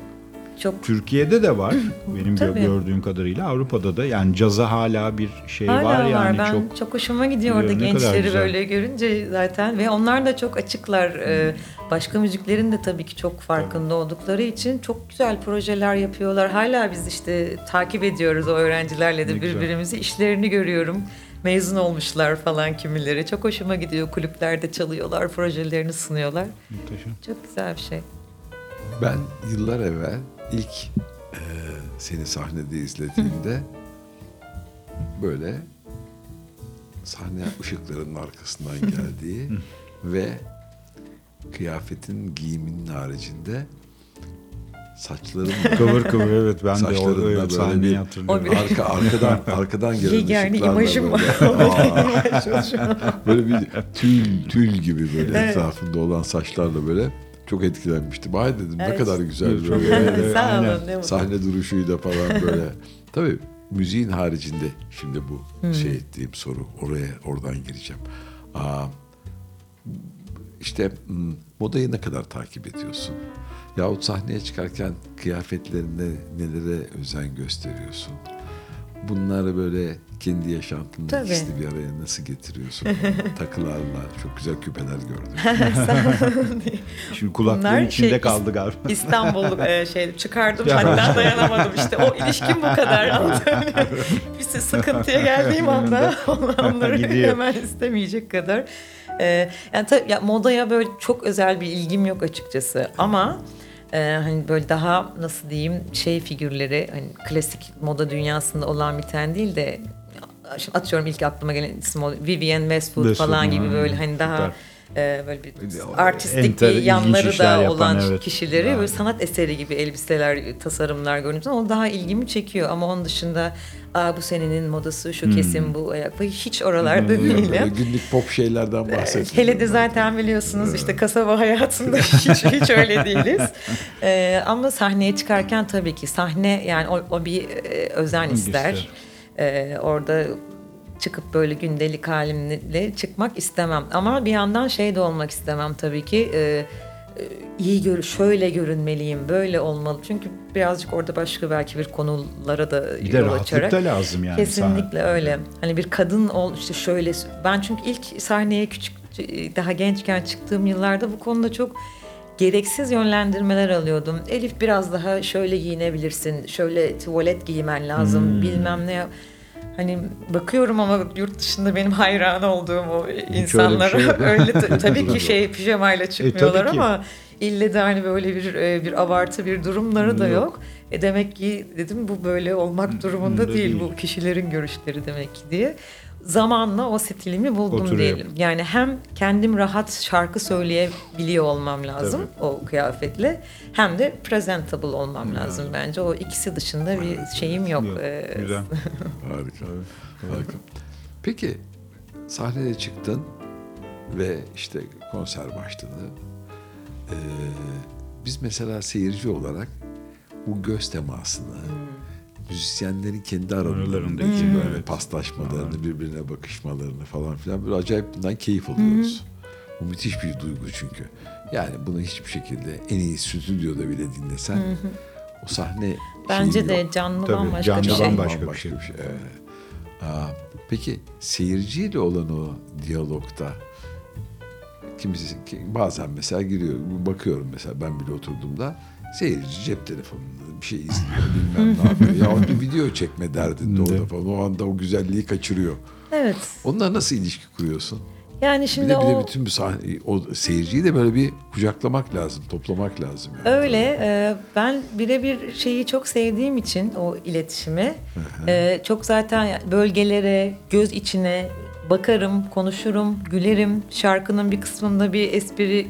Çok Türkiye'de de var [CLEARS THROAT] benim Tabii. gördüğüm kadarıyla Avrupa'da da yani caza hala bir şey Hala var yani Ben çok çok, hoşuma gidiyor orada gençleri güzel. böyle görünce zaten ve onlar da çok açıklar. Ee, başka müziklerin de tabii ki çok farkında oldukları için çok güzel projeler yapıyorlar. Hala biz işte takip ediyoruz o öğrencilerle de Ne güzel. birbirimizi. işlerini görüyorum. Mezun olmuşlar falan kimileri. Çok hoşuma gidiyor. Kulüplerde çalıyorlar, projelerini sunuyorlar. muhteşem. Çok güzel bir şey. Ben yıllar evvel ilk e, seni sahnede izlediğimde böyle sahne ışıklarının arkasından geldiği [LAUGHS] ve kıyafetin giyiminin haricinde saçların Kıvır kıvır evet ben de o Saçlarında evet, böyle sahneyi bir- hatırlıyorum. Bir- arka arkadan arkadan [LAUGHS] gelen ışıklarla imajım var. böyle, bir tül tül gibi böyle etrafında olan saçlarla böyle çok etkilenmiştim. Ay dedim ne Evet. kadar güzel böyle güzel. [LAUGHS] Sağ aynen. olun. ne mutlu. sahne duruşuyla falan böyle. [LAUGHS] Tabii müziğin haricinde şimdi bu Hmm. şey ettiğim soru oraya oradan gireceğim. Aa, işte hmm, modayı ne kadar takip ediyorsun? Yahut sahneye çıkarken kıyafetlerinde nelere özen gösteriyorsun? Bunları böyle kendi yaşantında Tabii. ikisini bir araya nasıl getiriyorsun? [LAUGHS] Takılarla çok güzel küpeler gördüm. [LAUGHS] [LAUGHS] Şimdi kulaklığı Bunlar içinde şey, kaldı galiba. İstanbul e, şey çıkardım hatta dayanamadım işte o ilişkim bu kadar sı- sıkıntıya geldiğim anda onları Gidiyor. hemen istemeyecek kadar. E, yani tabii ya, modaya böyle çok özel bir ilgim yok açıkçası ama e, hani böyle daha nasıl diyeyim şey figürleri hani klasik moda dünyasında olan biten değil de şimdi atıyorum ilk aklıma gelen isim Vivienne Westwood, Westwood, falan gibi böyle hani daha süper. E, böyle bir artistik Enter- bir yanları da yapan, olan evet. kişileri Yani. böyle sanat eseri gibi elbiseler, tasarımlar görünce o daha ilgimi çekiyor ama onun dışında Aa, bu senenin modası şu kesim bu ayak hiç oralarda Böyle değilim. günlük pop şeylerden bahsetmiyorum. Hele de zaten biliyorsunuz işte kasaba hayatında [LAUGHS] hiç hiç öyle değiliz. Ee, ama sahneye çıkarken tabii ki sahne yani o, o bir e, özen ister. İster. Ee, orada çıkıp böyle gündelik halimle çıkmak istemem. Ama bir yandan şey de olmak istemem tabii ki. e, e, iyi gör, şöyle görünmeliyim, böyle olmalı. Çünkü birazcık orada başka belki bir konulara da Bir de yol rahatlık açarak. da lazım yani. Kesinlikle öyle. Hani bir kadın ol işte şöyle ben çünkü ilk sahneye küçük daha gençken çıktığım yıllarda bu konuda çok gereksiz yönlendirmeler alıyordum. Elif biraz daha şöyle giyinebilirsin. Şöyle tuvalet giymen lazım. Hmm. Bilmem ne. Hani bakıyorum ama yurt dışında benim hayran olduğum o insanlara şey [LAUGHS] öyle ta- tabii ki [LAUGHS] şey pijamayla çıkmıyorlar tabii ki. ama ille de hani böyle bir e, bir abartı bir durumları da Yok. yok. E demek ki dedim bu böyle olmak durumunda değil. değil. Bu kişilerin görüşleri demek ki diye. Zamanla o stilimi buldum Oturuyor. diyelim. Yani hem kendim rahat şarkı söyleyebiliyor olmam lazım o kıyafetle hem de presentable olmam lazım bence. O ikisi dışında bir şeyim yok. Ee, Güzel. [LAUGHS] Harika. Harika. Peki sahneye çıktın ve işte konser başladı. Ee, biz mesela seyirci olarak bu göz temasını, müzisyenlerin kendi aralarındaki Aralarındaki, böyle paslaşmalarını, birbirine bakışmalarını falan filan böyle acayip bundan keyif alıyoruz. Bu müthiş bir duygu çünkü. Yani bunu hiçbir şekilde en iyi stüdyoda bile dinlesen o sahne Bence de yok. canlı Tabii, bambaşka canlı bir şey. bambaşka. Bambaşka bir bir şey. şey. evet. Aa, peki seyirciyle olan o diyalogda kimisi ki- bazen mesela giriyor bakıyorum mesela ben bile oturduğumda seyirci cep telefonunda bir şey izliyor bilmem ne yapıyor. Ya o bir video çekme derdinde orada falan. O anda o güzelliği kaçırıyor. Evet. Onunla nasıl ilişki kuruyorsun? Yani Bir şimdi de, bir de o bütün bu sahne, o seyirciyi de böyle bir kucaklamak lazım, toplamak lazım. Yani. Öyle. e, ben birebir şeyi çok sevdiğim için o iletişimi e, çok zaten bölgelere, göz içine bakarım, konuşurum, gülerim. Şarkının bir kısmında bir espri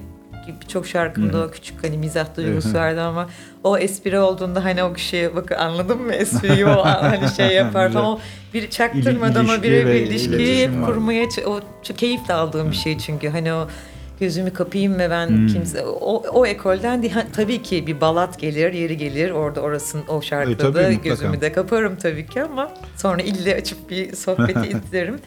birçok şarkımda o küçük hani mizah duygusu vardı ama o espri olduğunda hani o kişiye bak anladın mı espriyi o an [LAUGHS] hani şey yapar o bir çaktırmadan İlişki bire bir ve ilişkiyi hep kurmaya o çok keyifle aldığım bir şey çünkü hani o gözümü kapayım ve ben kimse o, o ekolden değil. Tabii ki bir balat gelir, yeri gelir. Orada orasın o şarkıda E, tabii, da mutlaka. gözümü de kaparım tabii ki ama sonra ille açıp bir sohbeti [LAUGHS] izlerim.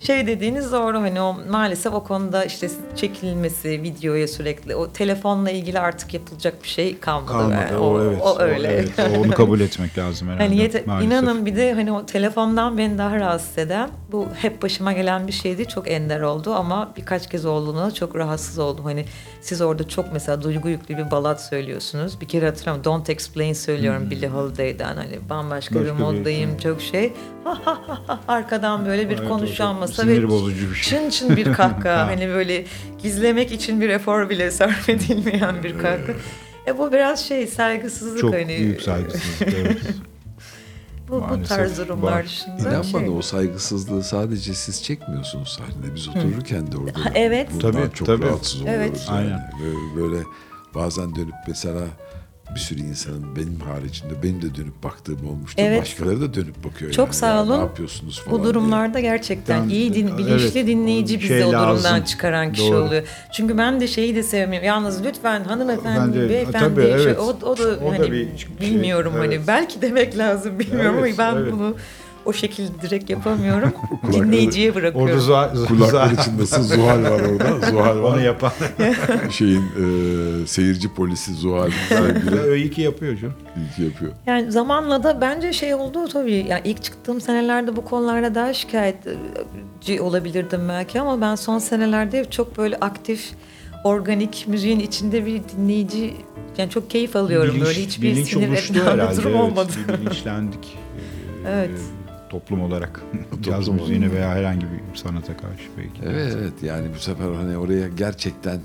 Şey dediğiniz doğru hani o maalesef o konuda işte çekilmesi videoya sürekli o telefonla ilgili artık yapılacak bir şey kalmadı. Kalmadı. Yani O, evet. o öyle. evet, o [LAUGHS] onu kabul etmek lazım herhalde. Hani yete- maalesef. inanın bir de hani o telefondan beni daha rahatsız eden bu hep başıma gelen bir şeydi. Çok ender oldu ama birkaç kez olduğuna çok rahatsız oldum. Hani siz orada çok mesela duygu yüklü bir balat söylüyorsunuz. Bir kere hatırlamıyorum Don't Explain söylüyorum Billie Holiday'den. Hani bambaşka Hmm. Başka bir bir- moddayım çok şey. [LAUGHS] Arkadan böyle bir Evet, o konuşan çok masa sinir ve bozucu bir şey. çın çın bir kahkaha. [LAUGHS] hani böyle gizlemek için bir efor bile sarf edilmeyen bir kahkaha. E bu biraz şey saygısızlık Çok hani. büyük saygısızlık. [LAUGHS] evet. Bu, bu tarz durumlar dışında İnan şey. bana o saygısızlığı sadece siz çekmiyorsunuz sahnede. Biz otururken de orada. Ha, evet. Bundan Tabii, çok tabii. rahatsız oluyoruz. Evet. Yani. Aynen. Böyle, böyle bazen dönüp mesela bir sürü insanın benim haricinde benim de dönüp baktığım olmuştu. Evet. Başkaları da dönüp bakıyor. Çok yani. sağ Ya olun. Ne yapıyorsunuz falan Bu durumlarda gerçekten Ben- iyi din, evet, bilinçli dinleyici o bizi şey o durumdan lazım. çıkaran kişi Doğru. oluyor. Çünkü ben de şeyi de sevmiyorum. Yalnız lütfen hanımefendi, Ben de- beyefendi tabii, şey- evet. o, o da O da hani bir şey, bilmiyorum hani evet. belki demek lazım bilmiyorum Evet, ama ben evet. bunu o şekilde direkt yapamıyorum. [LAUGHS] Dinleyiciye bırakıyorum. Orada Zuhal, Kulaklar içindesin. Zuhal var orada. [LAUGHS] Zuhal var. Onu yapan. [LAUGHS] Şeyin e, seyirci polisi Zuhal Öyle ki yapıyor canım. ilk yapıyor. Yani zamanla da bence şey oldu tabii. Yani ilk çıktığım senelerde bu konularda daha şikayetçi olabilirdim belki ama ben son senelerde çok böyle aktif, organik müziğin içinde bir dinleyici yani çok keyif alıyorum. Bilinç- böyle hiçbir bilinç sinir oluştu etme herhalde, durum evet. olmadı. Bilinçlendik. Ee, Evet. Toplum olarak. Caz [LAUGHS] Toplum müziğine veya herhangi bir sanata karşı belki. Evet evet yani bu sefer hani oraya gerçekten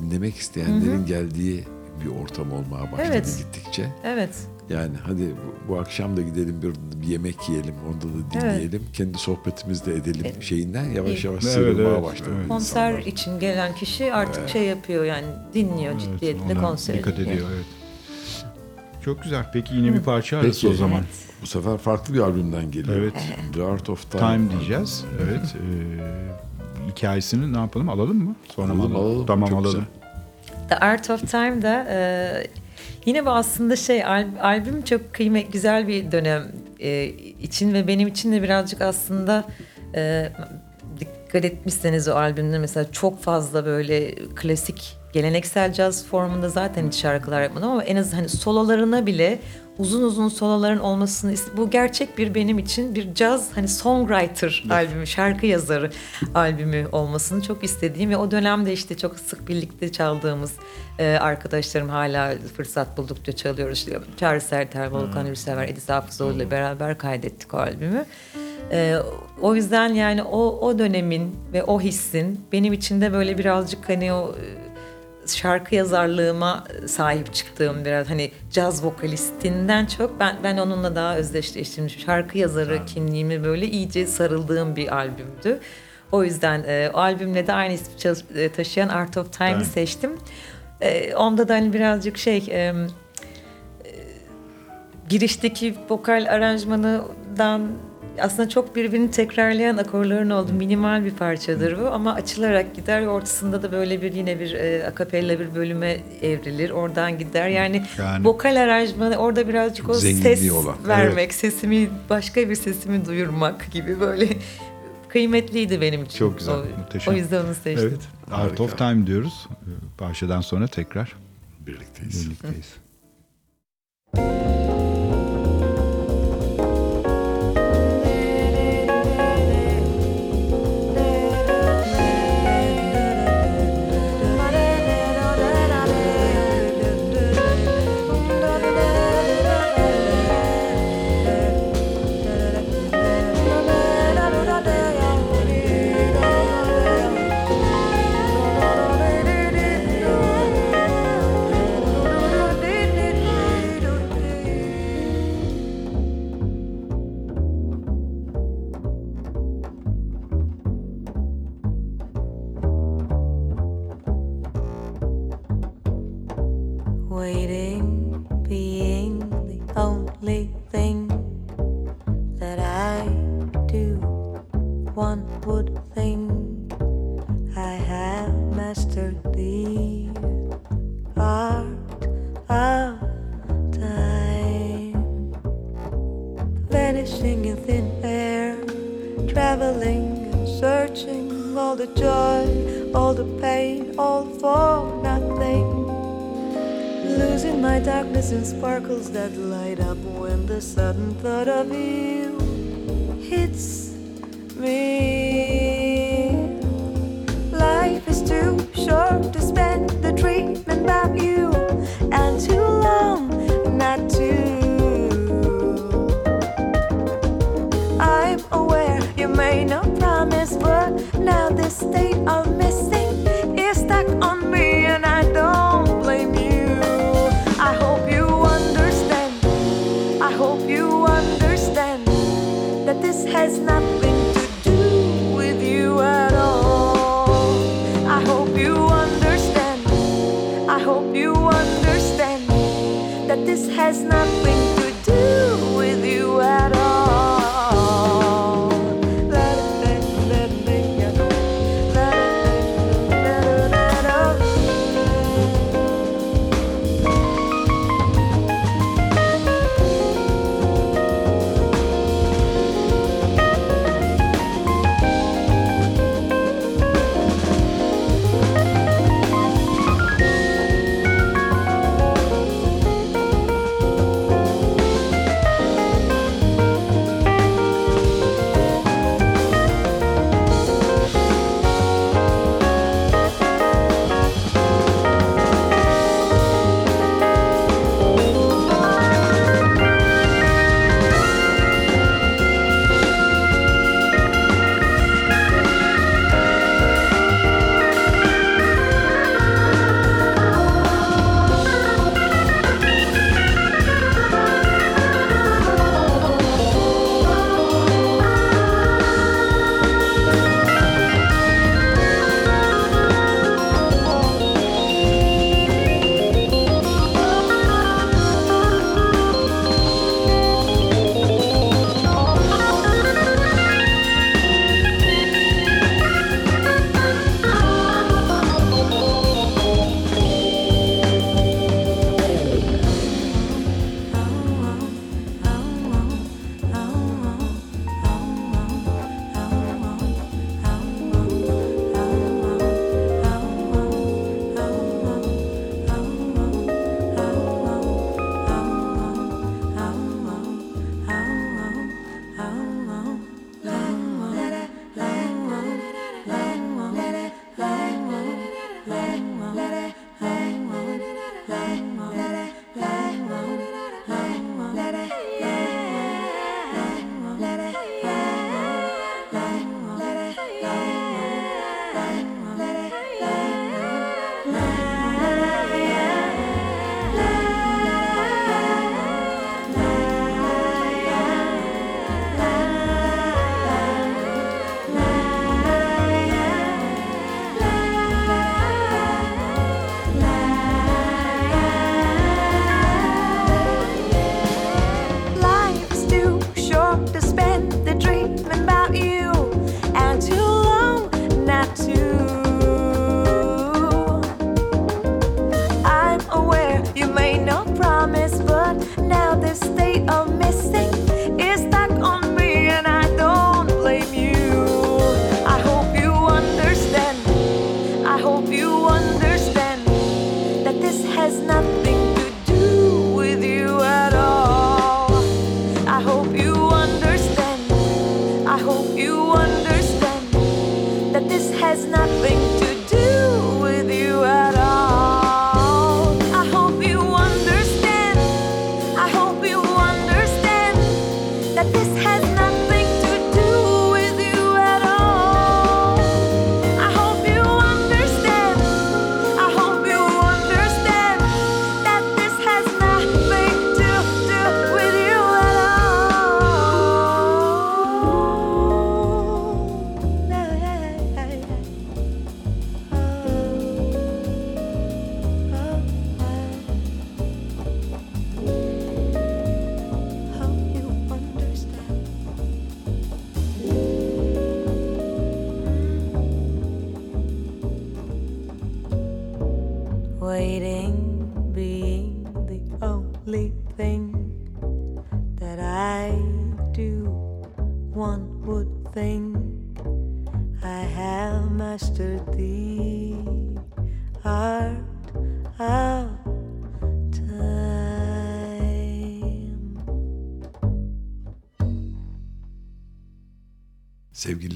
dinlemek isteyenlerin geldiği bir ortam olmaya başladı Evet. gittikçe. Evet. Yani hadi bu, bu akşam da gidelim bir, bir yemek yiyelim, orada da dinleyelim. Kendi sohbetimizi de edelim şeyinden yavaş yavaş Evet, sıyrılmaya evet, başladı. evet. Konser insanlar. için gelen kişi artık şey yapıyor yani dinliyor Evet, ciddiyetle ona konser Dikkat dinliyor. ediyor evet. Çok güzel. Peki yine bir parça arası Peki. o zaman. Bu sefer farklı bir albümden geliyor. Evet. The Art of Time. Time diyeceğiz. Evet. Ee, hikayesini ne yapalım? Alalım mı? Sonra mı Alalım, alalım. Tamam Çok alalım. The Art of Time'da e, yine bu aslında şey al- albüm çok kıymet güzel bir dönem e, için ve benim için de birazcık aslında e, dikkat etmişseniz o albümde mesela çok fazla böyle klasik geleneksel caz formunda zaten hiç şarkılar yapmadım ama en az hani sololarına bile uzun uzun soloların olmasını bu gerçek bir benim için bir caz hani songwriter albümü, şarkı yazarı albümü olmasını çok istediğim ve o dönemde işte çok sık birlikte çaldığımız e, arkadaşlarım hala fırsat buldukça çalıyoruz. İşte Çağrı Serter, Volkan Ürsever, Edis Hafızoğlu ile beraber kaydettik o albümü. E, o yüzden yani o o dönemin ve o hissin benim için de böyle birazcık hani o e, şarkı yazarlığıma sahip çıktığım biraz hani caz vokalistinden çok ben ben onunla daha özdeşleştim. Şarkı yazarı kimliğimi böyle iyice sarıldığım bir albümdü. O yüzden e, o albümle de aynı ismi e, taşıyan Art of Time'ı Evet. seçtim. E, onda da hani birazcık şey e, e, girişteki vokal aranjmanından aslında çok birbirini tekrarlayan akorların olduğu minimal bir parçadır bu ama açılarak gider ortasında da böyle bir yine bir e, akapella bir bölüme evrilir oradan gider yani, Yani- vokal aranjmanı orada birazcık o ses olan. vermek sesimi başka bir sesimi duyurmak gibi böyle kıymetliydi benim için. Çok güzel, o, muhteşem. o yüzden onu seçtim. Evet. Art of Time diyoruz. Parçadan sonra tekrar Birlikteyiz. birlikteyiz. [LAUGHS]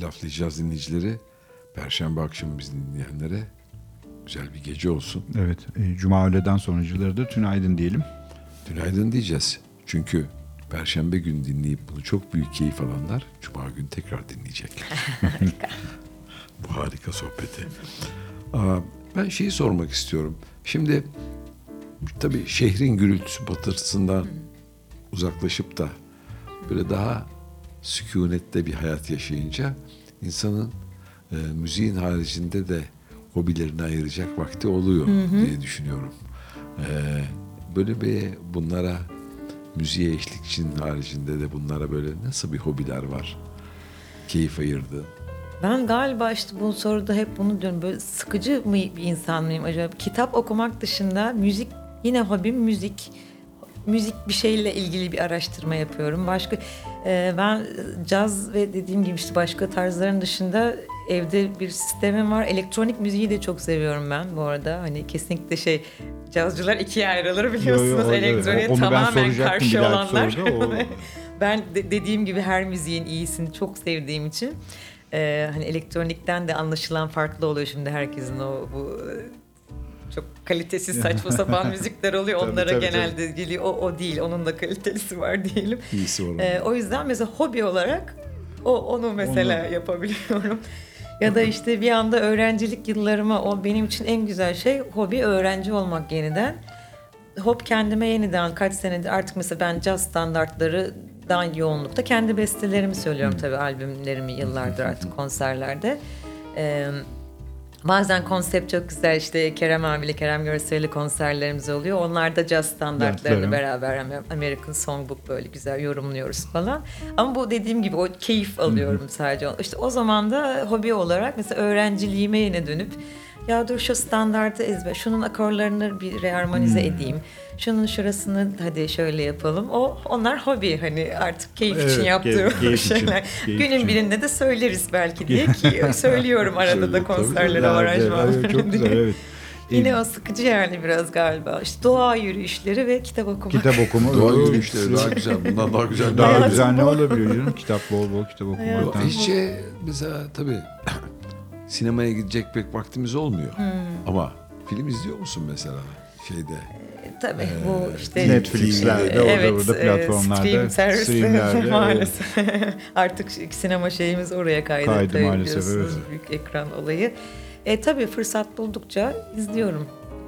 laflayacağız dinleyicileri, Perşembe akşamı bizi dinleyenlere güzel bir gece olsun. Evet, e, Cuma öğleden sonracıları da tünaydın diyelim. Günaydın diyeceğiz. Çünkü Perşembe günü dinleyip bunu çok büyük keyif alanlar Cuma günü tekrar dinleyecekler. [LAUGHS] Bu harika sohbeti. Aa, ben şeyi sormak istiyorum. Şimdi tabii şehrin gürültüsü batırısından uzaklaşıp da böyle daha sükunette bir hayat yaşayınca insanın e, müziğin haricinde de hobilerine ayıracak vakti oluyor diye düşünüyorum. E, böyle bir bunlara müziğe eşlikçinin haricinde de bunlara böyle nasıl bir hobiler var? Keyif ayırdı. Ben galiba işte bu soruda hep bunu diyorum. Böyle sıkıcı mı bir insan mıyım acaba? Kitap okumak dışında müzik yine hobim müzik. Müzik bir şeyle ilgili bir araştırma yapıyorum. Başka e, ben caz ve dediğim gibi işte başka tarzların dışında evde bir sistemim var. Elektronik müziği de çok seviyorum ben bu arada. Hani kesinlikle şey cazcılar ikiye ayrılır biliyorsunuz. Yo, Elektroniğe onu tamamen karşı olanlar. soruda, o- [LAUGHS] ben de- dediğim gibi her müziğin iyisini çok sevdiğim için e, hani elektronikten de anlaşılan farklı oluyor şimdi herkesin o bu çok kalitesiz [LAUGHS] saçma sapan müzikler oluyor. Tabii, Onlara tabii, genelde geliyor. O, o değil. Onun da kalitelisi var diyelim. İyisi var. onun. E, o yüzden mesela hobi olarak o onu mesela yapabiliyorum. Ya da işte bir anda öğrencilik yıllarıma o benim için en güzel şey hobi öğrenci olmak yeniden. Hop kendime yeniden kaç senedir artık mesela ben caz standartları daha yoğunlukta kendi bestelerimi söylüyorum tabii albümlerimi yıllardır artık [LAUGHS] konserlerde. Ee, bazen konsept çok güzel işte Kerem abiyle Kerem Görsel'le konserlerimiz oluyor. Onlar da caz standartlarını Yaplarım. beraber hem American Songbook böyle güzel yorumluyoruz falan. Ama bu dediğim gibi o keyif alıyorum sadece. İşte o zaman da hobi olarak mesela öğrenciliğime yine dönüp ya dur şu standartı ezber, şunun akorlarını bir reharmonize edeyim. Şunun şurasını hadi şöyle yapalım. O onlar hobi hani artık keyif için Evet, yaptığım keyif- keyif için, şeyler. keyif Günün için. birinde de söyleriz belki diye ki [LAUGHS] söylüyorum arada da konserlere evet, çok [LAUGHS] güzel diye. evet. Yine o sıkıcı yani biraz galiba. İşte doğa yürüyüşleri ve kitap okumak. Kitap okuma. Doğa yürüyüşleri daha güzel. Bundan daha güzel. ne Daha olabilir? güzel ne olabilir canım? Kitap bol bol kitap okumaktan. Hiççe mesela tabii [COUGHS] sinemaya gidecek pek vaktimiz olmuyor. Ama film izliyor musun mesela şeyde? Tabii bu işte Netflix'lerde, orada evet, burada e, platformlarda, stream servisleri streamlerde, [LAUGHS] maalesef. Artık sinema şeyimiz oraya kaydı. Kaydı maalesef, evet. Büyük ekran olayı. E tabii fırsat buldukça izliyorum.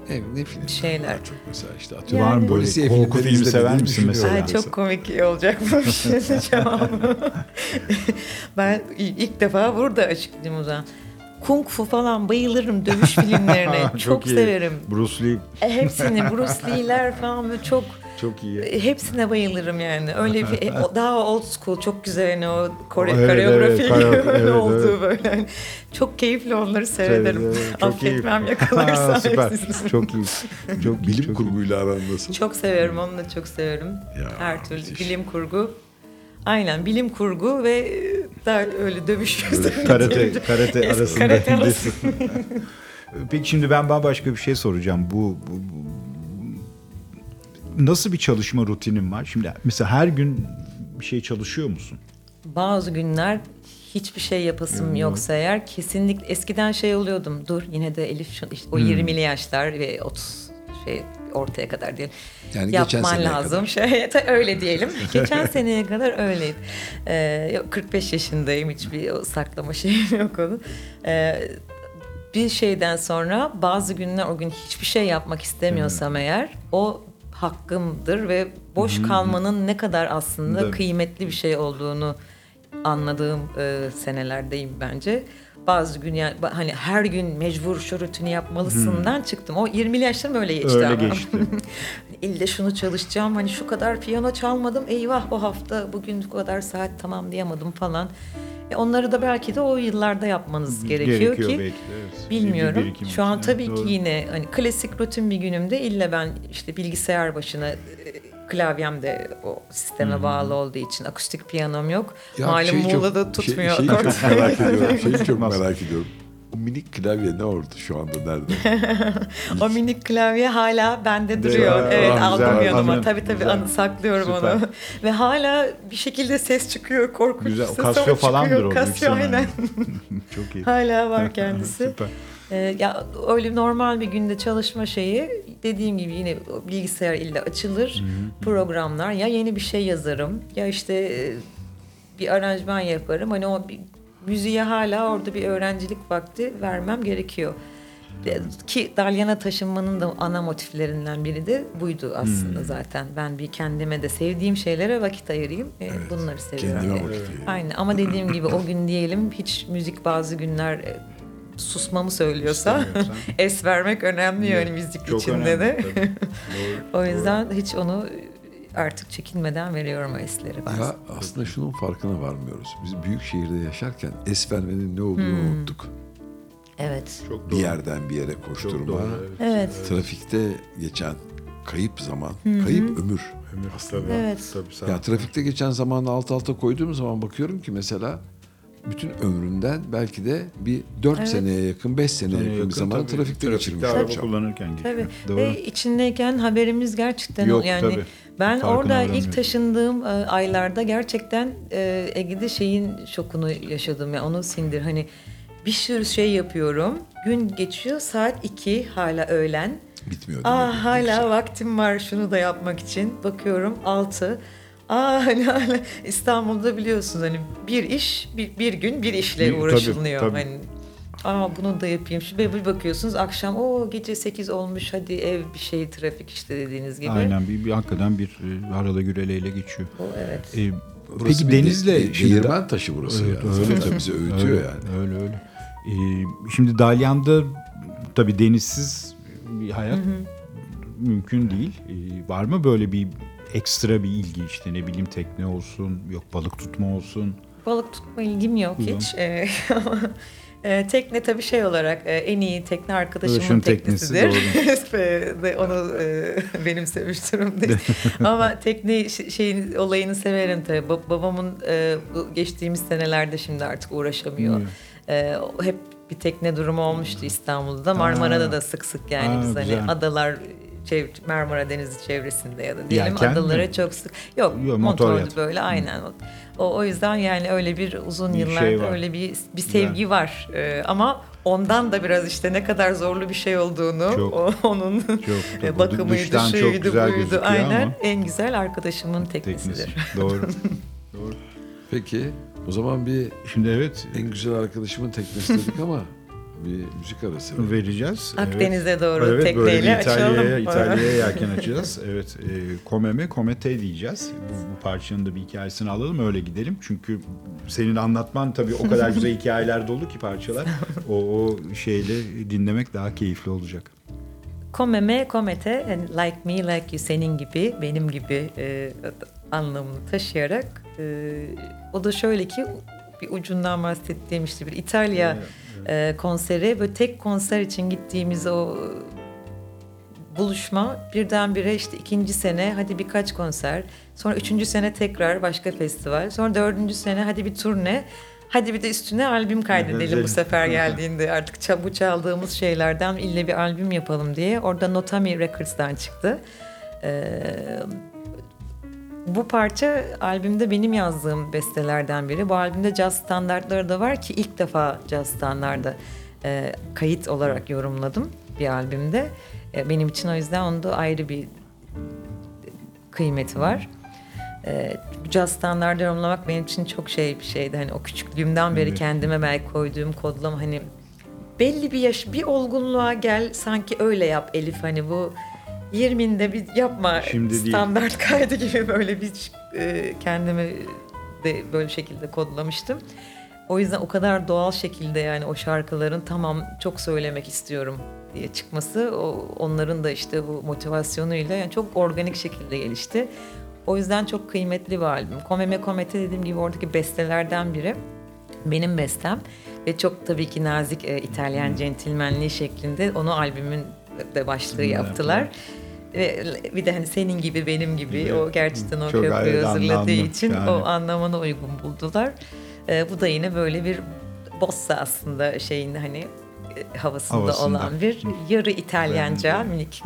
Ne, ne film? Şeyler. Çok mesela işte atıyorum. Yani- Var mı böyle korku filmi sever misin mesela? Ay çok komik olacak bu [LAUGHS] şimdi cevabı. [LAUGHS] ben ilk defa burada açıklayayım o zaman. Kung fu falan bayılırım dövüş filmlerine. [LAUGHS] çok iyi. severim. Bruce Lee E, Hepsini Bruce Lee'ler falan böyle çok çok iyi. hepsine bayılırım yani. Öyle bir e, daha old school çok güzel hani o kore, Evet, koreografi evet, koreo- [LAUGHS] öyle evet, olduğu evet. böyle. Hani çok keyifli onları seyrederim. Evet, evet, çok iyi. Affetmem [LAUGHS] Ha, yakalarsam. süper. Çok iyi. Çok iyi. Bilim çok iyi. kurguyla aran nasıl? Çok severim onu da çok severim. Ya, Her türlü müthiş. bilim kurgu. Aynen bilim kurgu ve e, daha öyle dövüş Karate, karate Eski arasında. karate arası. [LAUGHS] Peki şimdi ben bambaşka bir şey soracağım. Bu, bu- bu- nasıl bir çalışma rutinin var? Şimdi mesela her gün bir şey çalışıyor musun? bazı günler hiçbir şey yapasım yoksa eğer kesinlikle eskiden şey oluyordum. Dur yine de Elif şu- işte o 20'li yaşlar ve 30 şey ortaya kadar diyelim. Yani geçen Yapman seneye lazım. Şey, [LAUGHS] öyle diyelim. [LAUGHS] geçen seneye kadar öyleydi. Ee, yok, 45 yaşındayım. Hiçbir o saklama şeyim yok onun. Ee, bir şeyden sonra bazı günler o gün hiçbir şey yapmak istemiyorsam eğer o hakkımdır ve boş kalmanın ne kadar aslında Tabii. kıymetli bir şey olduğunu anladığım e, senelerdeyim bence. Bazı gün yani hani her gün mecbur şu rutini yapmalısından çıktım. O 20'li yaşlarım öyle geçti Öyle ama. geçti. [LAUGHS] İlle şunu çalışacağım hani şu kadar piyano çalmadım eyvah o hafta bugün bu kadar saat tamamlayamadım falan. E onları da belki de o yıllarda yapmanız gerekiyor, ki belki de, evet. bilmiyorum. Birikim Şu an tabii Evet, ki doğru. yine hani klasik rutin bir günümde ille ben işte bilgisayar başına e, klavyem de o sisteme bağlı olduğu için akustik piyanom yok. Ya Malum çok- Muğla'da tutmuyor. Şey, [LAUGHS] şeyi çok merak ediyorum. Şeyi çok merak ediyorum. O minik klavye ne orada şu anda nerede? [LAUGHS] O minik klavye hala bende De- duruyor. Aa, evet güzel, aldım yanıma. anı, tabii tabii güzel. anı saklıyorum Süper. onu. [LAUGHS] Ve hala bir şekilde ses çıkıyor. Korkunç Güzel. ses Casio ama falandır çıkıyor. o. Casio aynen. Çok iyi. Hala var kendisi. Süper. Ee, ya öyle normal bir günde çalışma şeyi dediğim gibi yine bilgisayar illa açılır. Programlar ya yeni bir şey yazarım ya işte e, bir aranjman yaparım. Hani o bir, müziğe hala orada bir öğrencilik vakti vermem gerekiyor. Ki Dalyan'a taşınmanın da ana motiflerinden biri de buydu aslında zaten. Ben bir kendime de sevdiğim şeylere vakit ayırayım. E, Bunları seviyorum. Kendime diye. vakit ayırayım. Aynen ama dediğim gibi o gün diyelim hiç müzik bazı günler e, susmamı söylüyorsa [LAUGHS] es vermek önemli yani müzik Çok içinde önemli, de. [LAUGHS] Doğru. o yüzden hiç onu artık çekinmeden veriyorum o esleri bazen. ya aslında şunun farkına varmıyoruz. Biz büyük şehirde yaşarken es vermenin ne olduğunu Hmm. unuttuk. Evet. Çok Bir doğru. yerden bir yere Çok koşturma. doğru. Evet. Trafikte geçen kayıp zaman, kayıp ömür. Ömür, Aslında. tabii. Evet. Tabii, Ya trafikte geçen zamanı alt alta koyduğum zaman bakıyorum ki mesela bütün ömründen belki de bir 4 Evet. seneye yakın, 5 seneye Tabii, yakın bir zamanı tabii. trafikte, geçirmiş araba olacağım. kullanırken geçiyor. Tabii. Doğru. Ve içindeyken haberimiz gerçekten Yok, yani tabii. ben Farkına orada ilk taşındığım e, aylarda gerçekten e, Ege'de şeyin şokunu yaşadım ya onu sindir hani bir sürü şey yapıyorum. Gün geçiyor saat 2 hala öğlen. Bitmiyor değil mi? Aa hala vaktim var şunu da yapmak için. Bakıyorum 6. Aa [LAUGHS] hani hala İstanbul'da biliyorsunuz hani bir iş bir, bir gün bir işle Bir- tabii, uğraşılıyor. tabii. Hani Aa bunu da yapayım. Şimdi bir bakıyorsunuz akşam o gece 8 olmuş hadi ev bir şey trafik işte dediğiniz gibi. Aynen bir, bir hakikaten bir e, arada güreleyle geçiyor. O evet. E, Burası peki Deniz'le değirmen taşı burası Evet, yani. öyle. Zaten bizi öğütüyor öyle, yani. Öyle öyle. Ee, şimdi Dalyan'da tabii denizsiz bir hayat mümkün değil. Ee, var mı böyle bir ekstra bir ilgi işte ne bileyim tekne olsun, yok balık tutma olsun. Balık tutma ilgim yok Buyurun. hiç. [LAUGHS] Ee, e, tekne tabii şey olarak e, en iyi tekne arkadaşımın teknesi, teknesidir. [LAUGHS] Ve onu e, benimsemiş durumdayız. [LAUGHS] Ama tekne şeyin olayını severim tabii. Ba- babamın e, geçtiğimiz senelerde şimdi artık uğraşamıyor. E, hep bir tekne durumu olmuştu İstanbul'da. Marmara'da da sık sık yani Aa, biz hani güzel. adalar çev- Marmara Denizi çevresinde ya da diyelim Yelken mi? adalara çok sık. Yok, Yok, motor motorlu yat. böyle aynen. O, o yüzden yani öyle bir uzun Bir şey yıllardır var. öyle bir bir sevgi var. Ee, ama ondan da biraz işte ne kadar zorlu bir şey olduğunu, Çok. o, onun Çok [LAUGHS] bakımıydı, şuydu, buydu. Aynen ama en güzel arkadaşımın teknesidir. teknesi. Doğru. [LAUGHS] Doğru. Peki o zaman bir Şimdi evet en güzel arkadaşımın teknesi dedik ama [LAUGHS] bir müzik arası verelim. vereceğiz. Evet. Akdeniz'e doğru Evet, böyle tekneyle bir İtalya'ya, açalım. İtalya'ya yelken açacağız. [LAUGHS] Evet, e, Komeme, Komete diyeceğiz. Bu, bu parçanın da bir hikayesini alalım, öyle gidelim. Çünkü senin anlatman tabii o kadar güzel [LAUGHS] hikayeler dolu ki parçalar. O, o şeyle dinlemek daha keyifli olacak. Komeme, komete, yani like me, like you, senin gibi, benim gibi e, anlamını taşıyarak e, o da şöyle ki bir ucundan bahsettiğim işte bir İtalya e, konseri böyle tek konser için gittiğimiz o buluşma birdenbire işte ikinci sene hadi birkaç konser sonra üçüncü sene tekrar başka festival sonra dördüncü sene hadi bir turne hadi bir de üstüne albüm kaydedelim Edelim. bu sefer geldiğinde artık ça- bu çaldığımız şeylerden ille bir albüm yapalım diye orada Notami Records'tan çıktı. Ee, Bu parça albümde benim yazdığım bestelerden biri. Bu albümde caz standartları da var ki ilk defa caz standardı e, kayıt olarak yorumladım bir albümde. E, benim için o yüzden onda ayrı bir kıymeti var. E, caz standartı yorumlamak benim için çok şey bir şeydi. Hani o küçüklüğümden beri kendime belki koyduğum kodlama hani belli bir yaş, bir olgunluğa gel sanki öyle yap Elif hani bu 20'inde bir yapma Şimdi değil. standart [LAUGHS] kaydı gibi böyle bir e, kendimi de böyle şekilde kodlamıştım. O yüzden o kadar doğal şekilde yani o şarkıların tamam çok söylemek istiyorum diye çıkması o, onların da işte bu motivasyonuyla yani çok organik şekilde gelişti. O yüzden çok kıymetli bir albüm. Komeme Komete dediğim gibi oradaki bestelerden biri benim bestem ve çok tabii ki nazik e, İtalyan centilmenliği şeklinde onu albümün de başlığı yaptılar. Ve bir de hani senin gibi benim gibi Gibi. o gerçekten o Çok köprüyü hazırladığı için yani. o anlamına uygun buldular. E, bu da yine böyle bir bossa aslında şeyin hani e, havasında, Havasında. olan bir yarı İtalyanca minik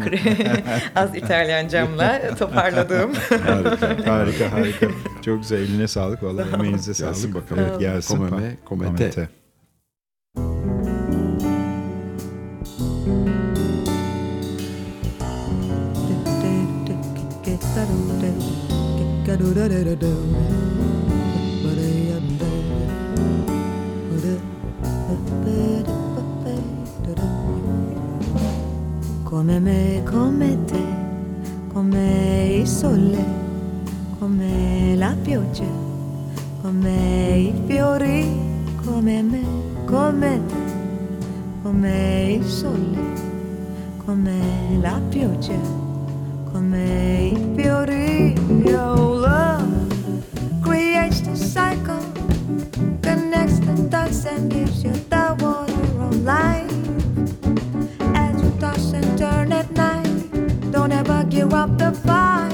[LAUGHS] az İtalyancamla [LAUGHS] toparladığım Harika. Harika harika. [LAUGHS] Çok güzel eline sağlık vallahi emeğinize sağlık. Gelsin bakalım. Evet gelsin. Komeme, komete. Come me, come te, come il sole, come la pioggia, come i fiori, come me, come te, come il sole, come la pioggia, come i. Your love creates the cycle, connects the dots and gives you the water of life. As you toss and turn at night, don't ever give up the fight.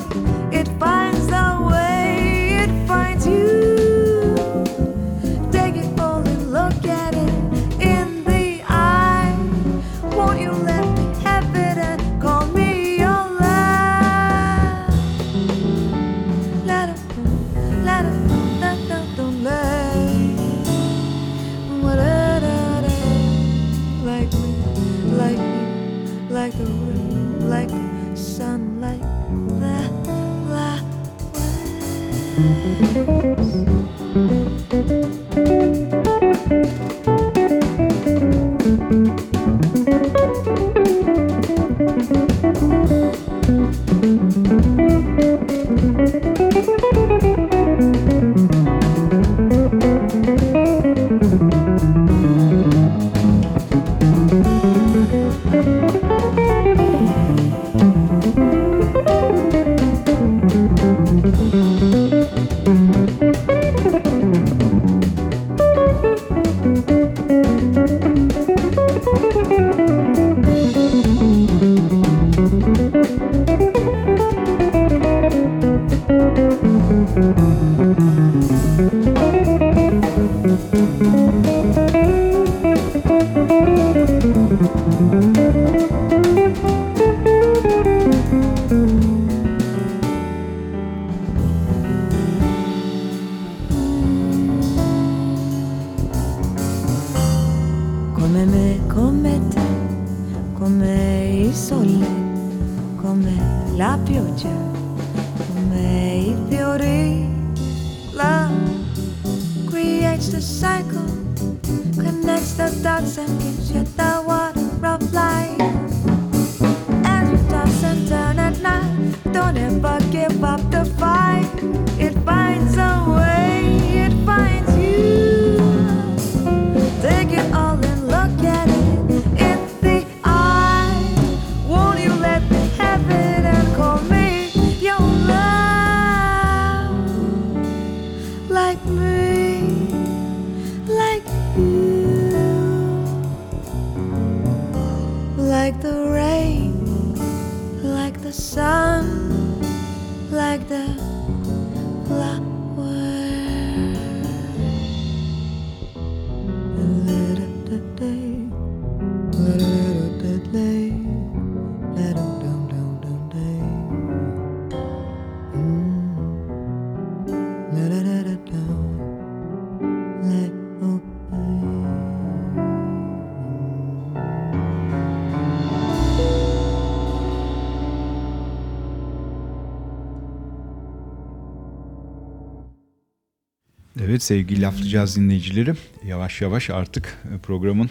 Evet sevgili laflayacağız dinleyicilerim. Yavaş yavaş artık e, programın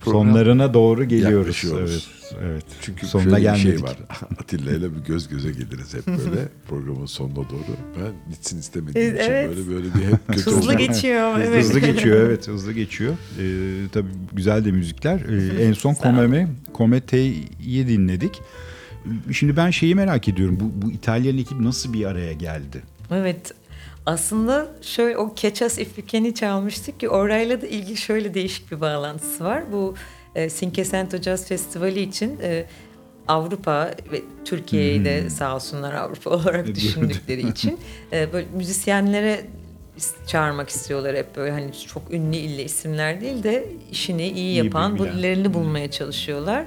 Program- sonlarına doğru geliyoruz. Evet, evet. Çünkü sonuna şöyle bir gelmedik. şey var. [LAUGHS] Atilla ile bir göz göze geliriz hep böyle programın sonuna doğru. Ben gitsin istemediğim için Evet. böyle böyle bir hep kötü Hızlı geçiyor. Hızlı, evet. hızlı geçiyor evet hızlı geçiyor. Ee, tabii güzel de müzikler. Ee, en son. Komeme, Komete'yi dinledik. Şimdi ben şeyi merak ediyorum. Bu, bu İtalyan ekip nasıl bir araya geldi? Evet. Aslında şöyle o Keças İfriken'i çalmıştık ki orayla da ilgili şöyle değişik bir bağlantısı var. Bu e, Cinquecento Jazz Festivali için e, Avrupa ve Türkiye'yi de sağ olsunlar Avrupa [LAUGHS] olarak düşündükleri [LAUGHS] için e, böyle müzisyenlere is- çağırmak istiyorlar hep böyle hani çok ünlü ille isimler değil de işini iyi İyi yapan bilen. birilerini bulmaya çalışıyorlar.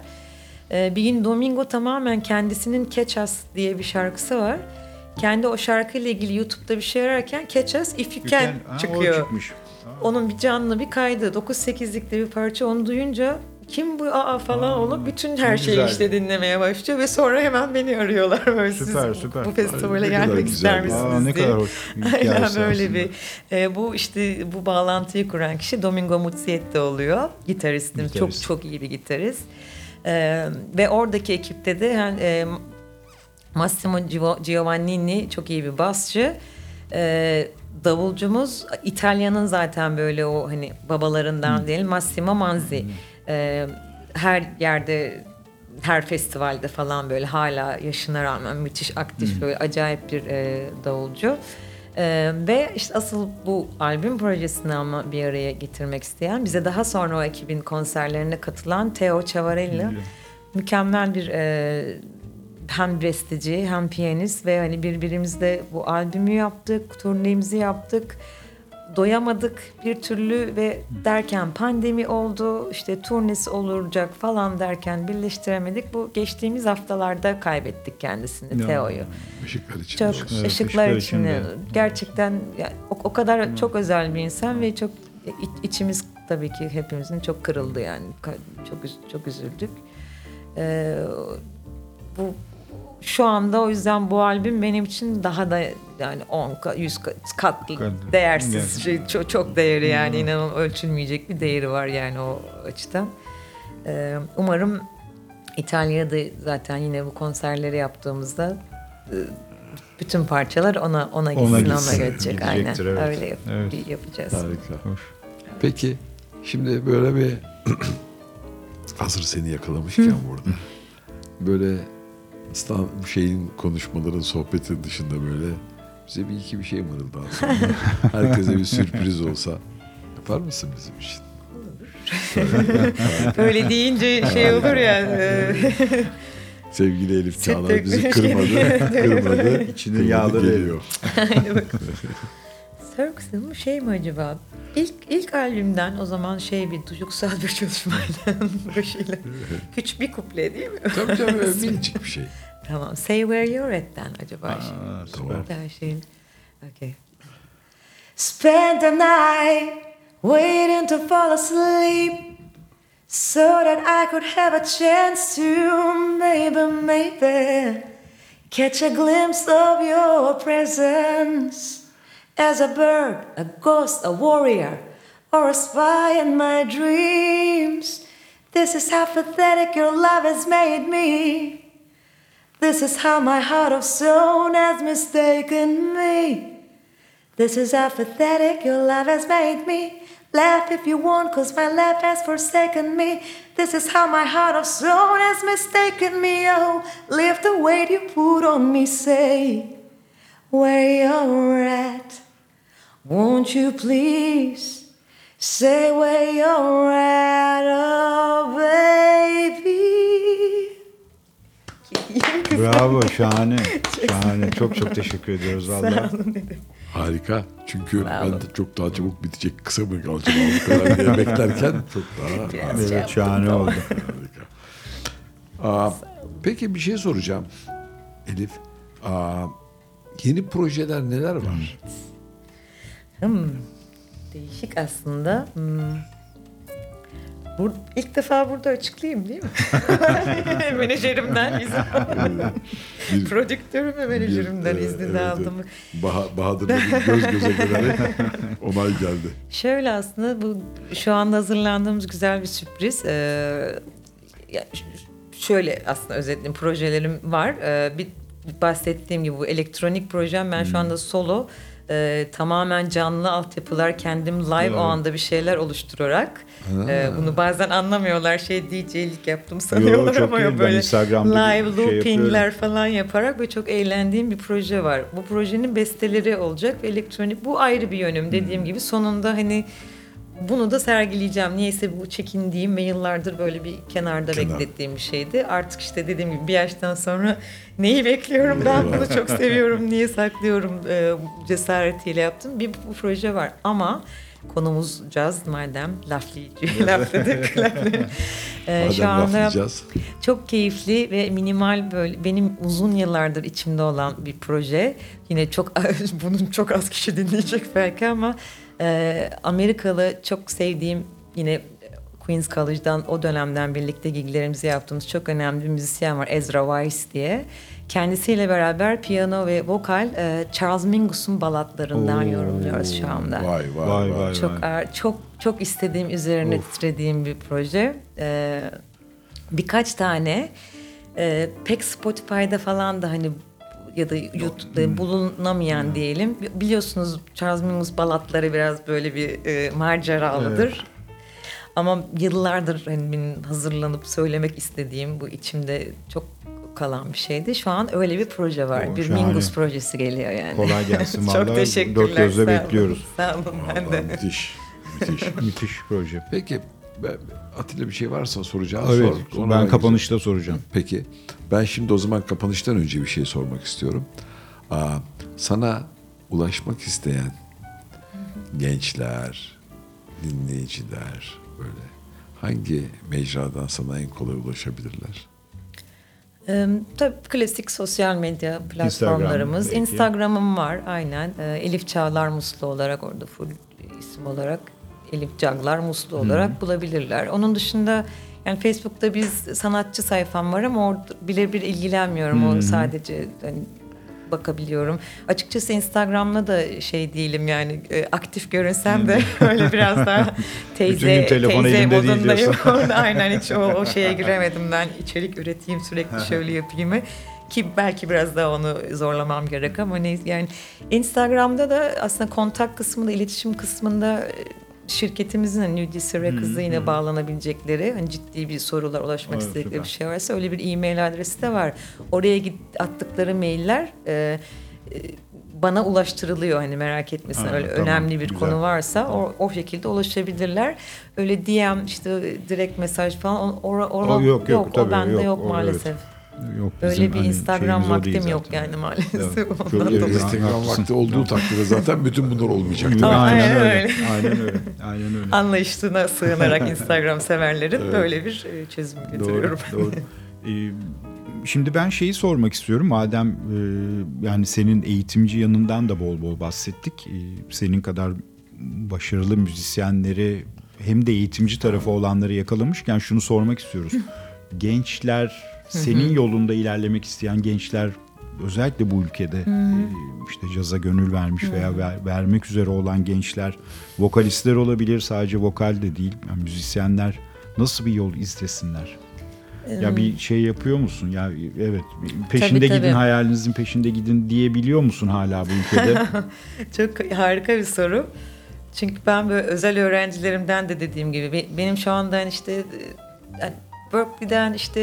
E, bir gün Domingo tamamen kendisinin Keças diye bir şarkısı var. Kendi o şarkıyla ilgili YouTube'da bir şey ararken Keças If You Can Ha, o çıkıyor. çıkmış. Onun bir canlı bir kaydı. 9-8'likte bir parça onu duyunca kim bu aa falan Aa, olup bütün her şeyi güzel. işte dinlemeye başlıyor ve sonra hemen beni arıyorlar böyle Süper, siz süper. bu festivale Ay, gelmek ister misiniz Aa, ne diye. kadar hoş. [LAUGHS] Aynen böyle aslında. bir e, bu işte bu bağlantıyı kuran kişi Domingo Muzzietti oluyor. Gitaristim. Gitarist. Çok çok iyi bir gitarist. E, ve oradaki ekipte de yani, e, Massimo Gio- Giovannini çok iyi bir basçı. E, davulcumuz İtalya'nın zaten böyle o hani babalarından değil Massimo Manzi. E, her yerde her festivalde falan böyle hala yaşına rağmen müthiş aktif böyle acayip bir e, davulcu. E, ve işte asıl bu albüm projesini ama bir araya getirmek isteyen bize daha sonra o ekibin konserlerine katılan Teo Chavarella mükemmel bir e, hem besteci hem piyanist ve hani birbirimizle bu albümü yaptık, turnemizi yaptık. Doyamadık bir türlü ve derken pandemi oldu, işte turnesi olacak falan derken birleştiremedik. Bu geçtiğimiz haftalarda kaybettik kendisini, Ya. Teo'yu. Işıklar için. Çok Evet, ışıklar ışıklar içinde. Gerçekten ya, o, o kadar çok özel bir insan ve çok iç- içimiz tabii ki hepimizin çok kırıldı yani. Çok çok üzüldük. Ee, bu şu anda o yüzden bu albüm benim için daha da yani 10 ka- 100 ka- katlı Kat- değersiz Evet. şey çok çok değeri yani inanın ölçülmeyecek bir değeri var yani o açıdan. Ee, umarım İtalya'da zaten yine bu konserleri yaptığımızda e, bütün parçalar ona ona gitsin ona, gitsin. götecek aynen Gidecektir, evet. öyle yap- Evet. bir yapacağız. Harika. Hoş. Peki şimdi böyle bir [COUGHS] [COUGHS] hazır seni yakalamışken [LAUGHS] burada böyle İslam şeyin konuşmaların sohbetin dışında böyle bize bir iki bir şey mırıldansın. [LAUGHS] Herkese bir sürpriz olsa yapar mısın bizim için? Böyle deyince şey olur ya. Sevgili Elif Çağlar bizi [LAUGHS] kırmadı. kırmadı. İçine kırmadı, yağları geliyor. Aynı bak. [LAUGHS] Circus'ın mı şey mi acaba? İlk ilk albümden o zaman şey bir duygusal bir çalışmayla [LAUGHS] başıyla. Küçük bir kuple değil mi? Tabii tabii [LAUGHS] minicik bir şey. tamam. Say Where You're At'ten acaba. Aa, Tamam. Daha şeyin. Okay. Spend the night waiting to fall asleep so that I could have a chance to maybe, maybe catch a glimpse of your presence as a bird, a ghost, a warrior, or a spy in my dreams. This is how pathetic your love has made me. This is how my heart of stone has mistaken me. This is how pathetic your love has made me. Laugh if you want, cause my laugh has forsaken me. This is how my heart of stone has mistaken me. Oh, lift the weight you put on me, say where you're at. Won't you please say where you're at, oh baby? Bravo şahane. [LAUGHS] Şahane. Çok çok teşekkür ediyoruz valla. Harika. Çünkü Bravo. ben de çok daha çabuk bitecek kısa mı kalacak bu kadar diye [LAUGHS] beklerken çok daha Biraz şey Evet yaptım, şahane tamam. oldu. harika. Aa, peki bir şey soracağım Elif. Aa, yeni projeler neler var? Hmm. Değişik aslında. Hmm. Bur ilk defa burada açıklayayım değil mi? [LAUGHS] menajerimden izin [LAUGHS] Prodüktörüm ve menajerimden Bir- izni evet, de evet. aldım. Bah- Bahadır'la göz göze gelerek [LAUGHS] onay geldi. Şöyle aslında bu şu anda hazırlandığımız güzel bir sürpriz. Ee, şöyle aslında özetleyeyim projelerim var. Ee, bir bahsettiğim gibi bu elektronik projem ben şu anda solo e, tamamen canlı altyapılar kendim live o anda bir şeyler oluşturarak e, bunu bazen anlamıyorlar şey DJ'lik yaptım sanıyorlar çok [LAUGHS] ama iyi. böyle live şey loopingler yapıyorum. falan yaparak ve çok eğlendiğim bir proje var. Bu projenin besteleri olacak ve elektronik bu ayrı bir yönüm dediğim gibi sonunda hani bunu da sergileyeceğim. Niyeyse bu çekindiğim ve yıllardır böyle bir kenarda Kenar. beklettiğim bir şeydi. Artık işte dediğim gibi bir yaştan sonra neyi bekliyorum ben bunu çok seviyorum niye saklıyorum e, cesaretiyle yaptım. Bir bu proje var ama konumuz caz madem laflayıcı [LAUGHS] lafladık. E, Madem şu anda laflayacağız. çok keyifli ve minimal böyle benim uzun yıllardır içimde olan bir proje. Yine çok [LAUGHS] bunun çok az kişi dinleyecek belki ama e, Amerikalı çok sevdiğim yine Queens College'dan o dönemden birlikte giglerimizi yaptığımız çok önemli bir müzisyen var Ezra Weiss diye. Kendisiyle beraber piyano ve vokal e, Charles Mingus'un balatlarından Oo. yorumluyoruz şu anda. Vay vay Vay vay. vay. Çok ağır, çok çok istediğim üzerine Of. titrediğim bir proje. Ee, birkaç tane e, pek Spotify'da falan da hani ya da YouTube'da bulunamayan diyelim. Bi- Biliyorsunuz Charles Mingus balatları biraz böyle bir e, maceralıdır. Ama yıllardır hani benim hazırlanıp söylemek istediğim bu içimde çok kalan bir şeydi. Şu an öyle bir proje var. Oo, bir şahane. Mingus projesi geliyor yani. Kolay gelsin [LAUGHS] çok vallahi. teşekkürler. Dört gözle sağ olun. bekliyoruz. Sağ olun ben de. Vallahi müthiş. Müthiş. [LAUGHS] Müthiş proje. Peki ben- Atilla bir şey varsa soracağım. Evet, sor. Ona ben kapanışta soracağım. Peki. Ben şimdi o zaman kapanıştan önce bir şey sormak istiyorum. Aa, sana ulaşmak isteyen gençler, dinleyiciler böyle hangi mecradan sana en kolay ulaşabilirler? Ee, tabii klasik sosyal medya platformlarımız. belki. Instagram'ım var aynen. Ee, Elif Çağlar Muslu olarak orada full isim olarak Elif Cağlar Muslu olarak bulabilirler. Onun dışında yani Facebook'ta biz sanatçı sayfam var ama orada birebir ilgilenmiyorum. O sadece hani bakabiliyorum. Açıkçası Instagram'da da şey değilim yani e, aktif görünsem de [LAUGHS] öyle biraz daha [LAUGHS] teyze teyze modundayım. [LAUGHS] aynen hiç o, o şeye giremedim ben. İçerik üreteyim sürekli şöyle yapayım ki belki biraz daha onu zorlamam gerek ama neyse. Yani Instagram'da da aslında kontak kısmında iletişim kısmında e, şirketimizin hani Nudisi Records'a yine bağlanabilecekleri hani ciddi bir sorular ulaşmak Evet, istedikleri süper. bir şey varsa öyle bir e-mail adresi de var. Oraya git attıkları mailler e, e, bana ulaştırılıyor hani merak etmesin Ha, öyle tamam, önemli bir güzel. konu varsa o, o şekilde ulaşabilirler. Öyle DM işte direkt mesaj falan o, o, o- O yok, yok, o tabii, bende yok, yok, o maalesef. Yok, Öyle bizim bir hani Instagram şeyimiz o değil vaktim yok zaten. yani maalesef. Evet, çok Ondan iyi. dolayı. Instagram haklısın. vakti olduğu takdirde zaten bütün bunlar olmayacak. Aynen aynen öyle. öyle. Aynen öyle. Aynen öyle. Anlayışına sığınarak [LAUGHS] Instagram severlerin böyle bir e, çözüm Doğru, getiriyorum. doğru. [LAUGHS] Ee, şimdi ben şeyi sormak istiyorum. Madem e, yani senin eğitimci yanından da bol bol bahsettik. E, senin kadar başarılı müzisyenleri hem de eğitimci tarafı olanları yakalamışken şunu sormak istiyoruz. Gençler, [LAUGHS] senin yolunda ilerlemek isteyen gençler özellikle bu ülkede e, işte caza gönül vermiş veya ver- vermek üzere olan gençler, vokalistler olabilir sadece vokal de değil, yani müzisyenler nasıl bir yol izlesinler? Ya bir şey yapıyor musun? Ya evet peşinde Tabii, gidin tabii. hayalinizin peşinde gidin diyebiliyor musun hala bu ülkede? [LAUGHS] Çok harika bir soru. Çünkü ben böyle özel öğrencilerimden de dediğim gibi be- benim şu anda hani işte e, yani Berkeley'den işte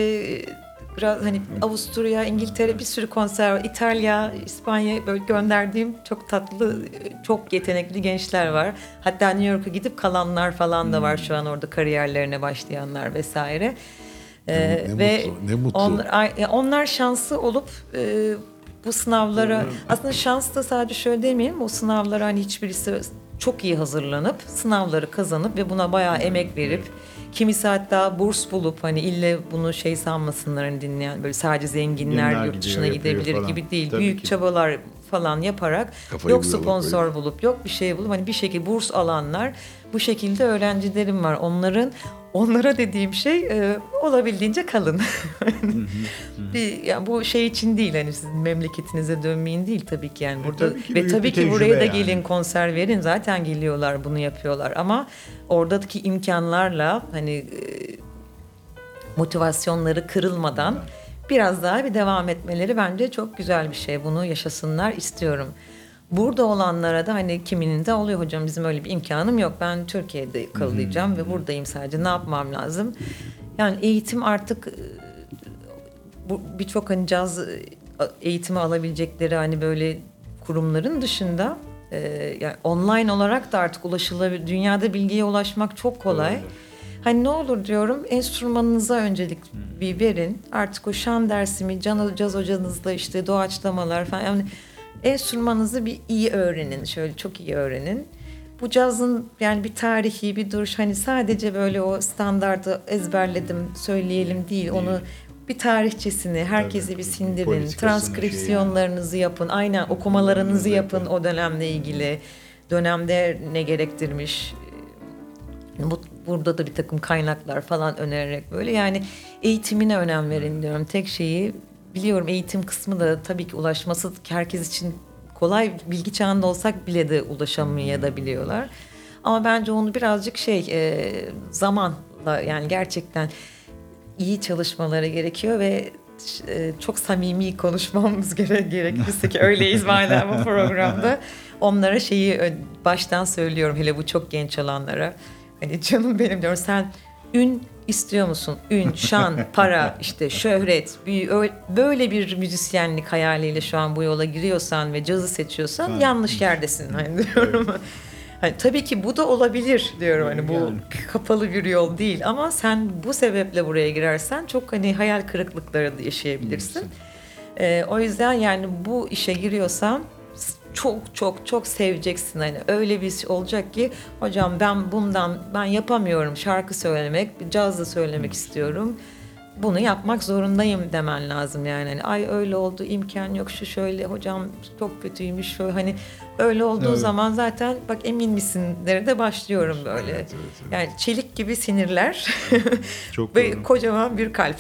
biraz hani Avusturya, İngiltere bir sürü konser var. İtalya, İspanya böyle gönderdiğim çok tatlı, e, çok yetenekli gençler var. Hatta New York'a gidip kalanlar falan da var şu an orada kariyerlerine başlayanlar vesaire. Ee, ne ve mutlu, ne mutlu. Onlar, ya onlar şanslı olup e, bu sınavlara aslında şans da sadece şöyle demeyeyim o sınavlara hani hiçbirisi çok iyi hazırlanıp sınavları kazanıp ve buna bayağı emek verip kimisi hatta burs bulup hani ille bunu şey sanmasınlar hani dinleyen böyle sadece zenginler Zenginler yurt dışına gidiyor, yapıyor gidebilir falan. gibi değil. Tabii Büyük ki. çabalar falan yaparak Kafayı yok sponsor bulup yok bir şey bulup hani bir şekilde burs alanlar bu şekilde öğrencilerim var. Onların onlara dediğim şey e, olabildiğince kalın. [LAUGHS] bir yani bu şey için değil hani sizin memleketinize dönmeyin değil tabii ki yani burada E, tabii ki ve tabii ki buraya da tecrübe yani. gelin konser verin zaten geliyorlar bunu yapıyorlar ama oradaki imkanlarla hani e, motivasyonları kırılmadan biraz daha bir devam etmeleri bence çok güzel bir şey. Bunu yaşasınlar istiyorum. Burada olanlara da hani kiminin de oluyor hocam bizim öyle bir imkanım yok. Ben Türkiye'de kalacağım ve buradayım sadece. Ne yapmam lazım? Yani eğitim artık e, birçok hani caz e, eğitimi alabilecekleri hani böyle kurumların dışında e, yani online olarak da artık ulaşılabilir. Dünyada bilgiye ulaşmak çok kolay. Hani ne olur diyorum enstrümanınıza öncelik bir verin. Artık o şan dersimi, can, caz hocanızla işte doğaçlamalar falan. Yani enstrümanınızı bir iyi öğrenin. Şöyle çok iyi öğrenin. Bu cazın yani bir tarihi bir duruş hani sadece böyle o standardı ezberledim söyleyelim değil. Onu bir tarihçesini herkese bir sindirin. politikasını, Transkripsiyonlarınızı yapın. Aynen okumalarınızı yapın o dönemle ilgili. Dönemde ne gerektirmiş bu, burada da bir takım kaynaklar falan önererek böyle yani eğitimine önem verin diyorum. Tek şeyi biliyorum eğitim kısmı da tabii ki ulaşması herkes için kolay bilgi çağında olsak bile de ulaşamayabiliyorlar. Ama bence onu birazcık şey e, zamanla yani gerçekten iyi çalışmaları gerekiyor ve e, çok samimi konuşmamız [LAUGHS] gere gerekirse ki öyleyiz madem bu programda. Onlara şeyi baştan söylüyorum hele bu çok genç olanlara. Hani canım benim diyorum sen ün istiyor musun? Ün, şan, [LAUGHS] para, işte şöhret, büyü, böyle bir müzisyenlik hayaliyle şu an bu yola giriyorsan ve cazı seçiyorsan yanlış yerdesin hani diyorum. Hani tabii ki bu da olabilir diyorum hani bu Yani. kapalı bir yol değil ama sen bu sebeple buraya girersen çok hani hayal kırıklıkları da yaşayabilirsin. Ee, o yüzden yani bu işe giriyorsan s- çok çok çok seveceksin hani. Öyle bir iş olacak ki hocam ben bundan ben yapamıyorum şarkı söylemek caz da söylemek istiyorum. Bunu yapmak zorundayım. demen lazım yani. Hani ay öyle oldu imkan yok şu şöyle hocam çok kötüymüş şöyle hani öyle olduğu Evet. zaman zaten bak emin misinleri de başlıyorum böyle. Yani çelik gibi sinirler [LAUGHS] Çok ve doğru. kocaman bir kalp.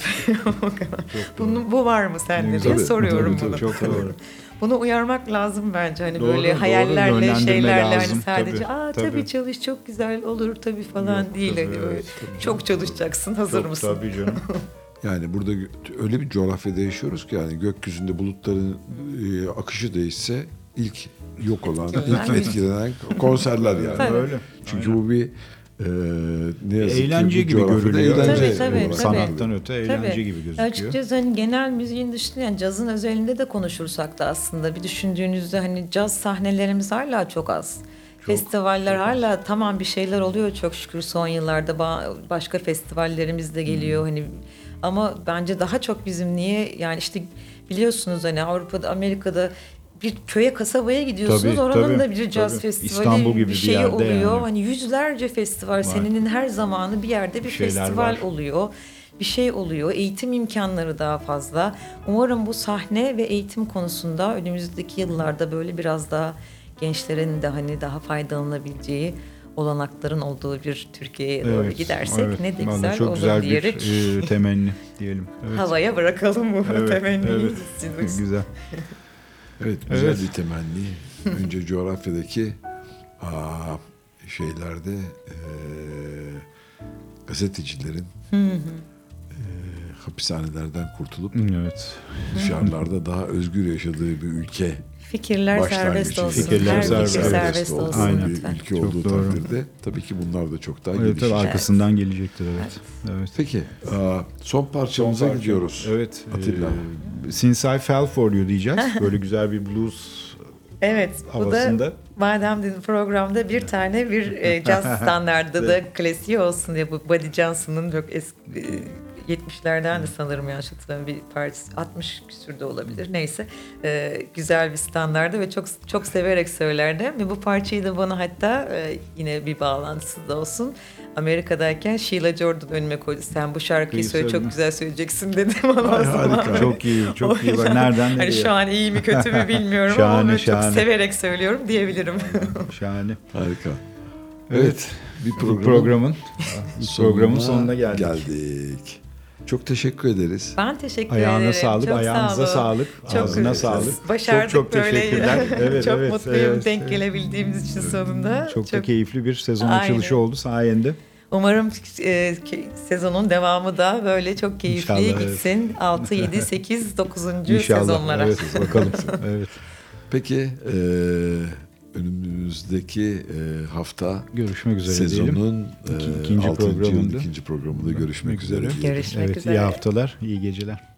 [LAUGHS] Bunu bu var mı sende diye Tabii, soruyorum tabii, bunu. Çok doğru. [LAUGHS] bunu uyarmak lazım bence hani Doğru, böyle doğru. hayallerle Yönlendirme şeylerle lazım, hani sadece tabii, aa tabii. tabii. çalış çok güzel olur tabii falan Yok, değil tabii, hani evet, tabii çok çalışacaksın hazır Çok mısın? Tabii canım. [LAUGHS] Yani burada öyle bir coğrafyada yaşıyoruz ki yani gökyüzünde bulutların e, akışı değişse ilk yok olan, ilk etkilenen konserler yani. Öyle. Çünkü bu bir e, ne yazık Eğlence ki bu gibi görülüyor. Eğlence Tabii, tabii, tabii. Sanattan öte eğlence Tabii. gibi gözüküyor. Açıkçası hani genel müziğin dışında yani cazın özelinde de konuşursak da aslında bir düşündüğünüzde hani caz sahnelerimiz hala çok az. Festivaller hala tamam bir şeyler oluyor çok şükür son yıllarda ba- başka festivallerimiz de geliyor Hmm. hani ama bence daha çok bizim niye yani işte biliyorsunuz hani Avrupa'da Amerika'da bir köye kasabaya gidiyorsunuz Tabii, oranın tabii, da bir caz tabii. festivali İstanbul gibi bir yerde oluyor. yani. Hani yüzlerce festival senenin her zamanı bir yerde bir şeyler festival var. oluyor. Bir şey oluyor. Eğitim imkanları daha fazla. Umarım bu sahne ve eğitim konusunda önümüzdeki yıllarda böyle biraz daha gençlerin de hani daha faydalanabileceği olanakların olduğu bir Türkiye'ye doğru Evet, gidersek evet. ne de güzel çok olur güzel diyerek bir e, temenni diyelim. [LAUGHS] Evet. havaya bırakalım bu Evet, temenniyi. evet. Güzel. Evet, güzel Evet. bir temenni. [LAUGHS] Önce coğrafyadaki aa, şeylerde e, gazetecilerin e, hapishanelerden kurtulup Evet. dışarılarda daha özgür yaşadığı bir ülke Fikirler başlangıcı. serbest olsun. Fikirler Her serbest, fikir evet. serbest olduğu olsun Aynen. bir lütfen. ülke Çok olduğu doğru. takdirde tabii ki bunlar da çok daha Evet, tabii gelişecek. arkasından gelecektir evet. Evet. Peki, son parçamıza Son parça. gidiyoruz. Evet. Atilla. E, Since I Fell For You diyeceğiz. [LAUGHS] Böyle güzel bir blues Evet, bu da havasında. madem dedim programda bir tane bir e, caz [LAUGHS] standardı da klasiği olsun diye bu Buddy Johnson'ın çok eski e, 70'lerden de sanırım yanlış hatırlamıyorum bir parçası 60 küsürde olabilir neyse e, güzel bir standardı ve çok çok severek söylerdi ve bu parçayı da bana hatta e, yine bir bağlantısı da olsun Amerika'dayken Sheila Jordan önüme koydu. Sen bu şarkıyı İyi söyle çok güzel söyleyeceksin [LAUGHS] dedi bana zaman. harika. Çok iyi, [LAUGHS] çok iyi. Bak nereden Hani nereye? şu an iyi mi kötü mü bilmiyorum Şahane, ama böyle çok şahane. severek söylüyorum diyebilirim. [LAUGHS] Şahane. Harika. Evet. Bir Bu programın, programın, bu programın sonuna geldik. geldik. Çok teşekkür ederiz. Ben teşekkür Ayağına ederim. sağlık, Çok ayağınıza sağ olun. sağlık, Çok ağzına güzel. sağlık. Başardık çok çok böyle. teşekkürler. [LAUGHS] Evet, çok evet, mutluyum evet, denk evet. gelebildiğimiz için sonunda. Çok, da keyifli bir sezon açılışı Aynen. oldu sayende. Umarım e, sezonun devamı da böyle çok keyifli İnşallah, evet. gitsin. 6, 7, 8, 9. İnşallah. sezonlara. Evet, bakalım. [LAUGHS] evet. Peki e, önümüzdeki e, hafta Görüşmek üzere diyelim. sezonun İki- e, ikinci programında. yılın ikinci programında görüşmek üzere. diyelim. Görüşmek Evet, üzere. iyi haftalar, iyi geceler.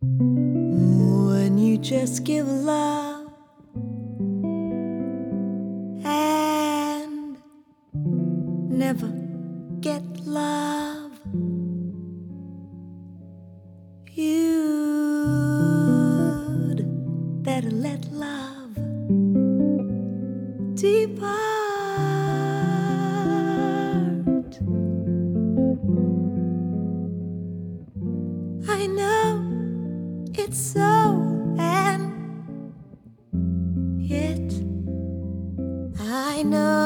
When you just give love and never get love, you'd better let love depart. I know it's so, and yet I know